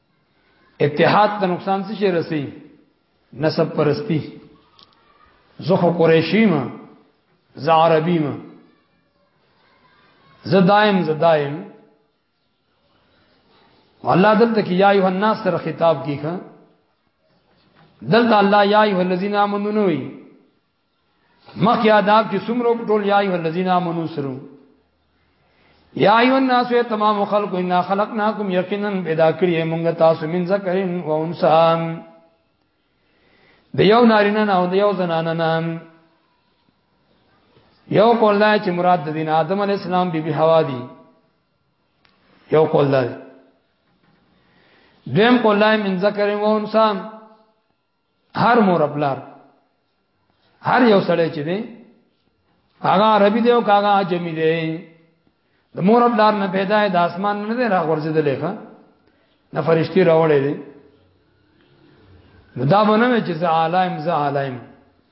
اتحاد ته نقصان څه شي رسي نسب پرستی زه خو قریشی ما زه عربی ما زه دایم زه دایم الله دلته کې یا ایه الناس سره خطاب کیخه دلته الله یا ایه الذین آمنو نوې مخکې آداب چې څومره ټول یا ایه الذین آمنو سره یا ایه الناس تمام خلق انا خلقناکم یقینا پیدا کړی موږ تاسو من ذکرین و انسان د یو نارینه نه او د یو زنانه نه یو قول دا چې مراد د دین آدم علی السلام بیبي بی حوا دی یو قول دا دی دیم قول دا من ذکرین و انسان هر مور خپلار هر یو سړی چې دی هغه عربي دی او هغه عجمي دی د مور خپلار نه پیدا د اسمان نه دی را ورزیدلې ښا نه فرشتي راوړې دي دا باندې چې زه عالم زه عالم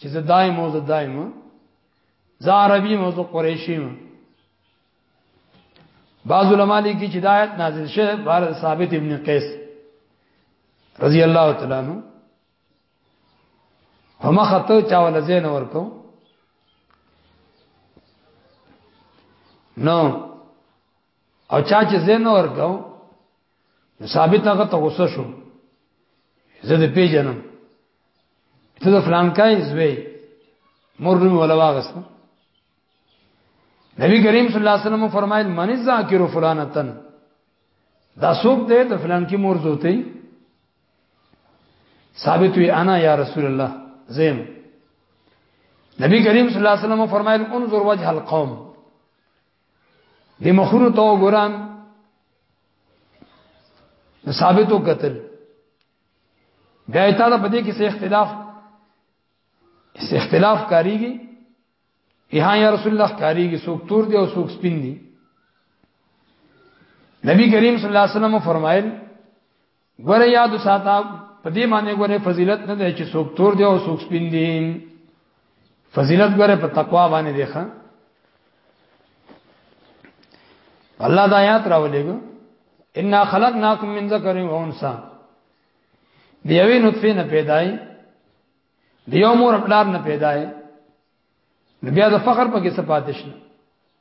چې زه دایم او زه دایم زه عربي مو زه قریشي مو بعض علماء لیکي چې دایت نازل شوه بار ثابت ابن قیس رضی الله تعالی عنہ هم خطو چاول زین ورکو نو او چا چې زین ورکو ثابت هغه ته غوسه شو زه دې پیژنم ته د فلان کای زوی مور نوم ولا واغست نبی کریم صلی الله علیه وسلم فرمایل من ذاکر فلانتن دا څوک دی د فلان کی مور زوتی ثابت وی انا یا رسول الله زیم نبی کریم صلی الله علیه وسلم فرمایل انظر وجه القوم د مخونو ته وګورم ثابتو قتل بیا ایت دا پدې کې څه اختلاف څه اختلاف کاریږي یها یا رسول الله کاریږي څوک تور دی او څوک سپین دی نبی کریم صلی الله علیه وسلم فرمایل ګوره یاد ساته په دې معنی ګوره فضیلت نه دی چې څوک تور دی او څوک سپین دی فضیلت ګوره په تقوا باندې دی ښا الله د آیات راولېګو ان خلقناکم من ذکر و انثى دیوې نطفه نه پیدای دیو مور خپلار نه پیدای بیا د فخر په کې صفاتش نه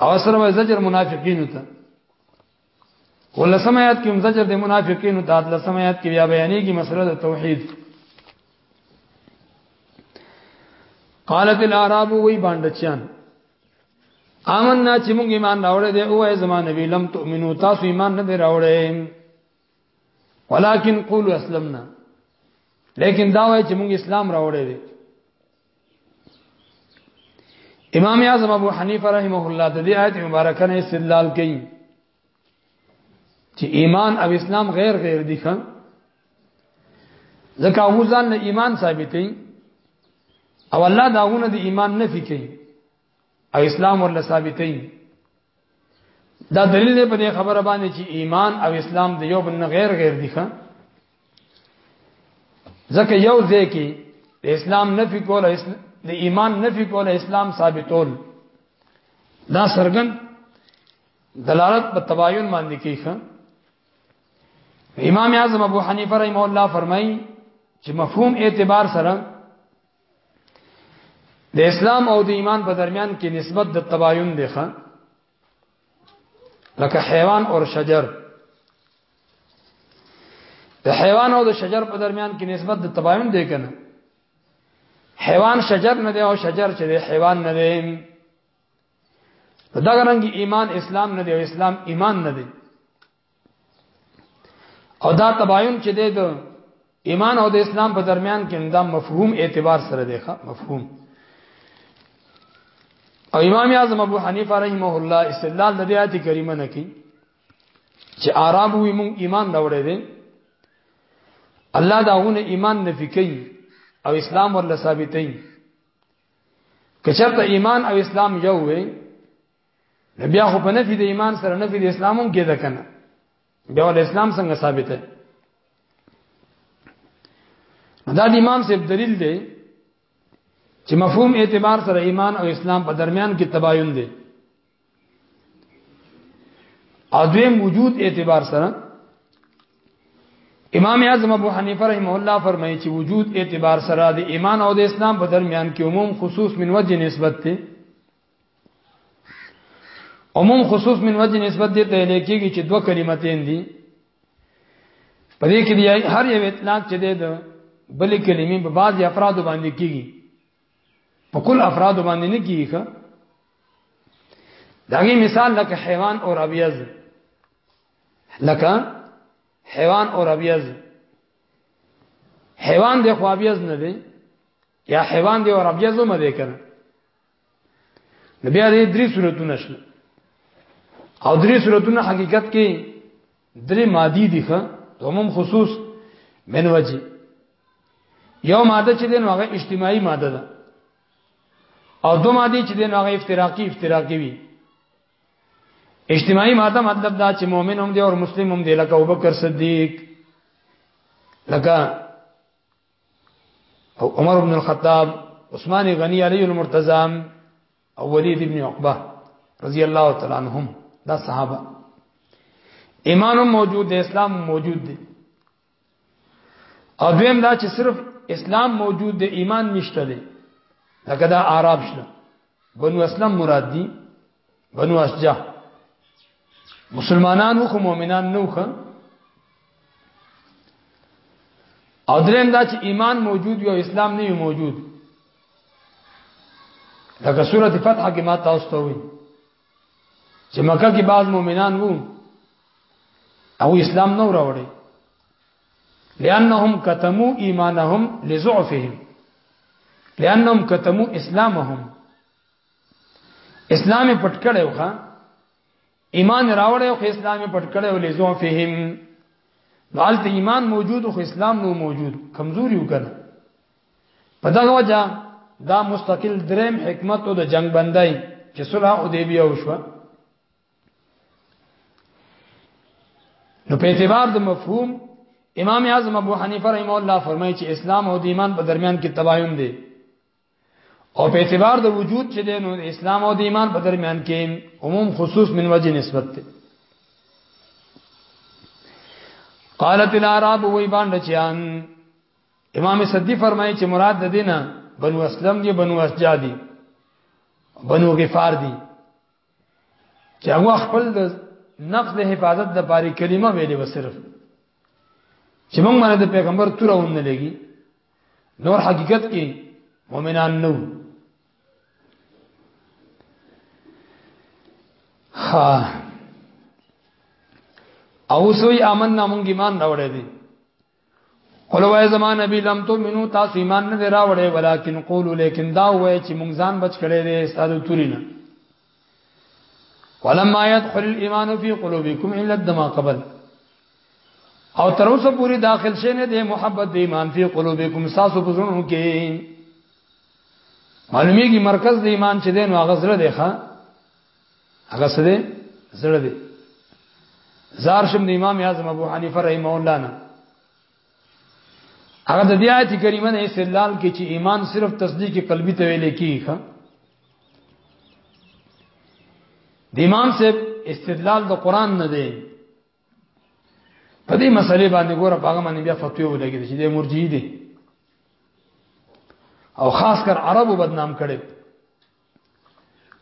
او سره وای زجر منافقین ته ولسم آیات کې زجر د منافقین ته د لسم آیات کې بیا بیانېږي مسله د توحید قالت العرب وی باندچان آمنا چې موږ ایمان راوړې دی او ای زمانه وی لم تؤمنو تاسو ایمان نه دی راوړې ولکن قولوا اسلمنا لیکن دا وای چې موږ اسلام راوړې دی امام اعظم ابو حنیفه رحمه الله د دې آیت مبارکه نه استدلال کوي چې ایمان او اسلام غیر غیر دي خان ځکه هغه ځان له ایمان ثابتې او الله داونه د ایمان نفي کوي او اسلام ورله ثابتې دا دلیل دی په دې خبره باندې چې ایمان او اسلام د یو بل نه غیر غیر دي ښه ځکه یو ځای کې د اسلام نفي کول د ایمان نفي کول اسلام ثابتول دا سرګن دلالت په تباین باندې کوي ښه امام اعظم ابو حنیفه رحمه الله فرمایي چې مفهوم اعتبار سره د اسلام او د ایمان په درمیان کې نسبت د تباین دی ښه لکه حیوان او شجر د حیوان او د شجر په درمیان کې نسبت د تباین دی کنه حیوان شجر نه دی او شجر چې دی حیوان نه دی دغه رنګ ایمان اسلام نه دی او اسلام ایمان نه دی او دا تباین چې د ایمان او د اسلام په درمیان کې دا مفهوم اعتبار سره دی مفهوم او امام اعظم ابو حنیفه رحمه الله استدلال د آیات کریمه نه کوي چې عرب وي مون ایمان راوړی دی الله داونه ایمان نفي کوي او اسلام ورله ثابتوي کچرته ایمان او اسلام یو وي بیا خو په نفي د ایمان سره نفي د اسلام هم کېده کنه بیا ول اسلام څنګه ثابت دی دا د امام صاحب دلیل دی چې مفهوم اعتبار سره ایمان او اسلام په درمیان کې تباین دی او دویم وجود اعتبار سره امام اعظم ابو حنیفه رحمه الله فرمایي چې وجود اعتبار سره د ایمان او د اسلام په درمیان کې عموم خصوص من وجه نسبت دی عموم خصوص من وجه نسبت دې ته لیکيږي چې دوه کلمتين دي په دې کې دی هر یو اطلاق چې دی د بلې کلمې په بعض افراد باندې کیږي په کل افراد باندې نه کیږي ښا داغي مثال لکه حیوان او ابیض لکه حیوان او ابیض حیوان د خو ابیض نه دی یا حیوان دی او ابیض هم دی کنه نو بیا دې درې صورتونه شو او درې صورتونه حقیقت کې درې مادي دي ښه عموم خصوص من وجه یو ماده چې دین هغه اجتماعي ماده ده او دو ماده چې دین هغه افتراقی افتراقی وي اجتماعي ماده مطلب دا چې مؤمن هم دی او مسلم هم دی لکه ابوبکر صدیق لکه او عمر بن الخطاب عثمان غنی علی المرتضام او ولید ابن عقبه رضی الله تعالی عنهم دا صحابه ایمان موجود دی اسلام موجود دی او دویم دا چې صرف اسلام موجود دی ایمان نشته دی لکه دا عرب شله بنو اسلم مراد دي بنو اشجع مسلمانان وو مؤمنان نو خو او دریم دا چې ایمان موجود وي او اسلام نه موجود لکه سورته فتح کې ما تاسو ته وی چې مکه کې بعض مؤمنان وو او اسلام نو راوړي لانهم کتموا ایمانهم لزعفهم لانهم کتموا اسلامهم اسلام پټ کړو ښا ایمان راوړې او اسلام پټ کړو لزو فهم دالته ایمان موجود او اسلام نو موجود کمزوري وکړه په دا وجه دا مستقل دریم حکمت او د جنگ بندای چې صلح حدیبیه وشو نو په اعتبار د مفهوم امام اعظم ابو حنیفه رحمه الله فرمایي چې اسلام او ایمان په درمیان کې تباین دی او په اعتبار د وجود چې د اسلام او د ایمان په درمیان کې عموم خصوص من وجه نسبت ده قالت العرب وی باندې چان امام صدی فرمایي چې مراد د دینه بنو اسلم دی بنو اسجا دی بنو غفار دی چې هغه خپل د نفس د حفاظت د پاره کلمه ویلې و صرف چې موږ باندې د پیغمبر تور اون نه لګي نور حقیقت کې مؤمنان نو ها او سوی امن نامون ایمان راوړې دي قل وای زمان نبی لم تو منو تاسو ایمان نه راوړې ولیکن قولو لیکن دا وای چې مونږ ځان بچ کړي دي ستاسو تورینه ولما يدخل الايمان في قلوبكم الا الدما قبل او تر اوسه پوری داخل شې نه د محبت د ایمان په قلوبکم ساسو بزرونو کې معلومیږي مرکز د ایمان چې دین هغه زړه دی ښا هغه څه دی زړه دی زار شم د امام اعظم ابو حنیفه رحمه الله نه هغه د دې آیت کریمه نه استدلال کې چې ایمان صرف تصدیق قلبي ته ویل کیږي ښا د امام صاحب استدلال د قران نه دی په دې مسلې باندې ګوره هغه باندې بیا فتوی ولګي چې د مرجی دي او خاص کر عربو بدنام کړي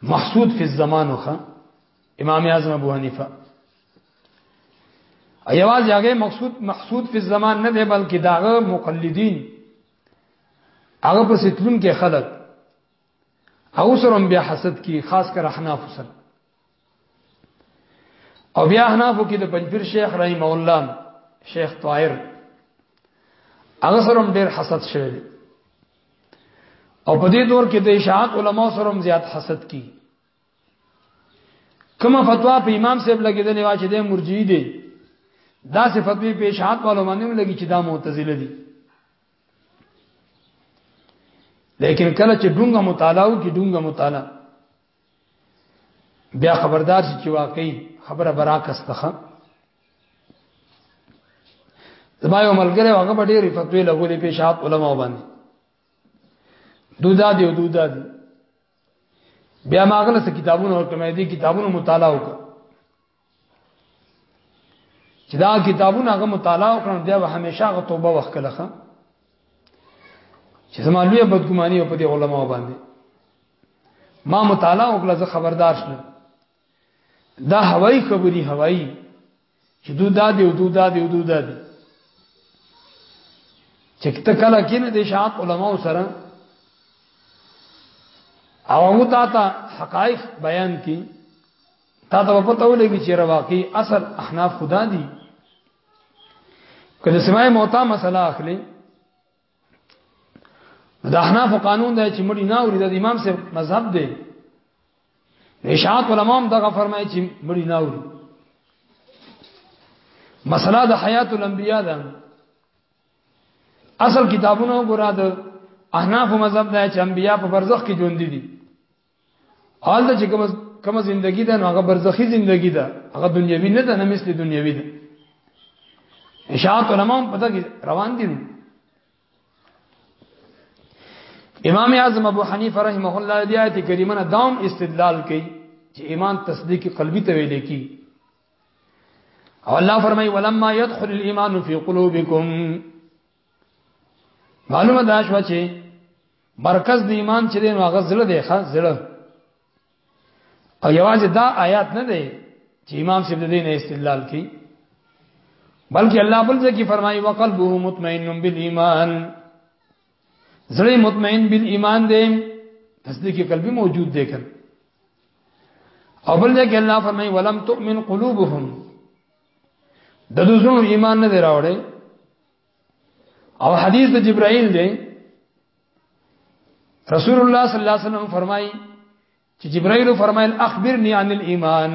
محسود فی الزمان وخه امام اعظم ابو حنیفه ایواز هغه مقصود محسود فی الزمان نه دی بلکې داغه مقلدین هغه پر ستلون کې خلق او سرم بیا حسد کی خاص کر احناف سره او بیا حنافو کې د پنځپیر شیخ رحم الله شیخ طاهر هغه سره ډیر حسد شوی دی او په دې دور کې د اشاعت علما سره زیات حسد کی کومه فتوا په امام صاحب لګیدلې وا چې د مرجی دی دا څه فتوی په اشاعت والو باندې لګی چې دا معتزله دي لیکن کله چې ډونګه مطالعه او کې ډونګه مطالعه بیا خبردار شي چې واقعي خبره براکستخه زما یو ملګری هغه په ډېری فتوی لګولې په شاعت علما باندې دودا دی دودا دی بیا ما هغه څه کتابونه ورکړم دي کتابونو مطالعه وکړه چې دا کتابونه هغه مطالعه وکړم بیا به همیشه هغه توبه وکړه چې زما لوی بدګماني په دې علماو باندې ما مطالعه وکړه زه خبردار شوم دا هوایی خبري هوایی چې دوی دا دی او دوی دا دی او دوی دا دی چې کته کله کې نه د شاعت علماو سره او هغه تا حقایق بیان کړي تا ته پته ولګي چې واقعي اصل احناف خدا دي کله سماع موتا مسله اخلي د احناف قانون دی چې مړی نه اوري د امام سره مذهب دی اشاعت علماء هم دغه فرمایي چې مړی نه اوري مسله د حیات الانبیاء ده اصل کتابونه ګورا د احناف مذهب دی چې انبیاء په برزخ کې ژوند دي حالت چې کوم کوم زندگی ده نو هغه برزخی زندگی ده هغه دنیوي نه ده نه مثل دنیوي ده اشاعت علماء پتہ کې روان دي امام اعظم ابو حنیفه رحمه الله د آیت کریمه نه داوم استدلال کوي چې ایمان تصدیق قلبي ته ویل کی او الله فرمای ولما يدخل الايمان في قلوبكم معلومه دا شو چې مرکز د ایمان چې نو هغه زړه دی ښا زړه او یوازې دا آیات نه دی چې امام صاحب د دین استدلال کوي بلکې الله بل ځکه فرمایي وقلبه مطمئن بالایمان زړه مطمئن بالایمان دی تصدیق قلبي موجود دی کړ او بل ځکه الله فرمایي ولم تؤمن قلوبهم د دوزونو ایمان نه دی راوړی او حدیث د جبرائیل دی رسول الله صلی الله علیه وسلم فرمایي چې جبرائیل فرمایل اخبرني عن الايمان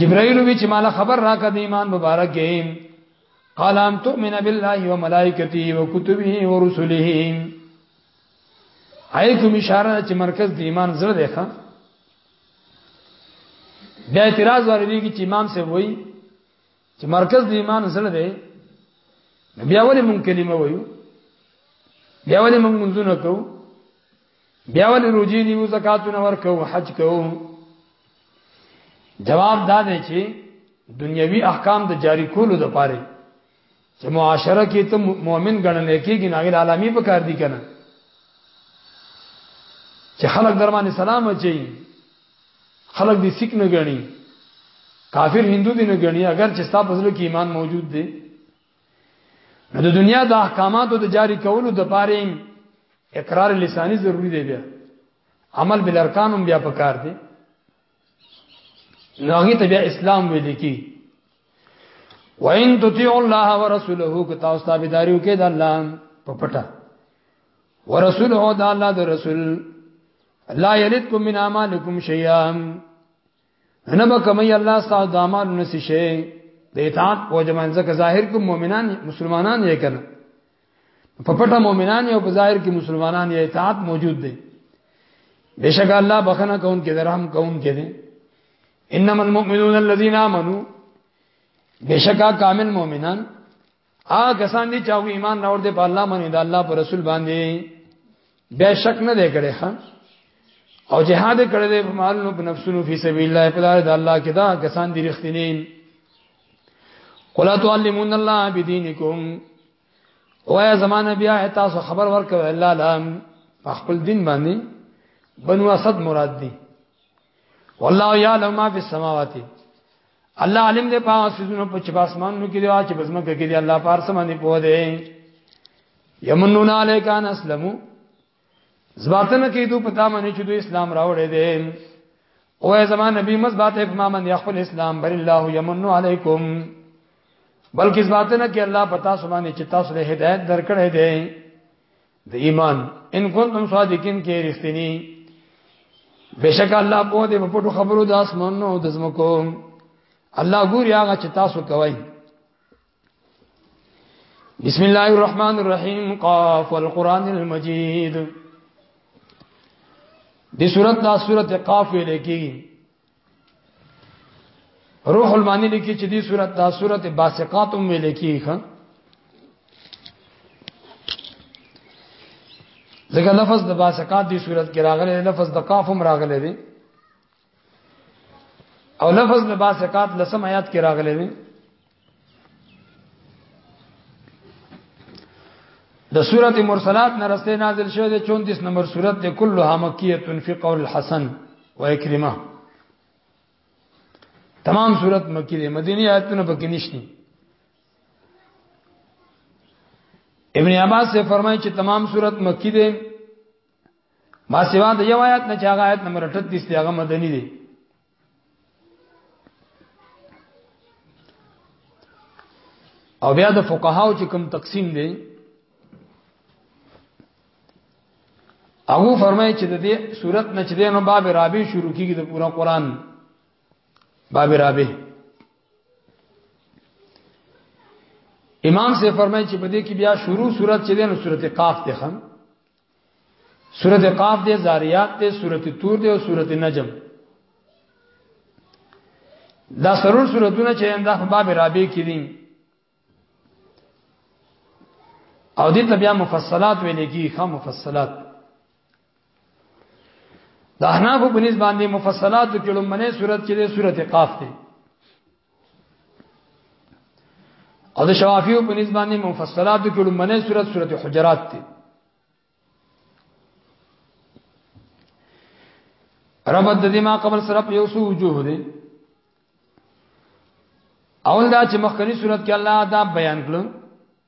جبرائیل وی چې مال خبر راکړه د ایمان مبارک یم قال ان تؤمن بالله وملائکته وكتبه ورسله آیه کوم اشاره چې مرکز د ایمان زړه دی ښا بیا اعتراض ورلېږي چې امام سه وایي چې مرکز د ایمان زړه دی بیا ولې مونږ کلمه وایو بیا ولې مونږ منځونه کوو بیا ولې روزي نیو زکاتونه ورکو حج کوو جواب دا دی چې دنیوي احکام د جاری کولو لپاره چې معاشره کې ته مؤمن ګڼل کېږي ناغل عالمي په کار دي کنه چې خلک در باندې سلام اچي خلک دې سیک نه غني کافر هندو دې نه غني اگر چې ستاسو ځل کې ایمان موجود دی نو د دنیا د احکاماتو د جاری کولو د پاره اقرار لسانی ضروری دی بیا عمل بالارکان هم بیا پکار دی نو هغه ته بیا اسلام ویل کی وان تطیع الله ورسوله که تاسو تابعداریو کې د الله په پټه ورسوله د الله د رسول لا یلدکم من اعمالکم شیئا نه به کومي الله تاسو د اعمال نسی شي د اطاعت په جمانځه ظاهر کوم مؤمنان مسلمانان یې کړه په پټه مؤمنان او په ظاهر کې مسلمانان یې اطاعت موجود دی بشک الله بخنه کون کې درهم کون کې دي انما المؤمنون الذين امنوا بشکا کامل مؤمنان آ کسان دي چې ایمان راوړ دي په الله باندې د الله پر رسول باندې بیا شک نه دی کړی ها او جهاد کړی دی په مالونو په نفسونو فی سبیل الله په لار د الله کې دا کسان دي رښتینی قلت علمون الله بدینکم وایا زمانه بیا تاسو خبر ورکوي الله لام په خپل دین باندې بنو اسد مراد دي والله یعلم ما فی السماوات الله عالم دې په سيزونو په چبا اسمانونو کې دی او چې بزمکه کې دی الله پار سمانی پوه دی یمنون علیک ان اسلمو زباتنه کې دوی پتا منی چې دوی اسلام راوړې دي او زمان نبی مز باته په ما من خپل اسلام بر الله یمنو علیکم بلکې زباتنه کې الله پتا سمانی چې تاسو له هدایت درکړې دي د ایمان ان کنتم صادقین کې رښتینی بشک الله په دې په پټو خبرو د اسمانونو او د زمکو الله ګوري هغه چې تاسو کوي بسم الله الرحمن الرحیم قاف والقران المجید دې سورته د سورته قاف ویل کېږي روح المانی لیکي چې دې صورت دا صورت باسقات هم ویل کیږي ښا ځکه لفظ د باسقات دې صورت کې راغلی لفظ د قاف هم راغلی دی او لفظ د باسقات لسم آیات کې راغلی دی د سورته مرسلات نه رسته نازل شوه د 34 نمبر سورته د کلها مکیه فی قول الحسن و اکرمه تمام سورته مکی ده مدینی آیتونه پکې نشتی ابن عباس سے فرمایي چې تمام سورته مکی ده ما سیوا د یو آیت نه چې هغه آیت نمبر 38 دی هغه مدنی دی او بیا د فقهاو چې کوم تقسیم دی هغه فرمایي چې د دې صورت نه چې د باب رابع شروع کیږي د پورا قران باب رابع امام سے فرمایي چې په دې کې بیا شروع صورت چې د صورت قاف ته خم سورت قاف دے زاریات دے سورت تور دے او سورت نجم دا سرور سورتونه چې انده باب رابع کې دي او دې ته بیا مفصلات ویل کېږي خام مفصلات د احناف په نسبت باندې مفصلات د کلمنه صورت کې د سورته قاف دی او د شوافیو په نسبت باندې مفصلات کې لمنه سورۃ سورۃ حجرات دي ربط د دې ما قبل سره په یو سو وجوه دي اول دا چې مخکنی صورت کې الله دا بیان کړو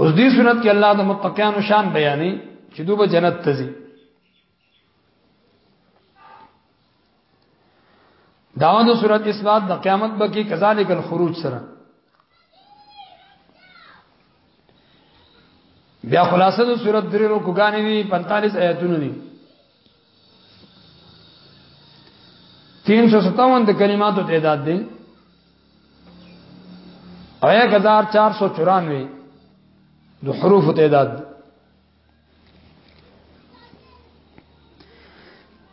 اوس دې صورت کې الله د متقینو شان بیانې چې دوی به جنت ته ځي داوند صورت اثبات د قیامت به کې کذالک الخروج سره بیا خلاصه د صورت درې رکوګانې وي 45 آیاتونه دي تین سو ستاون د کلماتو تعداد دی او 1494 د حروف تعداد دی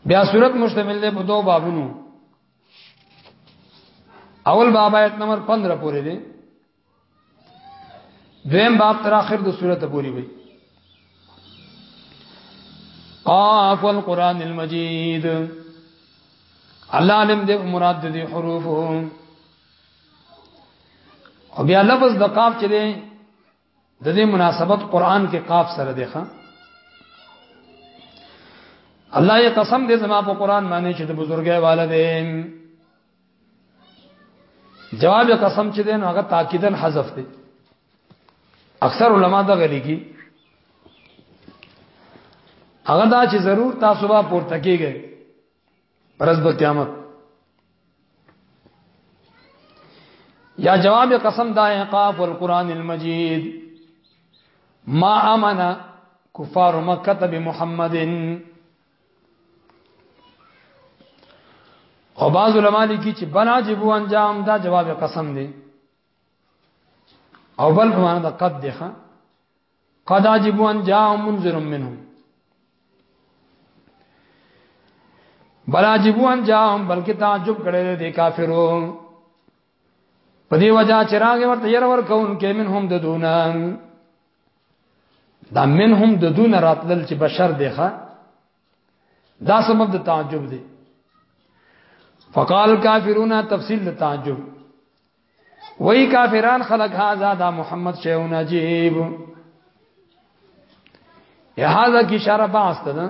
بیا صورت مشتمل دی په دوه بابونو اول باب آیت نمبر 15 پورې دی دویم باب تر اخر د سورته پوری وي قاف القران المجید الله علم دې مراد دې حروف او بیا لفظ د قاف چې دې د دې مناسبت قران کې قاف سره دی ښا الله یې قسم دې زما په قران باندې چې د بزرګي والدې جواب قسم چې دین هغه تاکیدن حذف دی اکثر علما دا غلي کی هغه دا چې ضرور تاسو به پورته کیږئ پرز د قیامت یا جواب قسم دا عقاب القران المجید ما امن کفار مکه بمحمد او بعض علما لیکي چې بلا جبو انجام دا جواب قسم دی او بل په معنا د قد دی ښا قد جبو انجام منذر منهم بلا جبو انجام بلکې تعجب کړي دي کافرو په دې وجہ چې راغی ورته ير ور کون کې منهم د دونا دا منهم د دونا راتلل چې بشر دی ښا دا سبب د تعجب دی فقال کافرون تفصیل د تعجب وای کافران خلق هاذا دا محمد شیون عجیب هاذا کی اشاره باسته ده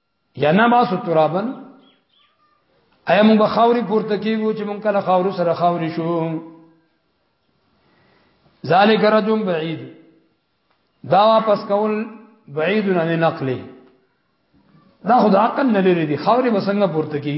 یا نماس ترابن ایا موږ خاوري پورته کیږو چې موږ کله خاورو سره خاوري شو ذالک رجم بعید دا واپس کول بعید نه نقلی دا خدا عقل نه لري دي خاوري بسنګ پورته کی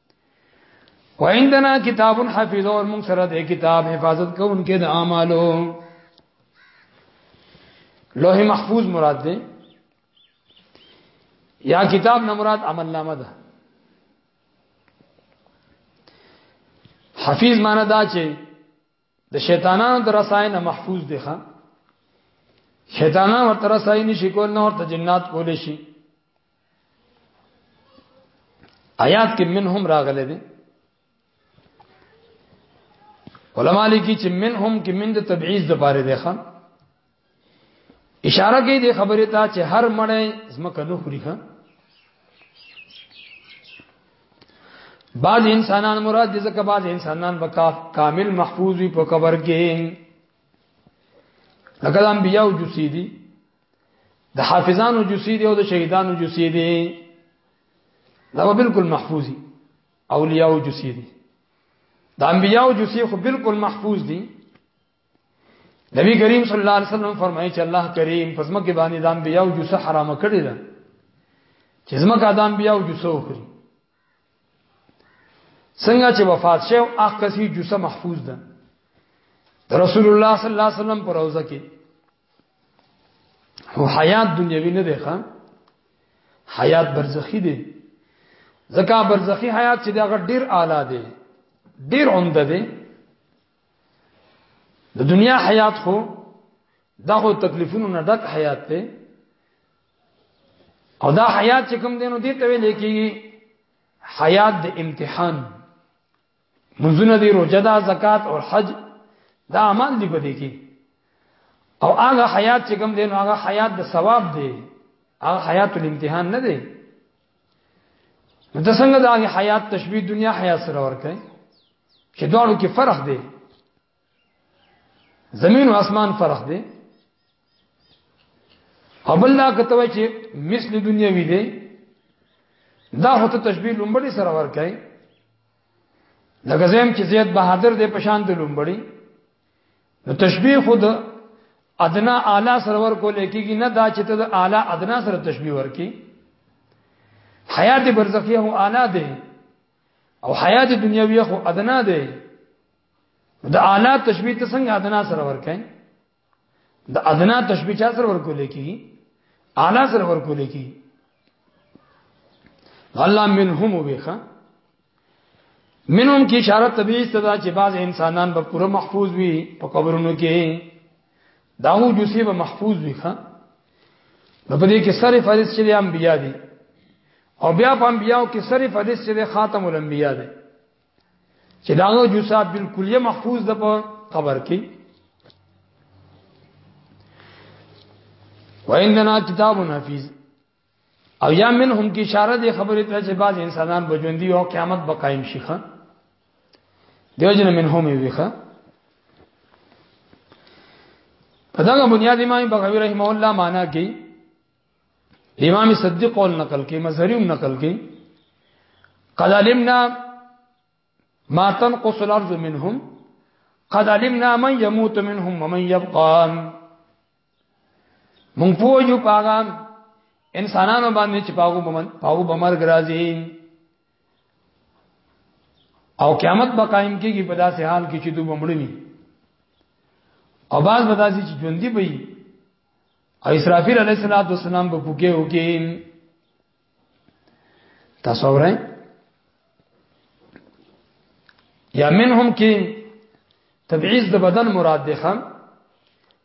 وعندنا کتاب حفیظ اور موږ سره د کتاب حفاظت کوونکې د اعمالو لوح محفوظ مراد ده یا کتاب نه مراد عمل نامه ده حفیظ معنی دا چې د شیطانانو تر رسای نه محفوظ دي ښا شیطانان ورته رسای نشي کول نه ورته جنات کول شي آیات کې منهم راغلي دي علماء لیکي چې منهم کې من د تبعیض د پاره دي ښا اشاره کوي د خبره ته چې هر مړی زمکه نو خوري ها بعض انسانان مراد دي ځکه بعض انسانان به کامل محفوظ وي په قبر کې لکه د انبیاء او جسی دي د حافظانو جسی دي او د شهیدانو جسی دي دا به بالکل محفوظي اولیاء او جسی دي د انبیاء او جسی خو بالکل محفوظ دي نبی کریم صلی الله علیه وسلم فرمایي چې الله کریم پس مکه باندې دام بیا او جوسه حرام کړی ده چې زمکه دام بیا او جوسه وکړي څنګه چې وفات شو اخ کسي جوسه محفوظ ده رسول الله صلی الله علیه وسلم پر روزه کې هو حیات دنیوي نه دی ښا حیات برزخی دی زکا برزخی حیات چې دا غ ډیر اعلی دی ډیر عمده دی د دنیا حیات خو دا خو تکلیفونو نه ډک حیات دی او دا حیات چې کوم دینو دې ته ویل کېږي حیات د امتحان منځونه دی روزه دا زکات او حج دا اعمال دی په دې کې او هغه حیات چې کوم دینو هغه حیات د ثواب دی هغه حیات الامتحان نه دی د څنګه د هغه حیات تشبیه دنیا حیات سره ورکه چې دوړو کې فرق دی زمین او اسمان فرق دی او بل دا کته وای چې مثل دنیا وی دی دا هو ته تشبیه لومبړي سره ورکه لکه زم چې زید بهادر دی پشان د لومبړي نو تشبیه خود ادنا اعلی سره ورکول کېږي نه دا چې ته د اعلی ادنا سره تشبیه ورکې حیات برزخیه هو اعلی دی او حیات دنیویه خو ادنا دی د اعلی تشبیه ته څنګه ادنا سره ورکې د ادنا تشبیه چا سره ورکول کېږي اعلی سره ورکول کېږي الله منهم وبخا منهم کی اشاره طبيعي صدا چې بعض انسانان به پوره محفوظ وي په قبرونو کې داو جوسی به محفوظ وي ښا نو په دې کې سره فارس چې انبیا دي او بیا په انبیاو کې سره فارس چې خاتم الانبیا دي چې داو جوسا بالکلیه محفوظ ده په قبر کې وعندنا کتاب حفیظ او یا منهم کی اشاره دی خبرې ته چې بعض انسانان بجوندي او قیامت به قائم شي ښه دیو جن منهم ویخه په دغه بنیاد امام بغوی رحم الله معنا کوي امام صدیق قول نقل کوي مظهری هم نقل کوي قد علمنا ما تنقص الارض منهم قد علمنا من يموت منهم ومن يبقى مونږ پوجو پاغا انسانانو باندې چې پاغو بمن پاغو بمر ګرازي او قیامت به قائم کیږي په داسې حال کې چې دوی بمړني او باز به داسې چې ژوندۍ وي او اسرافیل علیه السلام په پوکې وکي تاسو ورای یا منهم کې تبعیض د بدن مراد دی خان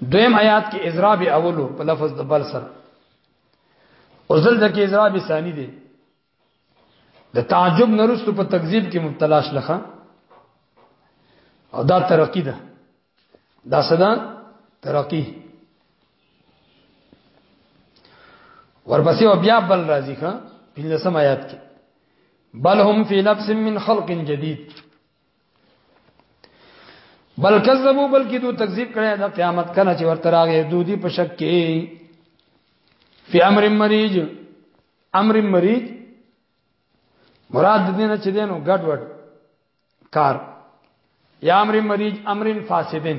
دویم آیات کې اضراب اولو په لفظ د بل سره او زل دکې اضراب ثانی دی د تعجب نرستو په تکذیب کې مبتلا شلخه او دا ترقی ده دا صدا ترقی ورپسې او بیا بل راځي ښا پنځم آیات کې بل هم فی نفس من خلق جدید بل کذبو بلکې دو تکذیب کړي د قیامت کنه چې ورته راغې دو دي په شک کې فی امر مریج امر مریج مراد دې نه چې دینو ګډ وډ کار یا امر مریج امر فاسدین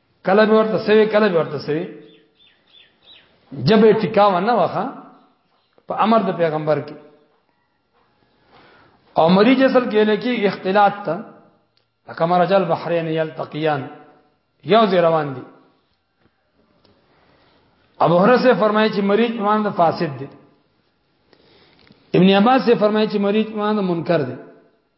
کله به ورته سوي کله به ورته سوي جبه ټکاو نه وخه په امر د پیغمبر کې او مریج اصل کې لکه اختلاط ته لکه مرج البحرین یلتقیان یو ځای روان دي ابو هرره سے فرمایي چې مریج ایمان د فاسد دي ابن عباس سے فرمایي چې مریج ایمان د منکر دي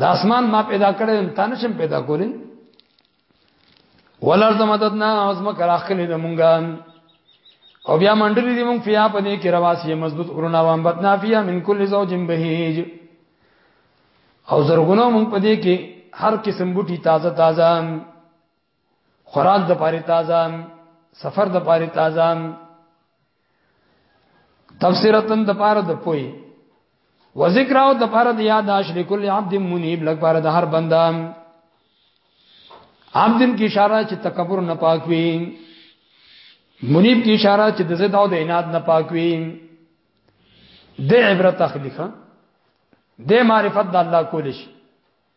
د اسمان ما پیدا کړې تا نشم پیدا کولې ولرد مددنا عظم کرا خلې مونږه او بیا منډلې دې مونږ فیا په دې کې رواسي مضبوط ورونه وان بتنا فیا من کل زوج بهیج او زرغونو مونږ په دې کې هر قسم بوټي تازه تازه خوراک د پاره تازه سفر د پاره تازه تفسیرتن د پاره د پوي و ذکر او د پاره د یاد اش لكل عبد منيب لګ پاره د هر بنده عبدن کی اشاره چې تکبر نه پاک وي منيب کی اشاره چې د زید او د عناد نه پاک وي د عبرت تخلیقه د معرفت د الله کول شي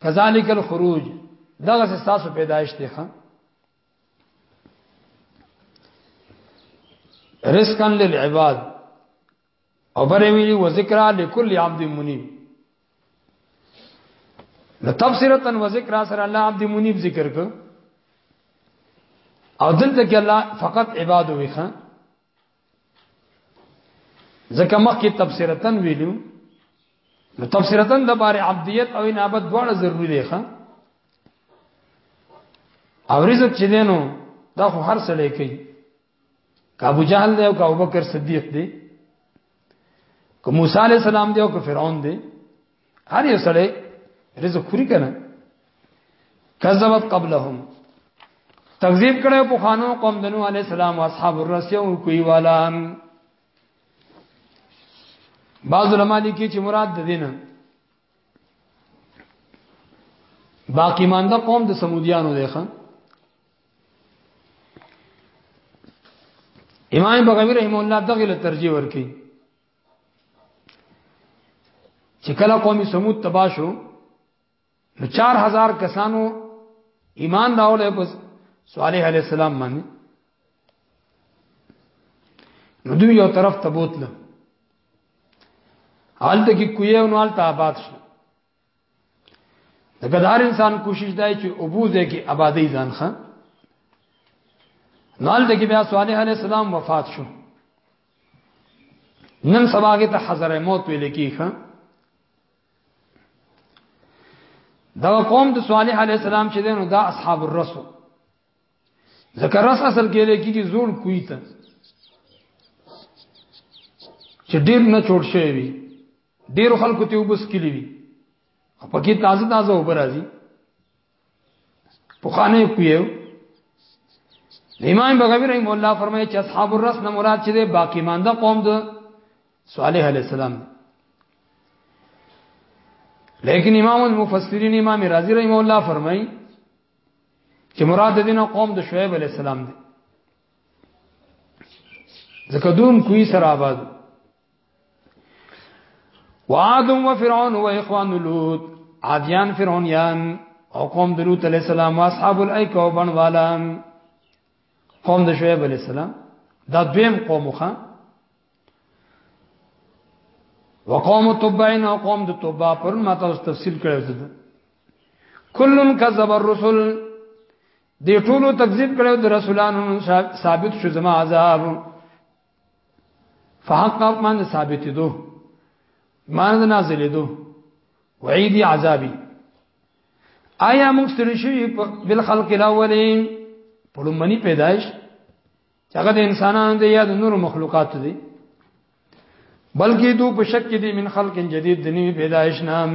کذالک الخروج دغه ساسو پیدایش دی خان رزقا للعباد او بره ویلی و ذکر لكل عبد منیب نو تفسیرتا و ذکر سره الله عبد منیب ذکر کو او دلته کې الله فقط عباد وي خان ځکه مخکې تفسیرتن ویلو نو تفسیرتن د بار عبدیت او انابت دواړه ضروری دي ښا او رزق چې دینو دا خو هر څه لیکي کابو جهل دی او کابو بکر صدیق دی که موسی علی السلام دی او که فرعون دی هر یو سره رزق خوري کنه کذبت قبلهم تکذیب کړو په خانو قوم دنو علی السلام او اصحاب الرس یو کوي والا بعض علماء لیکي چې مراد د دینه باقی مانده قوم د سمودیانو دی خان امام بغوی رحم الله دغه له ترجیح ورکړي چې کله قومي سمود تبا شو نو 4000 کسانو ایمان راوړل په صالح علی السلام باندې نو دوی یو طرف ته بوتل حالت کې کوی او نوال ته آباد شو د ګدار انسان کوشش دی چې ابوزه کې آبادی ځان خان نال دغه بیا صالح علی السلام وفات شو نن سباګه ته حضر موت ویل کیخه دا قوم د صالح علی السلام چې دینو دا اصحاب الرسول ذکر رس اصل کې لکه کی زوړ کوی ته چې ډیر نه چوټ شوی ډیر خلکو ته وبس کلی وی او پکې تازه تازه اوبه راځي پخانه کویو امام بغوی رحم الله فرمایي چې اصحاب الرس نه مراد چې د باقی مانده قوم ده صالح علی السلام لیکن امام المفسرین امام رازی رحم الله فرمایي چې مراد دینه قوم د شعیب علی السلام ده زکه دوم کوی سره آباد وعاد و فرعون و اخوان لوط عادیان فرعونیان او قوم د لوط علی السلام او اصحاب الایک او بن والا قوم د شعیب علی السلام دا دویم قوم خو وقوم تبعین او قوم د تبع پر ما تاسو تفصیل کړو ده کلن کذب الرسل دې ټولو تکذیب کړو د رسولانو ثابت شو زما عذاب فحق مان ثابت دو مان نازل دو وعید عذابی آیا موږ ستړي شوی بل خلق الاولین په لومړني پیدایش هغه د انسانانو دی یا د نور مخلوقات دی بلکې دو په شک کې دي من خلق جدید د نوې پیدایش نام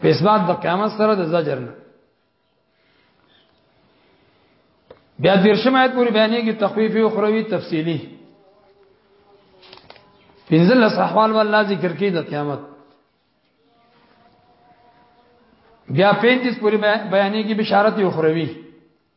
په اسباد د قیامت سره د زجر نه بیا د ورشم آیت پورې بیانې کې تخفیف او خروی تفصیلی پنځل احوال والله ذکر کې د قیامت بیا 35 پورې بیانې کې بشارت او خروی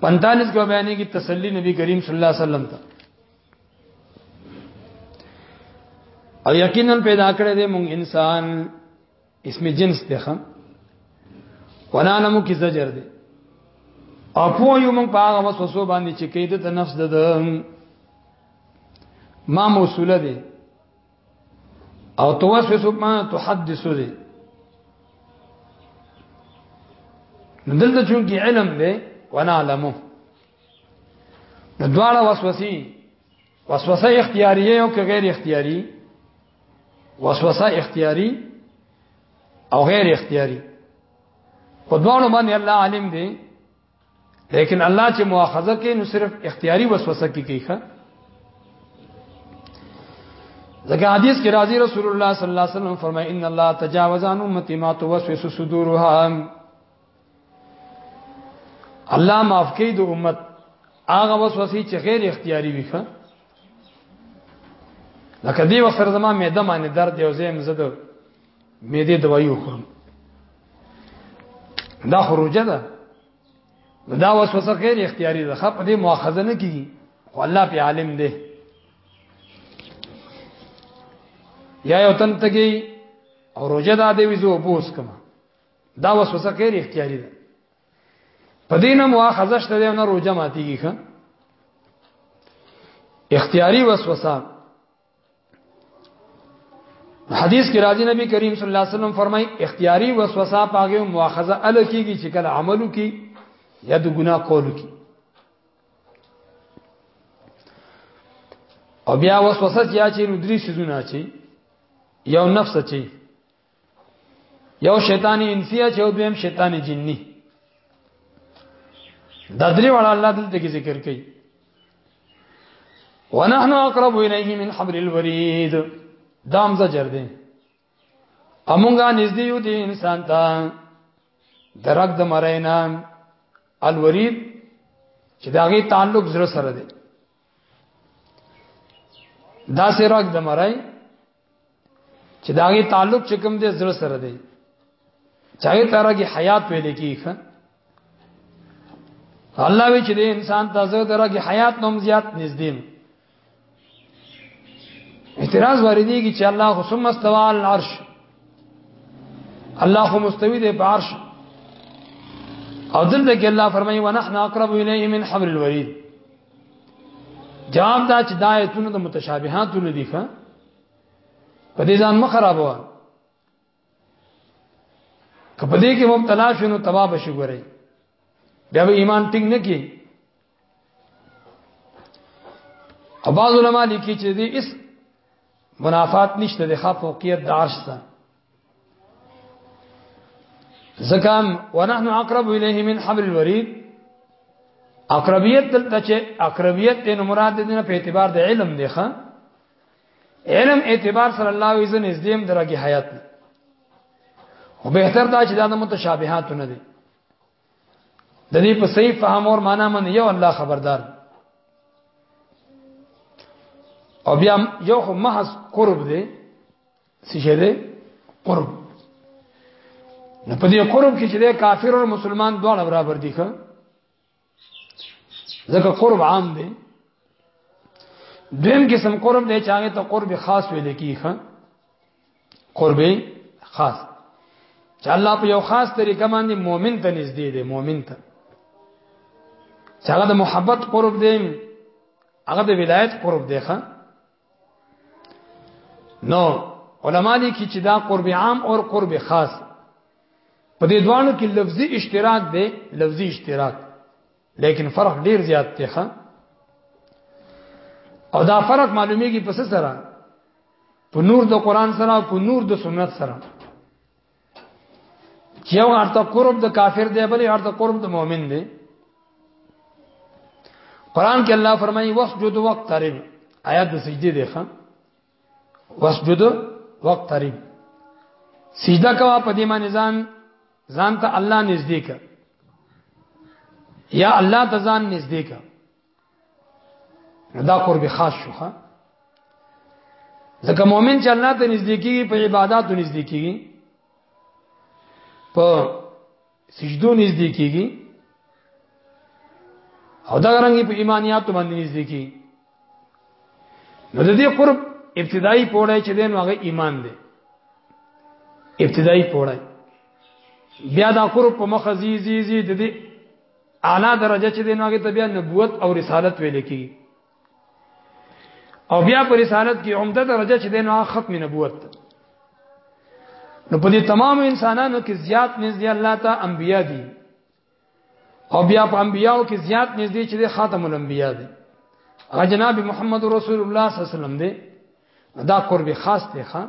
45 کې بیانې کې تسلی نبی کریم صلی الله علیه وسلم ته او یقینا پیدا کړی دی مونږ انسان اسم جنس دی خان ونا نمو کی زجر دی او په یو مونږ په هغه وسوسو باندې چې کېده ته نفس ده ما موصوله دی او توسوس ما تحدث دي دلته چون کې علم دی ونعلمه نو دواړه وسوسې وسوسه اختیاریه او که غیر اختیاری وسوسه اختیاری او غیر اختیاری په دواړو باندې الله عالم دی لیکن الله چې مؤاخذه کوي نو صرف اختیاري وسوسه کې کوي ښا ځکه حدیث کې راځي رسول الله صلی الله علیه وسلم فرمایي ان الله تجاوز عن امتي ما توسوس صدورها الله معاف کوي د امت هغه وسوسې چې غیر اختیاري وي ښا لکه دی وسره زما مې دمانه درد یو زم زده معده دوايي وخورم دا خروجه ده دا وسوسه غیر اختیاري ده خپ دې مؤاخذه نه کیږي خو الله په عالم دی یا یو تن تګي او روزه ده دې وزو بوس کما دا وسوسه غیر اختیاري ده په دې نه مؤاخذه شته نه روزه ماتيږي ښه اختیاري وسوسه حدیث کې راځي نبی کریم صلی الله علیه وسلم فرمای اختیاري وسوسه پاګه مؤاخذه ال کیږي چې کله عملو کې یا د ګناه کولو کې او بیا وسوسه چې یا چې ندري سيزونه چې یو نفس چې یو شیطان انسی چې او دویم شیطان جنی دا درې وړه الله دلته کې ذکر کوي ونحن اقرب الیه من حبل الورید دام زجر دی امونګه نږدې یو دی انسان ته درک د مرینا الورید چې داغه تعلق زړه سره دی دا سره د مرای چې داغه تعلق چې کوم دې زړه سره دی چاغه ترګي حیات ویل کیږي الله وی چې انسان تازه درګي حیات نوم زیات نږدې اعتراض واردېږي چې الله خو ثم استوى على العرش الله خو مستوي دی په عرش او دلته کې الله فرمایي ونحن اقرب الیه من حبل الورید جواب دا چې دا آیتونه د متشابهاتو نه دي ښه په دې ځان مخ خرابوه کپه دې کې مبتلا شونو تباہ بشي ګوري بیا به ایمان ټینګ نه کی او بعض علما لیکي چې دې اس منافات نشته د خاف فوقیت د عرش سره زکام ونحن اقرب الیه من حبل الورید اقربیت دلته چې اقربیت د مراد دینه په اعتبار د علم دی ښا علم اعتبار صلی الله علیه وسلم نزدیم درګه حیات دی او به تر دا چې دا د متشابهات نه دي د دې په صحیح فهم او معنا من یو الله خبردار او بیا یو خو محض قرب دی څه شه ده قرب نو په دې قرب کې چې د کافر او مسلمان دواړه برابر دي ښه ځکه قرب عام دی دویم قسم قرب دی چې هغه ته قرب خاص ویل کیږي ښه قرب خاص چې الله په یو خاص طریقه باندې مؤمن ته نږدې دی مؤمن ته چې هغه د محبت قرب دی هغه د ولایت قرب دی ښه نو علما دي کې چې دا قرب عام او قرب خاص په دې دوانو کې لفظي اشتراک دی لفظي اشتراک لیکن فرق ډیر زیات دی ښا او دا فرق معلومیږي په سره په نور د قران سره په نور د سنت سره یو ارته قرب د کافر دی بلې ارته قرب د مؤمن دی قران کې الله فرمایي وسجد وقترب آیات د سجدي دی ښا وسجد وقترب سجده کوا په دې باندې ځان ځان ته الله نږدې کړ یا الله ته ځان نږدې کړ دا قرب خاص شو ها ځکه مؤمن چې الله ته نږدې کیږي په عبادتو نږدې کیږي په سجدو نږدې کیږي او دا رنګي په ایمانیات باندې نږدې کیږي نو د دې قرب ابتدایي پوره چې دین هغه ایمان دی ابتدایي پوره بیا دا قرب په مخه زی زی زی د دې اعلی درجه چې دین هغه ته بیا نبوت او رسالت ویل کی او بیا پر رسالت کې عمده درجه چې دین هغه ختم نبوت ده نو په دې تمام انسانانو کې زیات نږدې الله ته انبیا دي او بیا په انبیاو کې زیات نږدې چې خاتم الانبیا دي جناب محمد رسول الله صلی الله علیه وسلم دې دا قرب خاص دی خان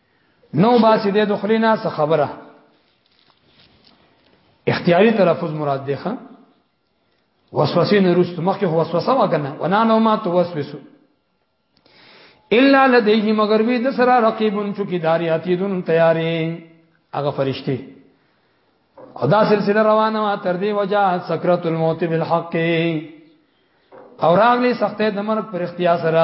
نو باسي د دخلینا څه خبره اختیاري تلفظ مراد دی ښا وسوسه نه رست مخکې وسوسه وکنه ونا نو ما توسوسو الا لديه مگر وی د سره رقیبون چوکي داري اتیدون تیارې هغه فرشتي خدا سلسله روانه وا تر دې وجه سکرت الموت بالحق او راغلی سختې د مرګ پر اختیار سره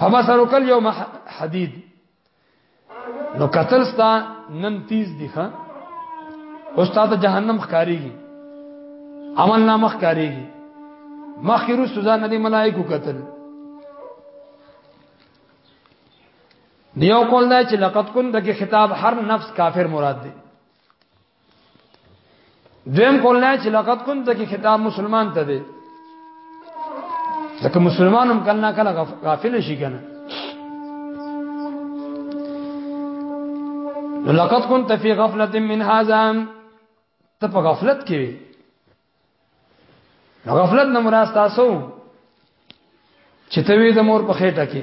فبصرک اليوم حديد نو قتل ستا نن تیز دی ښا اوس تا ته جهنم ښکاریږي عمل نامه ښکاریږي مخیرو سزا نه دی ملائکو قتل دیو قول دا چې لقد كنت کې خطاب هر نفس کافر مراد دی دویم قول نه چې لقد كنت کې خطاب مسلمان ته دی ځکه مسلمان هم کله کله غافل شي کنه لقد كنت في غفله من هذا ته په غفلت کې غفلت نه مراد تاسو چې ته وې د مور په خېټه کې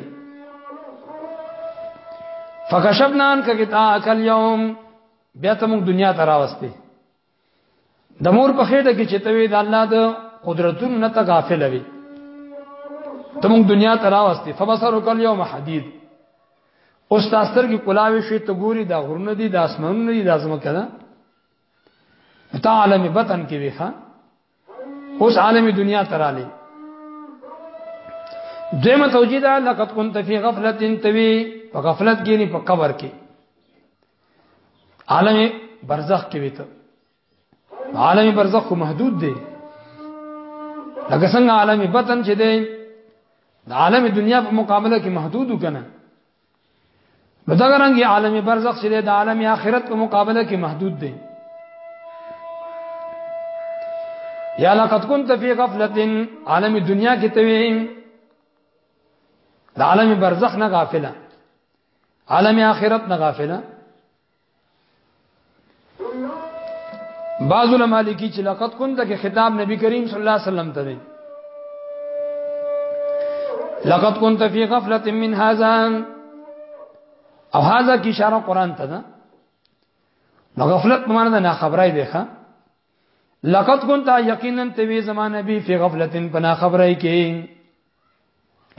فکشفنا انک کتا اکل یوم بیا ته موږ دنیا ته راوستي د مور په خېټه کې چې ته وې د الله د قدرتونو نه ته غافل وې ته موږ دنیا ته راوستي فبصرو کل یوم حدید اوس تاسو کې کلاوي شي ته ګوري دا غرونه دي د اسمانونو دي د ازمکه ده تا عالم بطن کې وی ښا اوس عالم دنیا تراله دیمه توجیه ده لقد كنت في غفله توي په غفلت کې نه په قبر کې عالم برزخ کې وی ته عالم برزخ خو محدود دی لکه څنګه عالم بطن چې دی د عالم دنیا په مقابله کې محدود کنه نو دا رنګ عالم برزخ چې د عالم آخرت په مقابله کې محدود دی یا لقد كنت في غفله عالم دنیا کې ته وې د عالم برزخ نه غافله عالم آخرت نه غافله بعض علماء لیکي چې لقد كنت کې خطاب نبی کریم صلی الله علیه وسلم ته دی لقد كنت في غفله من هذا او هذا کی اشاره قران ته ده نو غفلت په معنی ده نه خبره دی ښا لقد كنت یقینا ته وی زمانه بي في غفله په نه خبره کې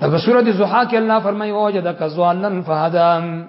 په سورۃ الضحى کې الله فرمایي وجدک ظالما فهدام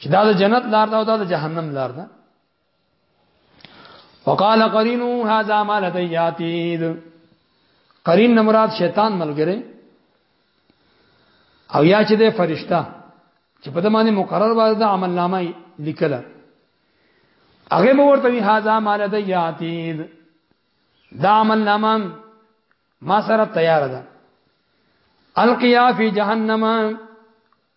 چې دا د جنت لار ده او دا د جهنم لار ده وقال قرینو هذا ما لدیاتید قرین نه مراد شیطان ملګری او یا چې د فرشتہ چې په دمانه مقرر وایي د عمل نامه لیکل هغه به ورته وی هاذا ما لدیاتید دا عمل نامه ما سره تیار ده القیا فی جهنم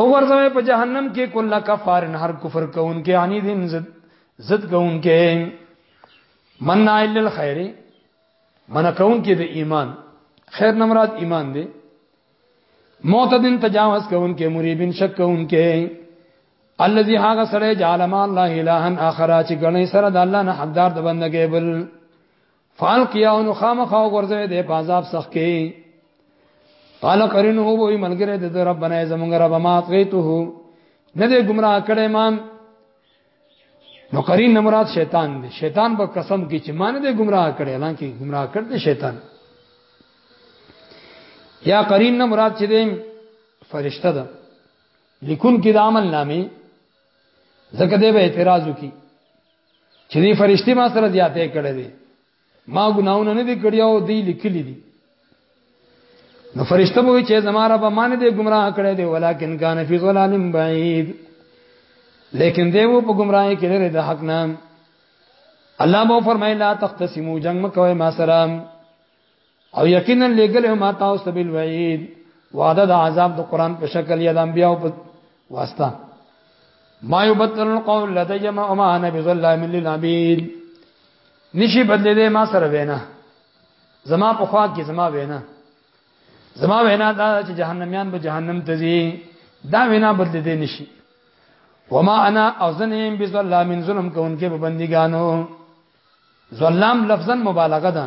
او ورځوي په جهنم کې کله کفارن هر کفر کوونکې انی دین زد زد کوونکې من نائل الخير من کوونکې د ایمان خیر نمراد ایمان دی معتدن تجاوز کوونکې مریبن شک کوونکې الذي هاغه سره جعل ما الله الهن اخر چې غني سره د الله نه حقدار د بندګې بل فال کیاو نو خامخا ورځوي د عذاب سخت کې قال قرنه وو ملګری د ربنا زمونږ رب ما غیته نه دې گمراه کړي ما نو قرین مراد شیطان دی شیطان په قسم کې چې مان دې گمراه کړي اعلان کې گمراه کړ دې شیطان یا قرین نه مراد چې دې فرشته ده لیکون کې د عمل نامې زکه دې به اعتراض وکي چې دې فرشتي ما سره زیاته کړې دي ما ګناونه نه دي کړی او دی لیکلی دي نو فرشته وی چې زماره به مان دې گمراه کړې دي ولیکن کان فی ظلال بعید لیکن دی وو په گمراهی کې لري د حق نام الله مو فرمایلا تختصمو جنگ مکوئ ما سره او یقینا لګل هم تاسو ته بل وعید وعده د عذاب د قران په شکل یا د انبیاء په واسطه ما یبتل القول لدی ما ما انا بظلام للعبید نشي بدلې ما سره وینا زما په خوا کې زما وینا زما وینا دا چې جهنميان به جهنم ته ځي دا وینا بدل دي نشي وما انا او زنیم بظلام ظلم کوونکې په بندګانو ظلام لفظا مبالغه ده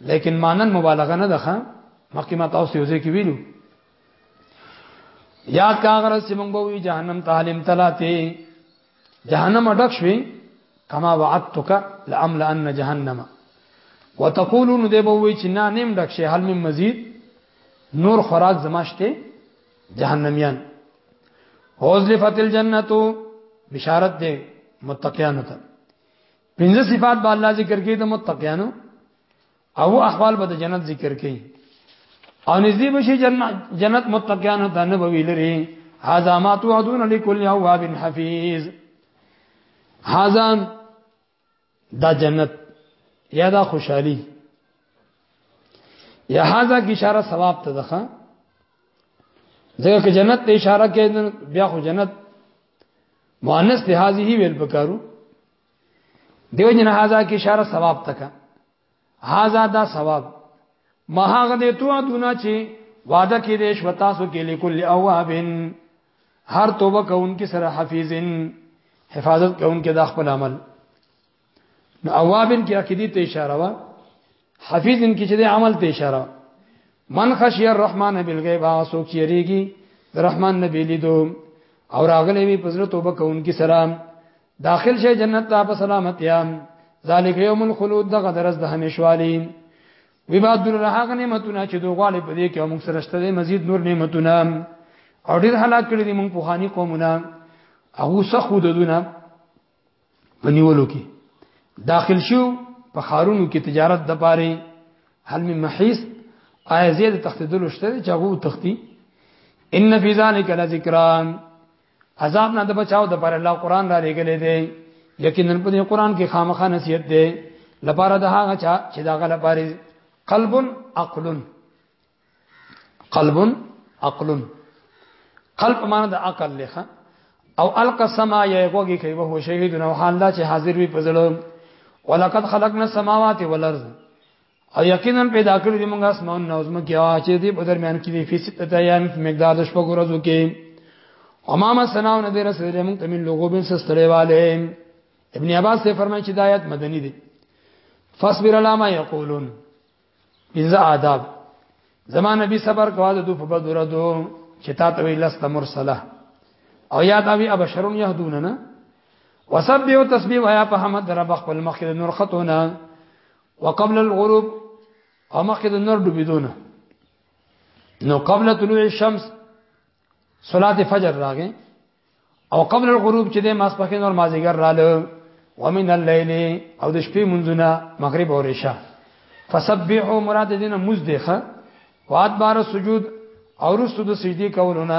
لیکن مانن مبالغه نه ده مخکې ما تاسو یو ځای کې ویلو یا کاغره چې موږ به وی جهنم تعلیم تلاته جهنم ډک شوي کما وعدتک لامل ان جهنم وتقولون دی به وی چې نه نیم ډک شي حل من مزید نور خوراک زماشته جهنميان اوزلفت الجنتو بشارت دے متقیانو تا پنځه صفات با الله ذکر کوي د متقیانو او احوال به د جنت ذکر کوي او نږدې بشي جنت جنت متقیانو ته نه بوي لري هاذا ما توعدون لكل اواب حفیظ هاذا دا جنت یا دا خوشحالی یا هاذا کی اشاره ثواب ته ده ځکه که جنت ته اشاره کوي بیا خو جنت مؤنث ته هذه ویل پکارو دیو جن هاذا کی اشاره ثواب تکا هاذا دا ثواب ما هغه دې تو دونه چې وعده کې دې شو تاسو کې لیکل اوابن هر توبه کوونکې سره حفیظن حفاظت کوونکې د خپل عمل نو اوابن کې عقیدی ته اشاره وا حفیظن کې چې د عمل ته اشاره من خشی الرحمن بالغیب هغه څوک چې ریږي د رحمان نبی لیدو او راغلې وی پزره توبه کوونکې سره داخل شي جنت ته په سلامتیا ذالک یوم الخلود دغه درس د همیشوالی وی بعد در هغه نعمتونه چې دوه غالي په دې کې موږ سره شته دي مزید نور نعمتونه او ډیر حالات کړی دي موږ په خاني قومونه هغه سخو ددونه پنیولو کې داخل شو په خارونو کې تجارت د پاره حل من محیس آیا زید تختیدلو شته چې هغه تختی ان فی ذلک لذکران عذاب نه د بچاو د پر الله قران را لګلې دی یقینا په دې قران کې خامخا نصیحت دی لپاره د هغه چا چې دا غل لپاره قلب عقل قلب عقل قلب معنی د عقل لخوا او القى السما يغوږي کوي وهو شهيد نو حال دا چې حاضر وي په ځلو ولقد خلقنا السماوات والارض او یقینا پیدا کړی دی موږ اسمان نو زمو کې وا چې دې په درمیان کې دی فیصد ته ایام په مقدار د شپږ ورځو کې امام سناو نه دې رسول موږ ته من لوګو بن سستړې والے ابن عباس سے فرمایي چې دایت مدنی دی فاصبر علامه یقولون اذا آداب زمان نبی صبر کوا د دوه په بدر دو چې تا ته ویل است مرسله او یا دا وی ابشرون یهدوننا وسبح تسبیح ویا په حمد رب خپل مخ د نور خطونه وقبل الغروب او مخکې د نور ډوبېدونه نو قبل طلوع الشمس صلات فجر راغې او قبل الغروب چې د ماسپخین نور مازیګر رااله ومن الليل او د شپې منځونه مغرب او عشاء فسبحوا مراد دینه مزدخه وادبار سجود او رسو د سجدي کولونه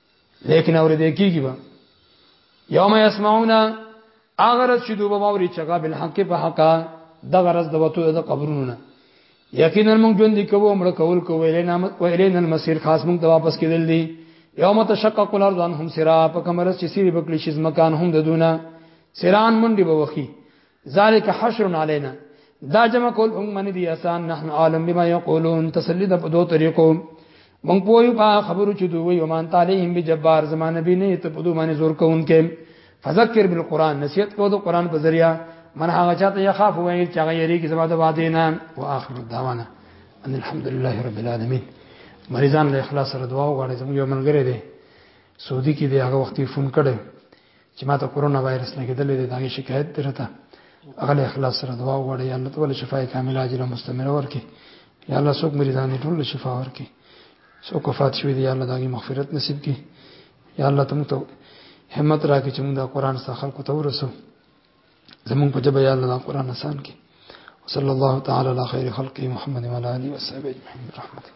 لیکن اور دې کیږي با یوم یسمعون اغرز چې دوی به باوري چغا بل حق په حق د غرض د وته د قبرونو نه یقینا موږ ژوند کوو امر کول کوو الینا الینا المسیر خاص موږ ته واپس کېدل دي یوم تشقق الارض عنهم سرا په کمرس چې سری بکلی شز مکان هم د دونه سران منډي به وخی ذالک حشر علینا دا جمع کول هم من دی آسان نحن عالم بما یقولون تسلید په دوه طریقو مونږ پوي په خبرو چې دوی وي ومان تعالیهم بجبار زمان نبی نه ته په دوه باندې زور کوونکې فذکر بالقران نصیحت کو د قران په ذریعہ من هغه چاته یخاف وایي چې هغه یری کې زما د وعده نه واخر دعوانا ان الحمد لله رب العالمین مریضان له اخلاص سره دعا وغواړي زموږ یو ملګری دی سعودي کې دی هغه وخت فون کړي چې ما ته کورونا وایرس لګیدلې ده دا شکایت درته غل اخلاص سره دعا وغواړي یا الله تعالی شفای کامله عاجله مستمره ورکړي یا الله څوک مریضان ټول شفا ورکړي څوک وفات شوی دی یا الله دغه مغفرت نصیب کړي یا الله تم ته همت راکړي چې موږ دا قران سره خلکو ته ورسو زمونږ په جبه یا الله دا قران آسان کړي وصلی الله تعالی علی خیر خلقه محمد وعلى اله وصحبه اجمعین برحمتک